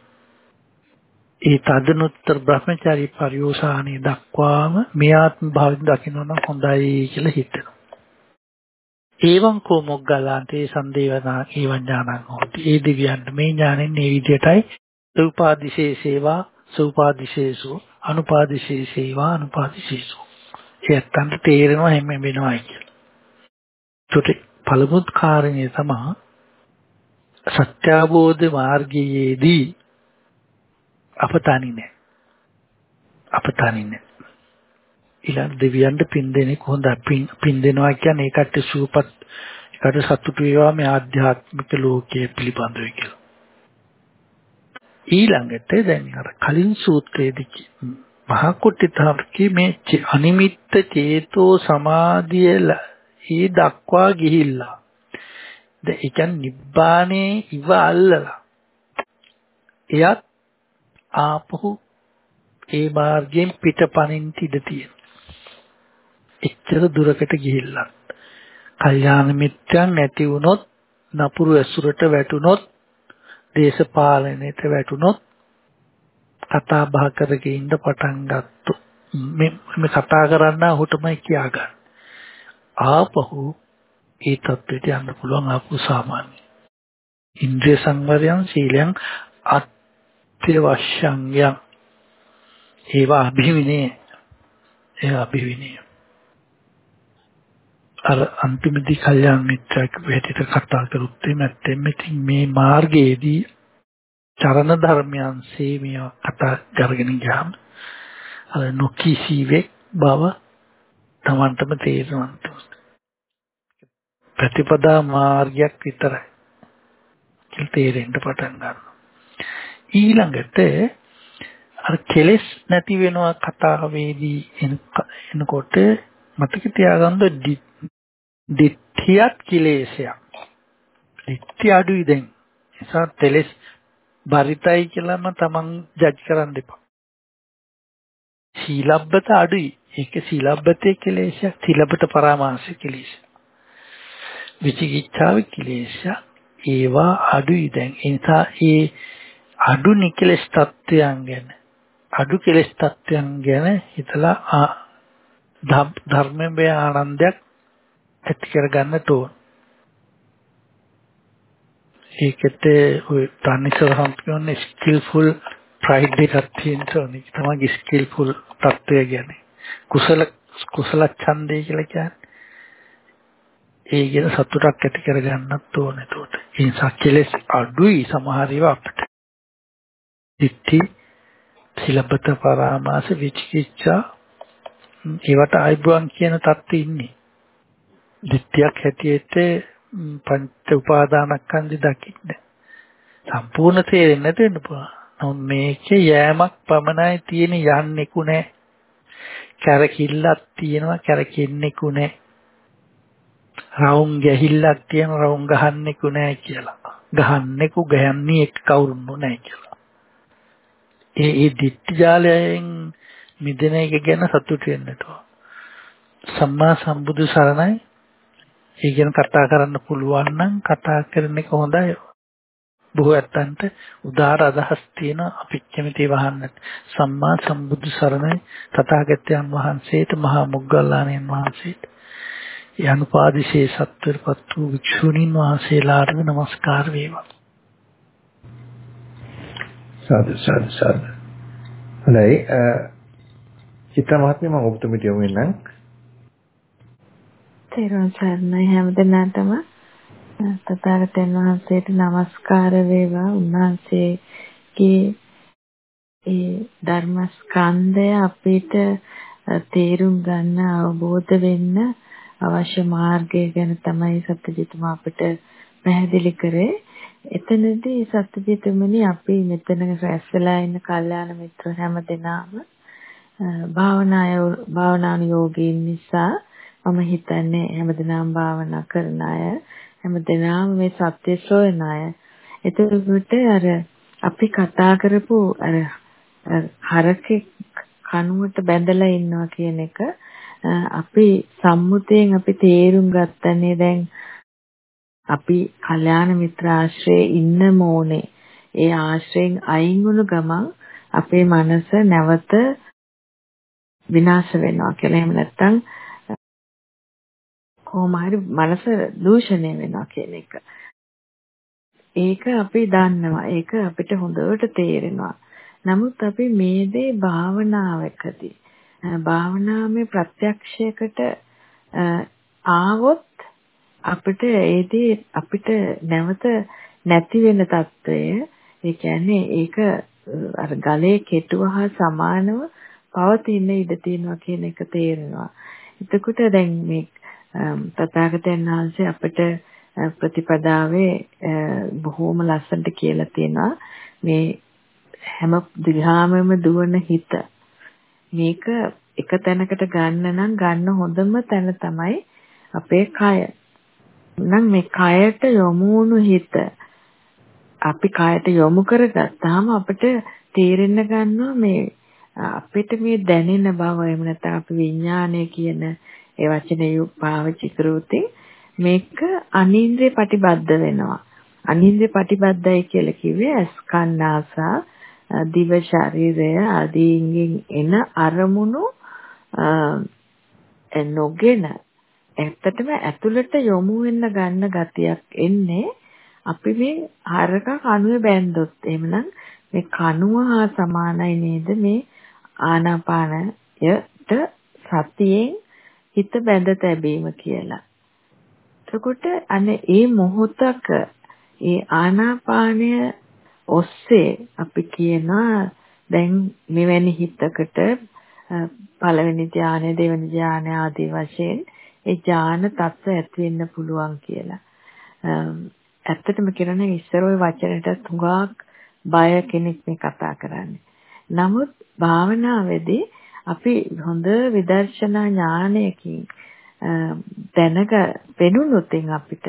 ඒ තදනුත්තර බ්‍රහ්මචාරී පරිෝසානේ දක්වාම මේ ආත්ම භාවයෙන් දකින්න නම් හොඳයි කියලා හිතෙනවා. ඒවං කෝ මොග්ගලාන්තේ සන්දේවනා ඒවං ඥානං හොති. ඒ දිව්‍යයන්ට මේ ඥානෙන් මේ විදිහටයි සූපාදිශේ සේවා සූපාදිශේසු අනුපාදිශේ සේවා අනුපාදිශේසු. ඒත්තන්ට තේරෙනවා හැම වෙනවයි කියලා. ඒකට පළමුත් කාරණේ තමයි සත්‍ය අවබෝධ මාර්ගයේදී අප තනි නෑ. අප තනි නෑ. ඊළඟ දෙවියන්ට පින් දෙන්නේ කොහොමද පින් පින් දෙනවා කියන්නේ ඒකට සූපත් ඒකට සතුටු වේවා මේ ආධ්‍යාත්මික ලෝකයේ පිළිබඳව කියලා. ඊළඟට දැන් අර කලින් සූත්‍රයේදී මහා කුට්ටිතාවකී මේ අනිමිත්ත චේතෝ සමාධිය ඒ දක්වා ගිහිල්ලා දැන් ඒ කියන්නේ නිබ්බානේ ඉව අල්ලලා එයත් ආපහු ඒ මාර්ගයෙන් පිටපණින් ඉඩ තියෙනවා. එච්චර දුරකට ගිහිල්ලා. කල්යාණ මිත්‍යන් නැති වුණොත් නපුරු ඇසුරට වැටුනොත් දේශපාලනයට වැටුනොත් කතා බහ කරගෙන ඉන්න පටන් ගත්තු මේ මේ කතා කරන්න ඔහුටමයි කියාගන්න. ආපහු ඒ තත්ත්වයට යන්න පුළුවන් ආපහු සාමාන්‍ය. ඉන්ද්‍රිය සංවරයන් සීලයන් අත්‍යවශ්‍යං යම් ඒවා අභිවිනේ ඒ අභිවිනේ අර අන්තිමදී කල්යාණ මිත්‍රයෙක් වෙහෙට කතා කරුත් එමෙත්තෙන් ඉතින් මේ මාර්ගයේදී චරණ ධර්මයන් සේමිය කතා කරගෙන ගියාම අර නොකිසීවේ බව තමන්ටම තේරෙනවා ප්‍රතිපදා මාර්ගයක් විතරයි කියලා තේරෙන්න පටන් ගන්නවා ඊළඟට අර කෙලෙස් නැති වෙනවා කතාවේදී එනකොට මතක තියාගන්න දිට්ඨියත් කිලේශයක්. දිට්ඨිය අඩුයි දැන්. නිසා තෙලස් බරිතයි කියලාම තමන් ජජ් කරන්න එපා. සීලබ්බත අඩුයි. ඒක සීලබ්බතේ කෙලේශයක්, සීලබ්බත පරාමාස කෙලේශයක්. විචිකිච්ඡාව කෙලේශයක්. ඒවා අඩුයි දැන්. ඒ නිසා ඒ අඩු නිකලස් තත්ත්වයන් ගැන අඩු කෙලස් තත්ත්වයන් ගැන හිතලා ධර්මයේ ආනන්දයක් ඇති කරගන්නට ඕන. ඒකට ඔය තනිසර සම්පූර්ණ ස්කිල්ෆුල් ප්‍රයිඩ් එකක් තියෙන්න ඕනේ. තමයි ස්කිල්ෆුල් තත්ත්වය කියන්නේ. කුසල කුසල ඡන්දය කියලා කියන්නේ. ඒ කියන සතුටක් ඇති කරගන්නත් ඕනේ ඒකට. ඒ නිසා කෙලස් අඩුයි සමහර ඒවා අපිට. දිට්ඨි සිලබත පරාමාස විචිකිච්ඡා ඒවට ආයිබුවන් කියන தත්ත්වෙ ඉන්නේ. දිට්ඨියක් හැටියට පංච උපාදානස්කන්ධය දකින්න. සම්පූර්ණ තේරෙන්නේ නැති වෙන්න පුළුවන්. නමුත් මේකේ යෑමක් පමණයි තියෙන යන්නෙකු නැහැ. කැරකිල්ලක් තියෙනවා කැරකෙන්නෙකු නැහැ. රවුම් ගැහිල්ලක් තියෙන රවුම් ගහන්නෙකු නැහැ කියලා. ගහන්නෙකු ගහන්නේ එක් කවුරුන්නු නැහැ කියලා. ඒ ඒ දිට්ඨි ජාලයෙන් මිදෙන එක ගැන සතුටු වෙන්නට සම්මා සම්බුදු සරණයි ඒ ගැන කතා කරන්න පුළුවන් නම් කතා කරන එක හොඳයි. බොහෝ ඇත්තන්ට උදාර අදහස් තියෙන අපි කැමති වහන්නට. සම්මා සම්බුදු සරණයි තථාගතයන් වහන්සේට මහා මොග්ගල්ලාණන් වහන්සේට. යනුපාදිශේ සත්වරපත් වූ වික්ෂුණීන් වහන්සේලාට නමස්කාර වේවා.
සාදු සාදු සාදු. හොඳයි. චිත්‍ර මහත්මිය මම ඔබතුමිට යොමු වෙන්නම්.
තේරුම් සරණයි හැමදෙනාටම තථාගතයන් වහන්සේට নমස්කාර වේවා උන්වහන්සේගේ ඒ ධර්මස්කන්ධය අපිට තේරුම් ගන්න අවබෝධ වෙන්න අවශ්‍ය මාර්ගය ගැන තමයි සත්‍යජිතම අපිට පැහැදිලි කරේ. එතනදී සත්‍යජිතමනි අපි මෙතන රැස්ලා ඉන්න කල්යාණ මිත්‍ර හැම දෙනාම භාවනාය භාවනානුයෝගීන් නිසා මම හිතන්නේ හැමදෙනාම භාවනා කරන අය හැමදෙනාම මේ සත්‍ය සොයන අය. එතකොට අර අපි කතා කරපු අර හරකේ කනුවට බැඳලා ඉන්නවා කියන එක අපි සම්මුතියෙන් අපි තේරුම් ගත්තනේ දැන් අපි කල්යාණ මිත්‍ර ආශ්‍රයේ ඉන්න මොනේ ඒ ආශ්‍රයෙන් අයින් වුණු ගමන් අපේ මනස නැවත විනාශ වෙනවා කියලා එහෙම නැත්නම් කොහොම හරි මනස දූෂණය වෙනවා කියන එක. ඒක අපි දන්නවා. ඒක අපිට හොඳට තේරෙනවා. නමුත් අපි මේ දේ භාවනාවකදී භාවනාවේ ප්‍රත්‍යක්ෂයකට ආවොත් අපිට ඒදී අපිට නැවත නැති වෙන తত্ত্বය ඒ කියන්නේ ඒක අර ගලේ කෙටුව හා සමානව පවතින ඉඩ තියෙනවා කියන එක තේරෙනවා. එතකොට දැන් මේ තථාගතයන් වහන්සේ අපිට ප්‍රතිපදාවේ බොහෝම ලස්සනට කියලා තියෙනවා. මේ හැම දිහාමම දුවන හිත. මේක එක තැනකට ගන්න නම් ගන්න හොඳම තැන තමයි අපේ කය. නම් මේ කයට යොමු වුණු හිත අපි කයට යොමු කරගත්තාම අපිට තේරෙන්න ගන්නවා මේ අපිට මේ දැනෙන බව. එහෙම නැත්නම් අපි විඥානය කියන ඒ වචනේ පාවිච්චි කරුවොත් මේක අනින්ද්‍රිය ප්‍රතිබද්ධ වෙනවා. අනින්ද්‍රිය ප්‍රතිබද්ධයි කියලා කිව්වේ අස්කන්නාසා දිව ශරීරය ආදීන්ගෙන් එන අරමුණු නොගෙන ඇත්තටම ඇතුළට යොමු වෙන්න ගන්න ගතියක් එන්නේ අපි මේ හරක කණුවේ බැන්දොත්. එහෙමනම් මේ කණුව හා සමානයි නේද? මේ ආනාපානයට සතියෙන් හිත බැඳ තැබීම කියලා. එතකොට අනේ ඒ මොහොතක ඒ ආනාපානය ඔස්සේ අපි කියනවා දැන් මෙවැනි හිතකට පළවෙනි ධානය දෙවෙනි ධානය ආදී වශයෙන් ඒ ඥාන තත්ත්ව ඇති වෙන්න පුළුවන් කියලා. ඇත්තටම කියනවා ඉස්සර ওই වචනට තුඟක් බය කෙනෙක් මේ කතා කරන්නේ. නමුත් භාවනාවේදී අපි හොඳ විදර්ශනා ඥානයකින් දැනග පෙනුනොත් අපිට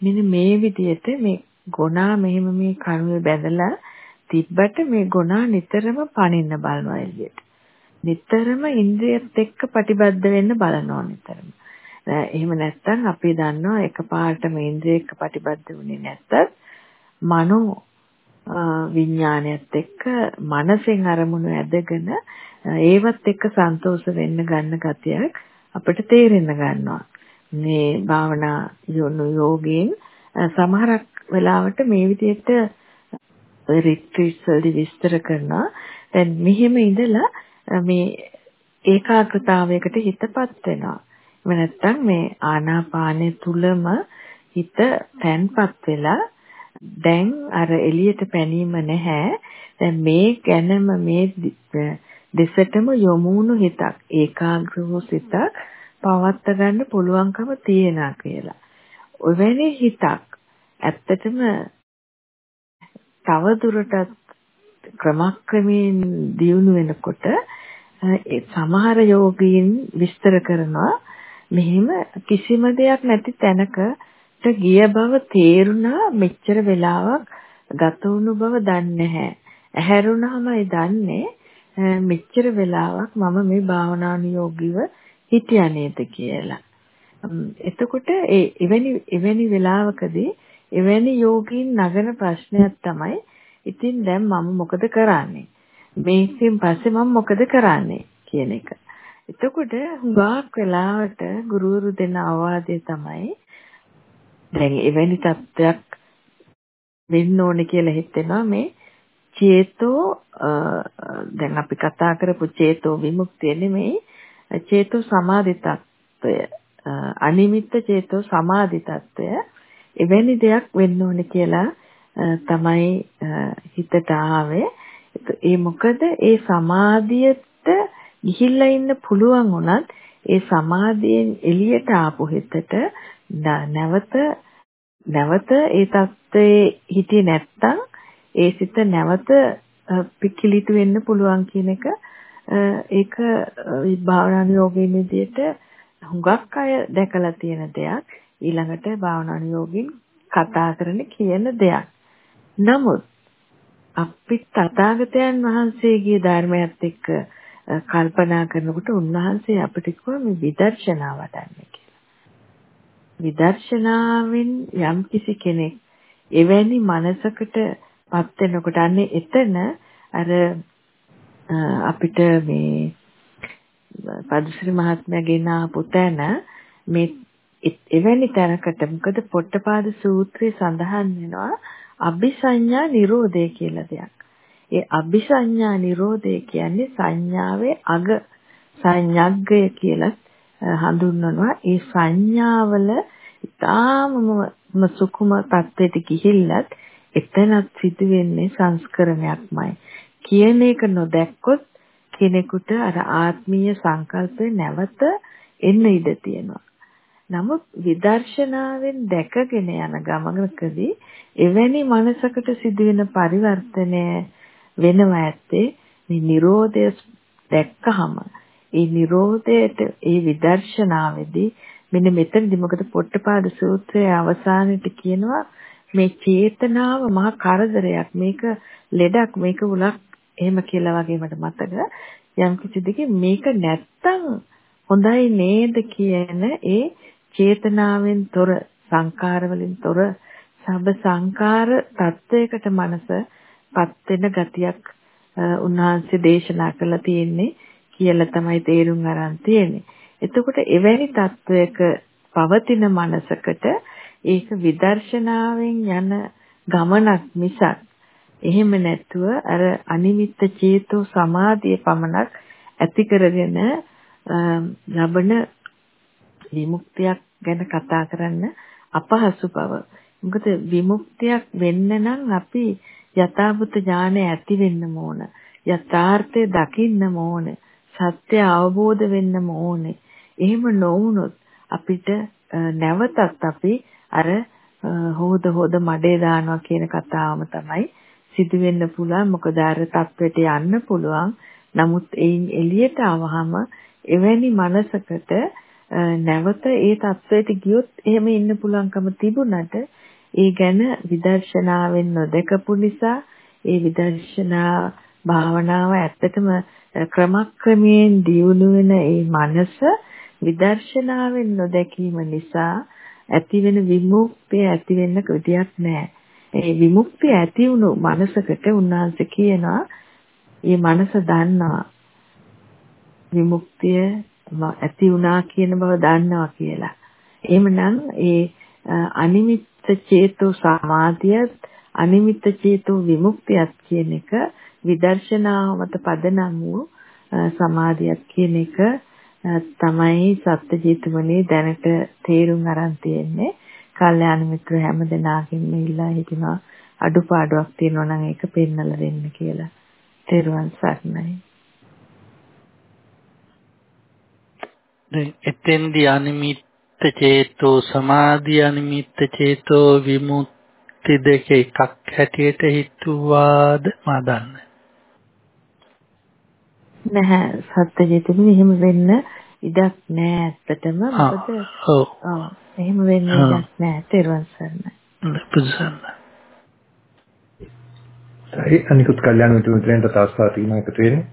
මෙන්න මේ විදිහට මේ ගොනා මෙහෙම මේ කණුවේ බැඳලා තිබ්බට මේ ගොනා නිතරම පනින්න බලනවා එළියට. නිතරම ඉන්ද්‍රියත් එක්ක ප්‍රතිබද්ධ වෙන්න බලනවා නිතරම. එහෙම නැත්නම් අපි දන්නවා එකපාරටම ඉන්ද්‍රිය එක්ක ප්‍රතිබද්ධ වුණේ නැත්තත් මනෝ විඥානයත් එක්ක මනසෙන් අරමුණු ඇදගෙන ඒවත් එක්ක සන්තෝෂ වෙන්න ගන්න ගතියක් අපිට තේරෙන්න ගන්නවා. මේ භාවනා යොනු යෝගීන් සමහරක් වෙලාවට මේ විදිහට රිට්‍රීට්ස් වලදී විස්තර කරනවා. දැන් මෙහෙම ඉඳලා මේ ඒකාග්‍රතාවයකට හිතපත් වෙනවා. එහෙම නැත්නම් මේ ආනාපානය තුලම හිත තැන්පත් වෙලා දැන් අර එළියට පැනීම නැහැ. දැන් මේ ගැනම මේ දෙසටම යොමුණු හිතක් ඒකාග්‍ර වූ සිතක් පවත්ත ගන්න පුළුවන්කම තියෙනවා කියලා. ඔවැනි හිතක් ඇත්තටම තව දුරටත් ක්‍රමක්‍රමයෙන් දියුණු වෙනකොට සමහර යෝගීන් විස්තර කරනවා මෙහිම කිසිම දෙයක් නැති තැනක ගිය බව තේරුණා මෙච්චර වෙලාවක් ගත වුණු බව දන්නේ නැහැ. ඇහැරුණාමයි දන්නේ මෙච්චර වෙලාවක් මම මේ භාවනානුයෝගීව හිටියා නේද කියලා. එතකොට ඒ එවැනි එවැනි වෙලාවකදී එවැනි යෝගීන් නගන ප්‍රශ්නයක් තමයි ඉතින් දැන් මම මොකද කරන්නේ? මේකෙන් පස්සේ මම මොකද කරන්නේ කියන එක. එතකොට හුඟක් වෙලාවට ගුරුවරු දෙන අවවාදය තමයි දැන් එවැනි තත්ත්වයක් වෙන්න ඕනේ කියලා හිතෙනවා මේ චේතෝ දැන් අපි කතා කරපු චේතෝ විමුක්තිය නෙමෙයි චේතෝ සමාධි තත්ත්වය. අනිමිත්ත චේතෝ සමාධි තත්ත්වය. එවැනි දෙයක් වෙන්න ඕනේ කියලා තමයි හිතට ආවේ. ඒ මොකද ඒ සමාධියට ගිහිල්ලා ඉන්න පුළුවන් වුණත් ඒ සමාධියෙන් එළියට ආපු හිතට නැවත නැවත ඒ தත්ත්වයේ හිටියේ නැත්තම් ඒ සිත නැවත පිකිලිතු වෙන්න පුළුවන් කියන එක ඒක භාවනානුයෝගීන් විදිහට හුඟක් අය දැකලා තියෙන දෙයක් ඊළඟට භාවනානුයෝගීන් කතා කරන කියන දෙයක්. නමුත් අපි තථාගතයන් වහන්සේගේ ධර්මයත් එක්ක කල්පනා කරනකොට උන්වහන්සේ අපිට කිව්වා මේ විදර්ශනා වඩන්න විදර්ශනාවෙන් යම්කිසි කෙනෙක් එවැනි මනසකට පත් වෙනකොට අන්නේ එතන අර අපිට මේ පදුශ්‍රී මහත්මයාගෙන ආපු තැන මේ එවැනි තැනකට මොකද පොට්ටපාද සූත්‍රයේ සඳහන් වෙනවා අபிසඤ්ඤා නිරෝධය කියලා දෙයක්. ඒ අபிසඤ්ඤා නිරෝධය කියන්නේ සංඥාවේ අග සංඥග්ගය කියලා හඳුන්වනවා. ඒ සංඥාවල ඊටාමම සුකුම තත්ත්වයට ගිහිල්ලත් එතනත් සිදුවෙන්නේ සංස්කරණයක්මයි. කියන එක නොදැක්කොත් කෙනෙකුට අර ආත්මීය සංකල්පය නැවත එන්න ඉඩ තියෙනවා. නමුත් විදර්ශනාවෙන් දැකගෙන යන ගමනකදී එවැනි මනසකට සිදුවෙන පරිවර්තනය වෙනවා ඇත්තේ මේ Nirodha දැක්කහම. ඒ Nirodhaයට ඒ විදර්ශනාවේදී මෙන්න මෙතනදි මොකද පොට්ටපාද සූත්‍රයේ අවසානයේට කියනවා මේ චේතනාව මහා කරදරයක්. මේක ලෙඩක් මේක උලක් එහෙම කියලා වගේ මට මතක. යම් කිසි දෙකේ මේක නැත්තම් හොඳයි නේද කියන ඒ චේතනාවෙන් තොර සංකාර වලින් තොර සබ සංකාර තත්වයකට මනසපත් වෙන ගතියක් උන්වහන්සේ දේශනා කළා තියෙන්නේ. කියලා තමයි තේරුම් අරන් තියෙන්නේ. එතකොට එවැනි තත්වයක පවතින මනසකට ඒක විදර්ශනාවෙන් යන ගමනක් මිසක් එහෙම නැතුව අර අනිමිත්ත චේතෝ සමාධිය පමණක් ඇති කරගෙන ලබන විමුක්තියක් ගැන කතා කරන්න අපහසු බව. මොකද විමුක්තියක් වෙන්න නම් අපි යථාභූත ඥානය ඇති වෙන්න ඕන. යථාර්ථය දකින්න ඕන. සත්‍ය අවබෝධ වෙන්න ඕනේ. එහෙම නොවුනොත් අපිට නැවතත් අපි අර හොද හොද මඩේ දානවා කියන කතාවම තමයි සිදු වෙන්න පුළුවන්. මොකද අර තත්වෙට යන්න පුළුවන්. නමුත් එයින් එළියට આવහම එවැනි මනසකට නැවත ඒ තත්වයට ගියොත් එහෙම ඉන්න පුළුවන්කම තිබුණට ඒ ගැන විදර්ශනාවෙන් නොදකපු නිසා ඒ විදර්ශනා භාවනාව ඇත්තටම ක්‍රමක්‍රමයෙන් දියුණු වෙන ඒ මනස විදර්ශනාවෙන් නොදැකීම නිසා ඇති වෙන විමුක්තිය ඇති වෙන්න විදියක් නැහැ. ඒ විමුක්තිය ඇති වුණු මනසකට උන්වහන්සේ කියනවා මේ මනස දන්නවා විමුක්තිය ඇති වුණා කියන බව දන්නවා කියලා. එහෙමනම් ඒ අනිමිත්ත චේතෝ සමාධියත් අනිමිත්ත චේතෝ විමුක්තියත් කියන එක විදර්ශනාව මත පදනම් වූ සමාධියක් කියන එක තමයි සත්‍යජීතමනේ දැනට තේරුම් අරන් තියෙන්නේ. කල්යාණ මිත්‍ර හැම දෙනාකින්ම ඉල්ලා හිටිනවා අඩුපාඩුවක් තියෙනවා නම් ඒක පෙන්වලා දෙන්න කියලා. තෙරුවන් සරණයි.
දැන් එතෙන්දී අනිමිත්ත චේතෝ සමාධි අනිමිත්ත චේතෝ විමුක්ති දෙක එකක් හැටියට හිතුවාද මා දන්නේ
නැහැ. සත්‍යජිතනි එහෙම වෙන්න ඉඩක් නැහැ ඇත්තටම. මොකද?
ඔව්.
එහෙම වෙන්න ඉඩක් නැහැ. තෙරුවන් සරණයි.
පුදුසන්න.
ඒ අනිකුත් කල්යාණ මිත්‍රයන්ට තාස්සා තියෙන එකතු වෙන්නේ.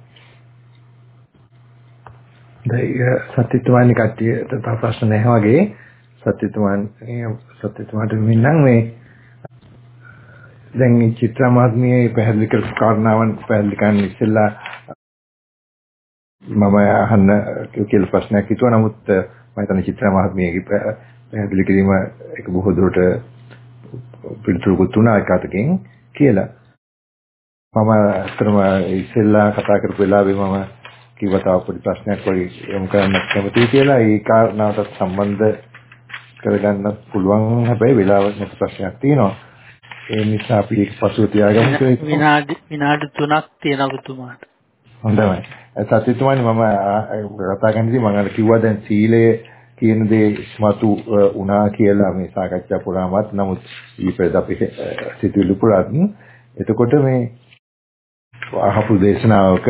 දැන් සත්‍යතුමානි කට්ටියට තව ප්‍රශ්න නැහැ වගේ. සත්‍යතුමාන් සත්‍යතුමාට මෙන්නම් මේ දැන් මේ චිත්‍රාමාත්මියේ පැහැදිලි කරපු කාරණාවන් පැහැදිලි කරන්න ඉස්සෙල්ලා මම අහන්න කියලා ප්‍රශ්නයක් හිතුවා. නමුත් මම හිතන්නේ චිත්‍රා මහත්මියගේ පැහැදිලි කිරීම එක බොහෝ දුරට පිළිතුරුකුත් තුනා එකතකින් කියලා. මම අත්‍තරම ඉස්සෙල්ලා කතා කරපු වෙලාවේ මම කිව්වා තව පොඩි ප්‍රශ්නයක් වගේ යොමු කරන්න කැමතියි කියලා. ඒ කාරණාවට සම්බන්ධ කරගන්න පුළුවන් හැබැයි වෙලාවක් නැති ප්‍රශ්නයක් තියෙනවා. ඒ නිසා අපි ඒක පසුව තියාගමු
විනාඩි විනාඩි 3ක් තියෙනවා ඔබතුමාට.
හොඳයි. සත්‍යතුමානි මම කතා කරන්නදී මම අර කිව්වා දැන් සීලය කියන දේ ඉස්මතු වුණා කියලා මේ සාකච්ඡා පුරාමත් නමුත් ඊපෙද අපි සිතුවිලි පුරාත් එතකොට මේ අහපු දේශනාවක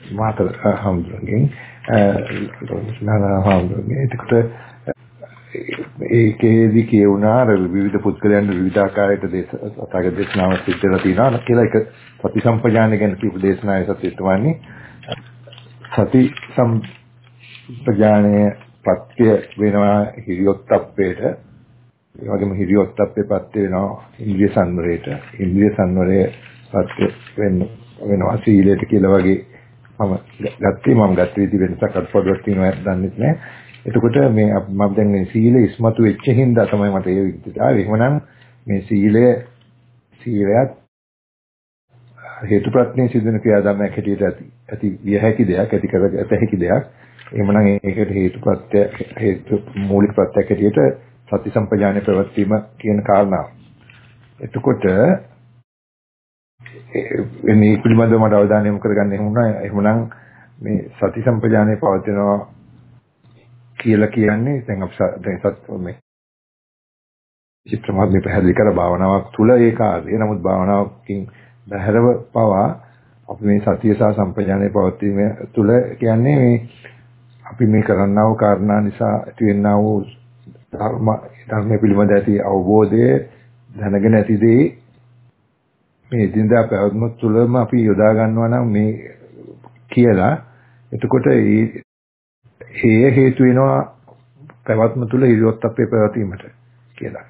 මාතර හම්දුරගෙන් නානා හම්දුරගෙන් එතකොට ඒකේදී කියුණා අර විවිධ පුද්ගලයන් විවිධාකාරයට සතක දේශනාව සිද්ධ වෙලා තියෙනවා කියලා එක සති සම්පජාන ගැන කියපු දේශනාවේ සත්‍යත්වන්නේ සති සම්පජානයේ පත්‍ය වෙනවා හිරියොත්ප්පේට. ඒ වගේම හිරියොත්ප්පේපත් වෙනවා ඉන්ද්‍රිය සංවරයට. ඉන්ද්‍රිය සංවරයේ පත්‍ය වෙන්න වෙනවා සීලයට කියලා වගේ මම ගත්තේ මම ගත්ත විදි වෙනසක් අත්පොඩක් තියෙනවා දන්නේ නැහැ එතකොට මේ මම දැන් මේ සීලය ඉස්මතු වෙච්ච හින්දා තමයි මට ඒ විදිහට ආවේ. එහෙමනම් මේ සීලය සීලයත් හේතුප්‍රත්‍යයෙන් සිදුවෙන ක්‍රියාදාමයක් හැටියට ඇති ඇති විය හැකි දෙයක් ඇති කරගත හැකි දෙයක්. එහෙමනම් ඒකට හේතුප්‍රත්‍ය හේතු මූලික ප්‍රත්‍යක් හැටියට සති සම්පජානයේ ප්‍රවෘත්තිම කියන කාරණාව. එතකොට මේ පිළිබඳව මට අවධානය යොමු කරගන්න එහෙම වුණා. එහෙමනම් මේ සති සම්පජානයේ පවතිනවා කියලා කියන්නේ දැන් අපි දැන් සත් මේ චිත්‍රමාත්මය පැහැදිලි කර භාවනාවක් තුල ඒ කාර්යය. නමුත් භාවනාවකින් බහැරව පවා අපි මේ සතිය සහ සම්පජානයේ පවතින තුල කියන්නේ මේ අපි මේ කරන්නා වූ කාරණා නිසා ඇතිවෙනා වූ ධර්ම ධර්ම පිළිබඳ ඇති අවබෝධය දැනගෙන ඇති දේ මේ දිනදා පැවැත්ම තුළම අපි යොදා ගන්නවා නම් මේ කියලා එතකොට ඒ හේය හේතු වෙනවා පැවැත්ම තුළ හිරියොත් අපේ පැවතීමට කියලා.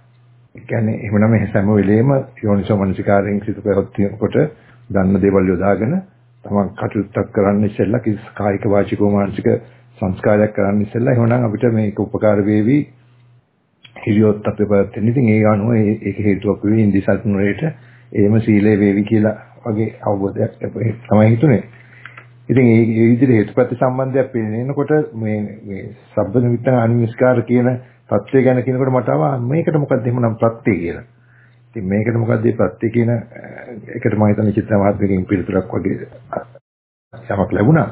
ඒ කියන්නේ එහෙමනම් හැම වෙලෙම යෝනිසෝ මනසිකාරයෙන් සිත පැවැත්වීමකොට දන්න දේවල් යොදාගෙන තමන් කටයුත්තක් කරන්න ඉස්සෙල්ලා කිසි කායික වාචික මානසික සංස්කාරයක් කරන්න ඉස්සෙල්ලා එහෙනම් අපිට මේක උපකාර වේවි හිරියොත් අපේ පැවැත්වෙන. ඉතින් ඒ අනුව ඒක හේතුවක් වෙවි ඉන්දිසත් නුරේට එහෙම සීලේ වේවි කියලා වගේ අවබෝධයක් තමයි හිතුනේ. ඉතින් ඒ විදිහට හේතුපත්‍ය සම්බන්ධයක් පේනකොට මේ මේ සබ්බ නිමිත්තන අනිමිස්කාර කියන ප්‍රත්‍ය ගැන කියනකොට මට ආවා මේකට මොකක්ද එහෙමනම් ප්‍රත්‍ය කියලා. ඉතින් මේකට මොකක්ද මේ ප්‍රත්‍ය කියන එකට මම හිතන්නේ චිත්ත මහත්මයකින් පිළිතුරක් වගේ යමක් ලැබුණා.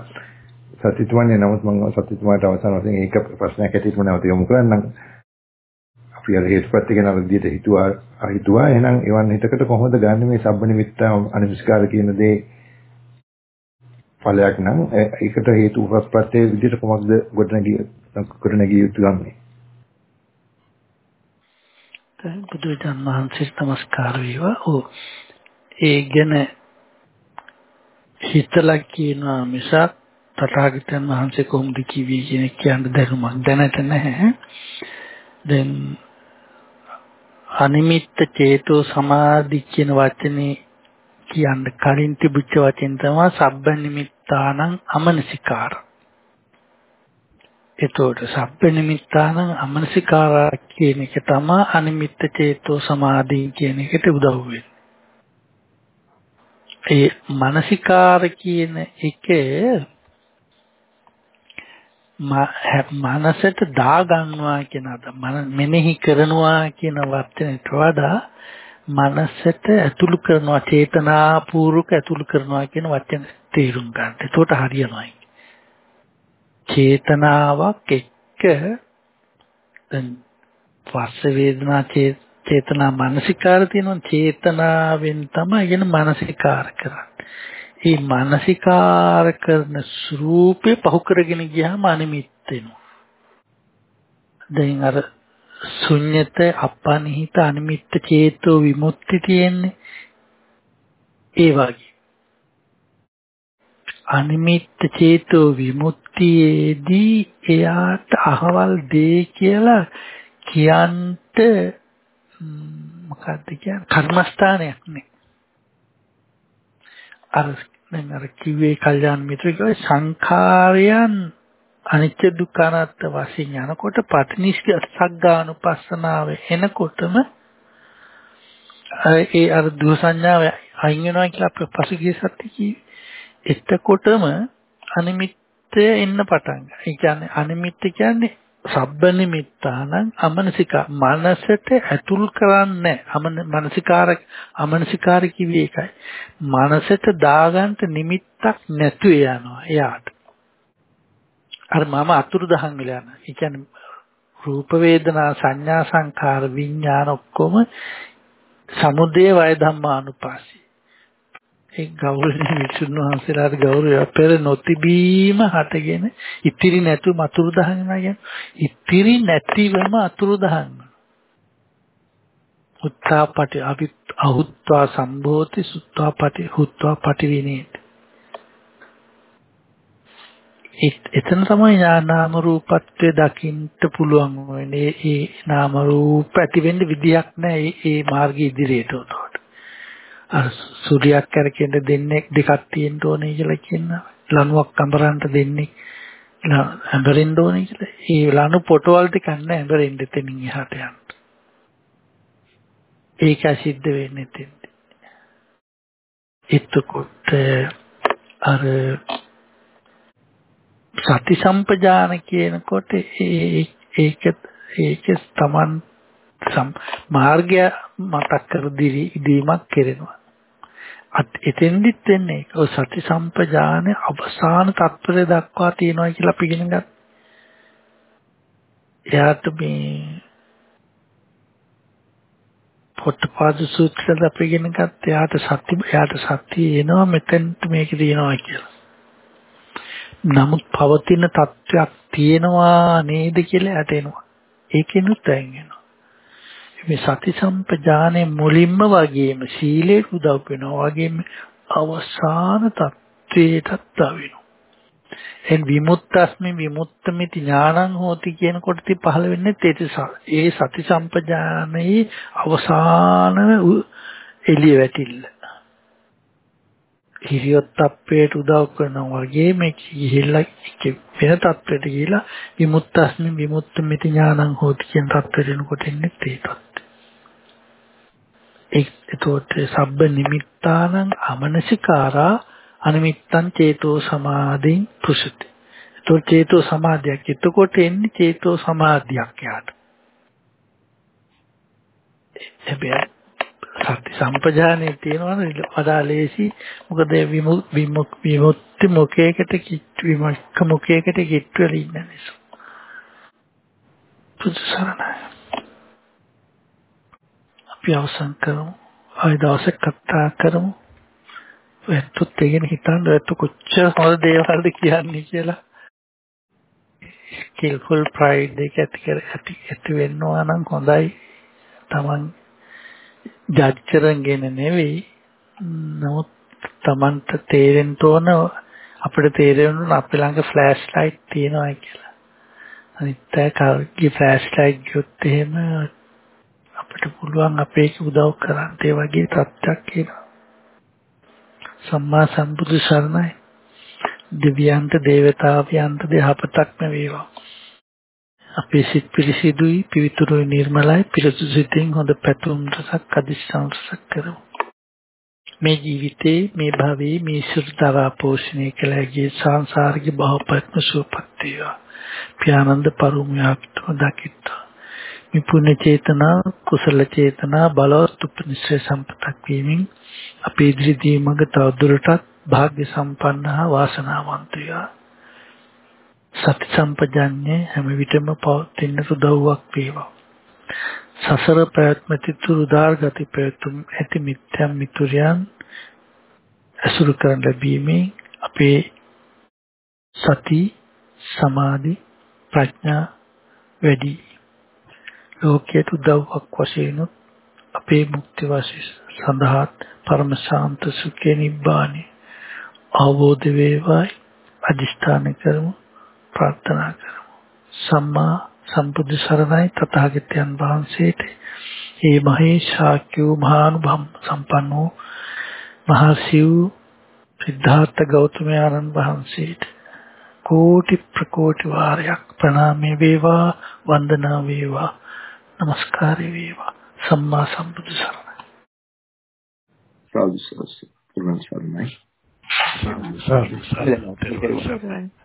සත්‍යතුමනේ නමුත් මම සත්‍යතුමාට අවසන් වශයෙන් ඒක ප්‍රශ්නයක් ඇටියට මම නැවත යොමු කරන්නම්. අපි අර හේතුපත්‍ය ගැන විදිහට හිතුවා හිතුවා එහෙනම් එවන් හිතකට කොහොමද ගන්න මේ සබ්බ නිමිත්ත අනිමිස්කාර කියන දේ ඵලයක් නම් ඒකට හේතු උපස්පත්තේ විදිහට කොහොමද ගොඩනගිය ගොඩනගිය යුතු ගන්නේ
බුදුරජාණන් වහන්සේට নমස්කාර වේවා. ඔව්. ඒ ගැන හිතලා කියනවා මිසක් තථාගතයන් වහන්සේ කොහොමද කිව්වේ කියන කියන්න දැනුමක් දැනට නැහැ. දැන් අනිමිත්ත චේතෝ සමාධි කියන වචනේ කියන්න කලින් තිබුච්ච වචෙන් තමයි සබ්බ නිමිත්තානං අමනසිකාර. එතකොට සබ්බ නිමිත්තානං අමනසිකාර කියන එක තමයි අනිමිත්ත චේතෝ සමාධි කියන එකට උදව් වෙන්නේ. ඒ මානසිකාර කියන එක මනසට දා ගන්නවා කියන අද මෙනෙහි කරනවා කියන වචනයට වඩා මනසට ඇතුළු කරනවා චේතනාපූර්වක ඇතුළු කරනවා කියන වචන තේරුම් ගන්න. එතකොට හරියනවා. චේතනාවක් එක්ක දැන් පස්ස වේදනා චේතනා මානසිකාර තියෙනවා චේතනාවෙන් තමයි කියන මානසිකාර කරන්නේ. මේ මානසිකාර කරන ස්වરૂපේ පහු කරගෙන ගියාම අනිමිත් වෙනවා. දැන් අර ශුන්්‍යත අපනිහිත අනිමිත්ත චේතෝ විමුක්ති තියෙන්නේ ඒ වගේ. අනිමිත්ත චේතෝ විමුක්තියේදී එයාට අහවල් දේ කියලා කියන්ට මොකක්ද කියන්නේ කර්මස්ථානයක් නේ. අර දැන් අර කිව්වේ කල්යාණ මිත්‍රකෝ සංඛාරයන් අනිත්‍ය දුක්ඛ අනාත්ම වශයෙන් යනකොට පටිනිෂ්ඨ සග්ගානුපස්සනාව එනකොටම ඒ අර දුහ සංඥාව අයින් වෙනවා කියලා අපි පසුගිය සත්‍ය කිව්වේ. එතකොටම අනිමිත්තය එන්න පටන් ගන්නවා. ඒ කියන්නේ අනිමිත්ත කියන්නේ සබ්බ නිමිත්තානම් අමනසික මනසට ඇතුල් කරන්නේ අමන මනසිකාර අමනසිකාර කිව්වේ ඒකයි. මනසට දාගන්න නිමිත්තක් නැතු යනවා එයාට. අර මම අතුරුදහන් වෙලා යනවා. ඒ කියන්නේ රූප වේදනා සංඥා සංකාර විඥාන ඔක්කොම සමුදේ වය ධම්මානුපාසී. ඒ ගෞරවනීය විසුණු වහන්සේලාට ගෞරවය පෙර නොතිබීම හටගෙන ඉතිරි නැතුව අතුරු දහනවා කියන්නේ ඉතිරි නැතිවම අතුරු දහනවා. උත්තාපටි අපි අහුත්වා සම්භෝති සුත්වාපටි හුත්වා පටි විනේති. එතන තමයි නාම රූපත්වයේ දකින්න පුළුවන් වෙන්නේ. ඒ නාම රූප ඇති වෙන්න විදියක් නැහැ. ඒ මාර්ගය ඉදිරියට උතෝට. අර සූර්යයක් කරකෙන්න දෙන්නේ දෙකක් තියෙන්න ඕනේ කියලා කියනවා. ලණුවක් අඹරන්න දෙන්නේ ඇඹරෙන්න ඕනේ කියලා. ඒ ලණු පොටවල් ටික නැහැ ඇඹරෙන්න දෙතනින් එහාට යන්න. ඒක සිද්ධ වෙන්නේ තෙන්දී. එතකොට අර සති සම්පජාන කියනකොට ඒක ඒක තමන් මාර්ගය මතක් කර දීමක් කෙරෙනවා. අත් එතෙන්දිත් වෙන්නේ ඔය සති සම්පජානේ අවසාන තත්පරය දක්වා තියෙනවා කියලා අපි ඉගෙන ගන්න. එයාට මේ පොට්ටපාද සූත්‍රය අපි ඉගෙන ගත්ත එයාට සත්‍ය එයාට සත්‍ය එනවා මෙතෙන්ට මේක තියෙනවා කියලා. නමුත් පවතින තත්වයක් තියෙනවා නේද කියලා එයාට එනවා. ඒකෙනුත් අයින් වෙනවා. මේ සති සම්පජානේ මුලින්ම වගේම සීලයට උදව් වෙනවා වගේම අවසාන තත්වයටත් වෙනවා. එන් විමුක්තස්මි විමුක්තമിതി ඥානං හෝති කියනකොට ති පහළ වෙන්නේ ඒ සති සම්පජානයේ අවසාන එළිය වැටිල්ල. හිරියොත් අප්පේට උදව් කරනවා වගේ මේ ගිහිල්ලා වෙන තත්ත්වයට ගිහිලා විමුක්තස්මි විමුක්තമിതി ඥානං හෝති කියන තත්ත්වයට එනකොට එන්නේ ඒ තත්ත්වය. ඒතකොට සබ්බ නිමිත්තානං අමනසිකාරා අනිමිත්තං චේතෝ සමාධින් පුසති. ඒතකොට චේතෝ සමාධියක්. එතකොට එන්නේ චේතෝ සමාධියක් යාට. හැබැයි සති සම්පජානේ තියෙනවනේ වඩා ලේසි. මොකද විමුක්ති මොකේකට කිට්ටු විමුක්ක මොකේකට කිට්ටු වෙලා ඉන්න නිසා. පුදුසරණයි අපි අවසන් කරමු. ආය දවසක් කතා කරමු. ඇත්තත් ඒගෙන හිතන්න ඇත්ත කොච්චර හොඳ දේවල්ද කියන්නේ කියලා. ස්කිල්ෆුල් ප්‍රයිඩ් එක ඇති කර ඇති ඇති වෙනවා නම් හොඳයි. තමන් ජජ් කරගෙන නෙවෙයි නමුත් Tamanට තේරෙන්න ඕන අපිට තේරෙන්න ඕන අපේ ළඟ ෆ්ලෑෂ් ලයිට් තියෙනවා කියලා. අනිත් අය කවගේ ෆ්ලෑෂ් ලයිට් ගියොත් එහෙම අපිට පුළුවන් අපේ උදව් කරන්න ඒ වගේ තත්ත්වයක් එනවා. සම්මා සම්බුදු සරණයි. දිව්‍යන්ත දේවතාවයන්ට දෙහපතක්ම වේවා. අපේ සිත් පිරිසිදුයි පිවිතුරුයි නිර්මලයි පිරිසුදු සිතින් හොඳ පැතුම් රසක් අදිස්ථාන රසක් කරමු. මේ ජීවිතේ මේ භවයේ මේ සුර්තවා පෝෂණය කළගේ සංසාරික බහපත්ම සුවපත් වේවා. පියානන්ද පරමයාක්තම දකිත්වා. මේ පුණ්‍ය චේතනා කුසල චේතනා බලවත් උපනිශ්‍රේ සම්පතක් වීමෙන් අපේ ඉදිරිදී මඟ තවදුරටත් භාග්‍ය සම්පන්න හා වාසනාවන්ත වේවා. සති සම්පජඤ්ඤේ හැම විටම පවතින උදව්වක් වේවා. සසර ප්‍රයත්න තිතුරු දාර්ගති ප්‍රයතුම් ඇති මිත්‍යම් මිතුරියන් අසුරු කරන ලැබීමේ අපේ සති සමාධි ප්‍රඥා වැඩි. ලෝකයට උදව්වක් වශයෙන් අපේ මුක්ති වාසී සඳහා පරම ශාන්ත සුඛේ නිබ්බානි අවබෝධ වේවායි. අදිෂ්ඨාන කරමු. ප්‍රාර්ථනා කරමු. සම්මා සම්බුද්ධ සරණයි තථාගතයන් වහන්සේට. ඒ මහේශාක්‍යෝ මහානුභම් සම්පන්නෝ මහා සිව් සිද්ධාර්ථ ගෞතමයන්න් වහන්සේට කෝටි ප්‍රකෝටි වාරයක් ප්‍රණාමය වේවා වන්දනා වේවා নমස්කාරය වේවා. සම්මා සම්බුදු සරණයි.
සාදු සාදු. සරණයි
සාදු සාදු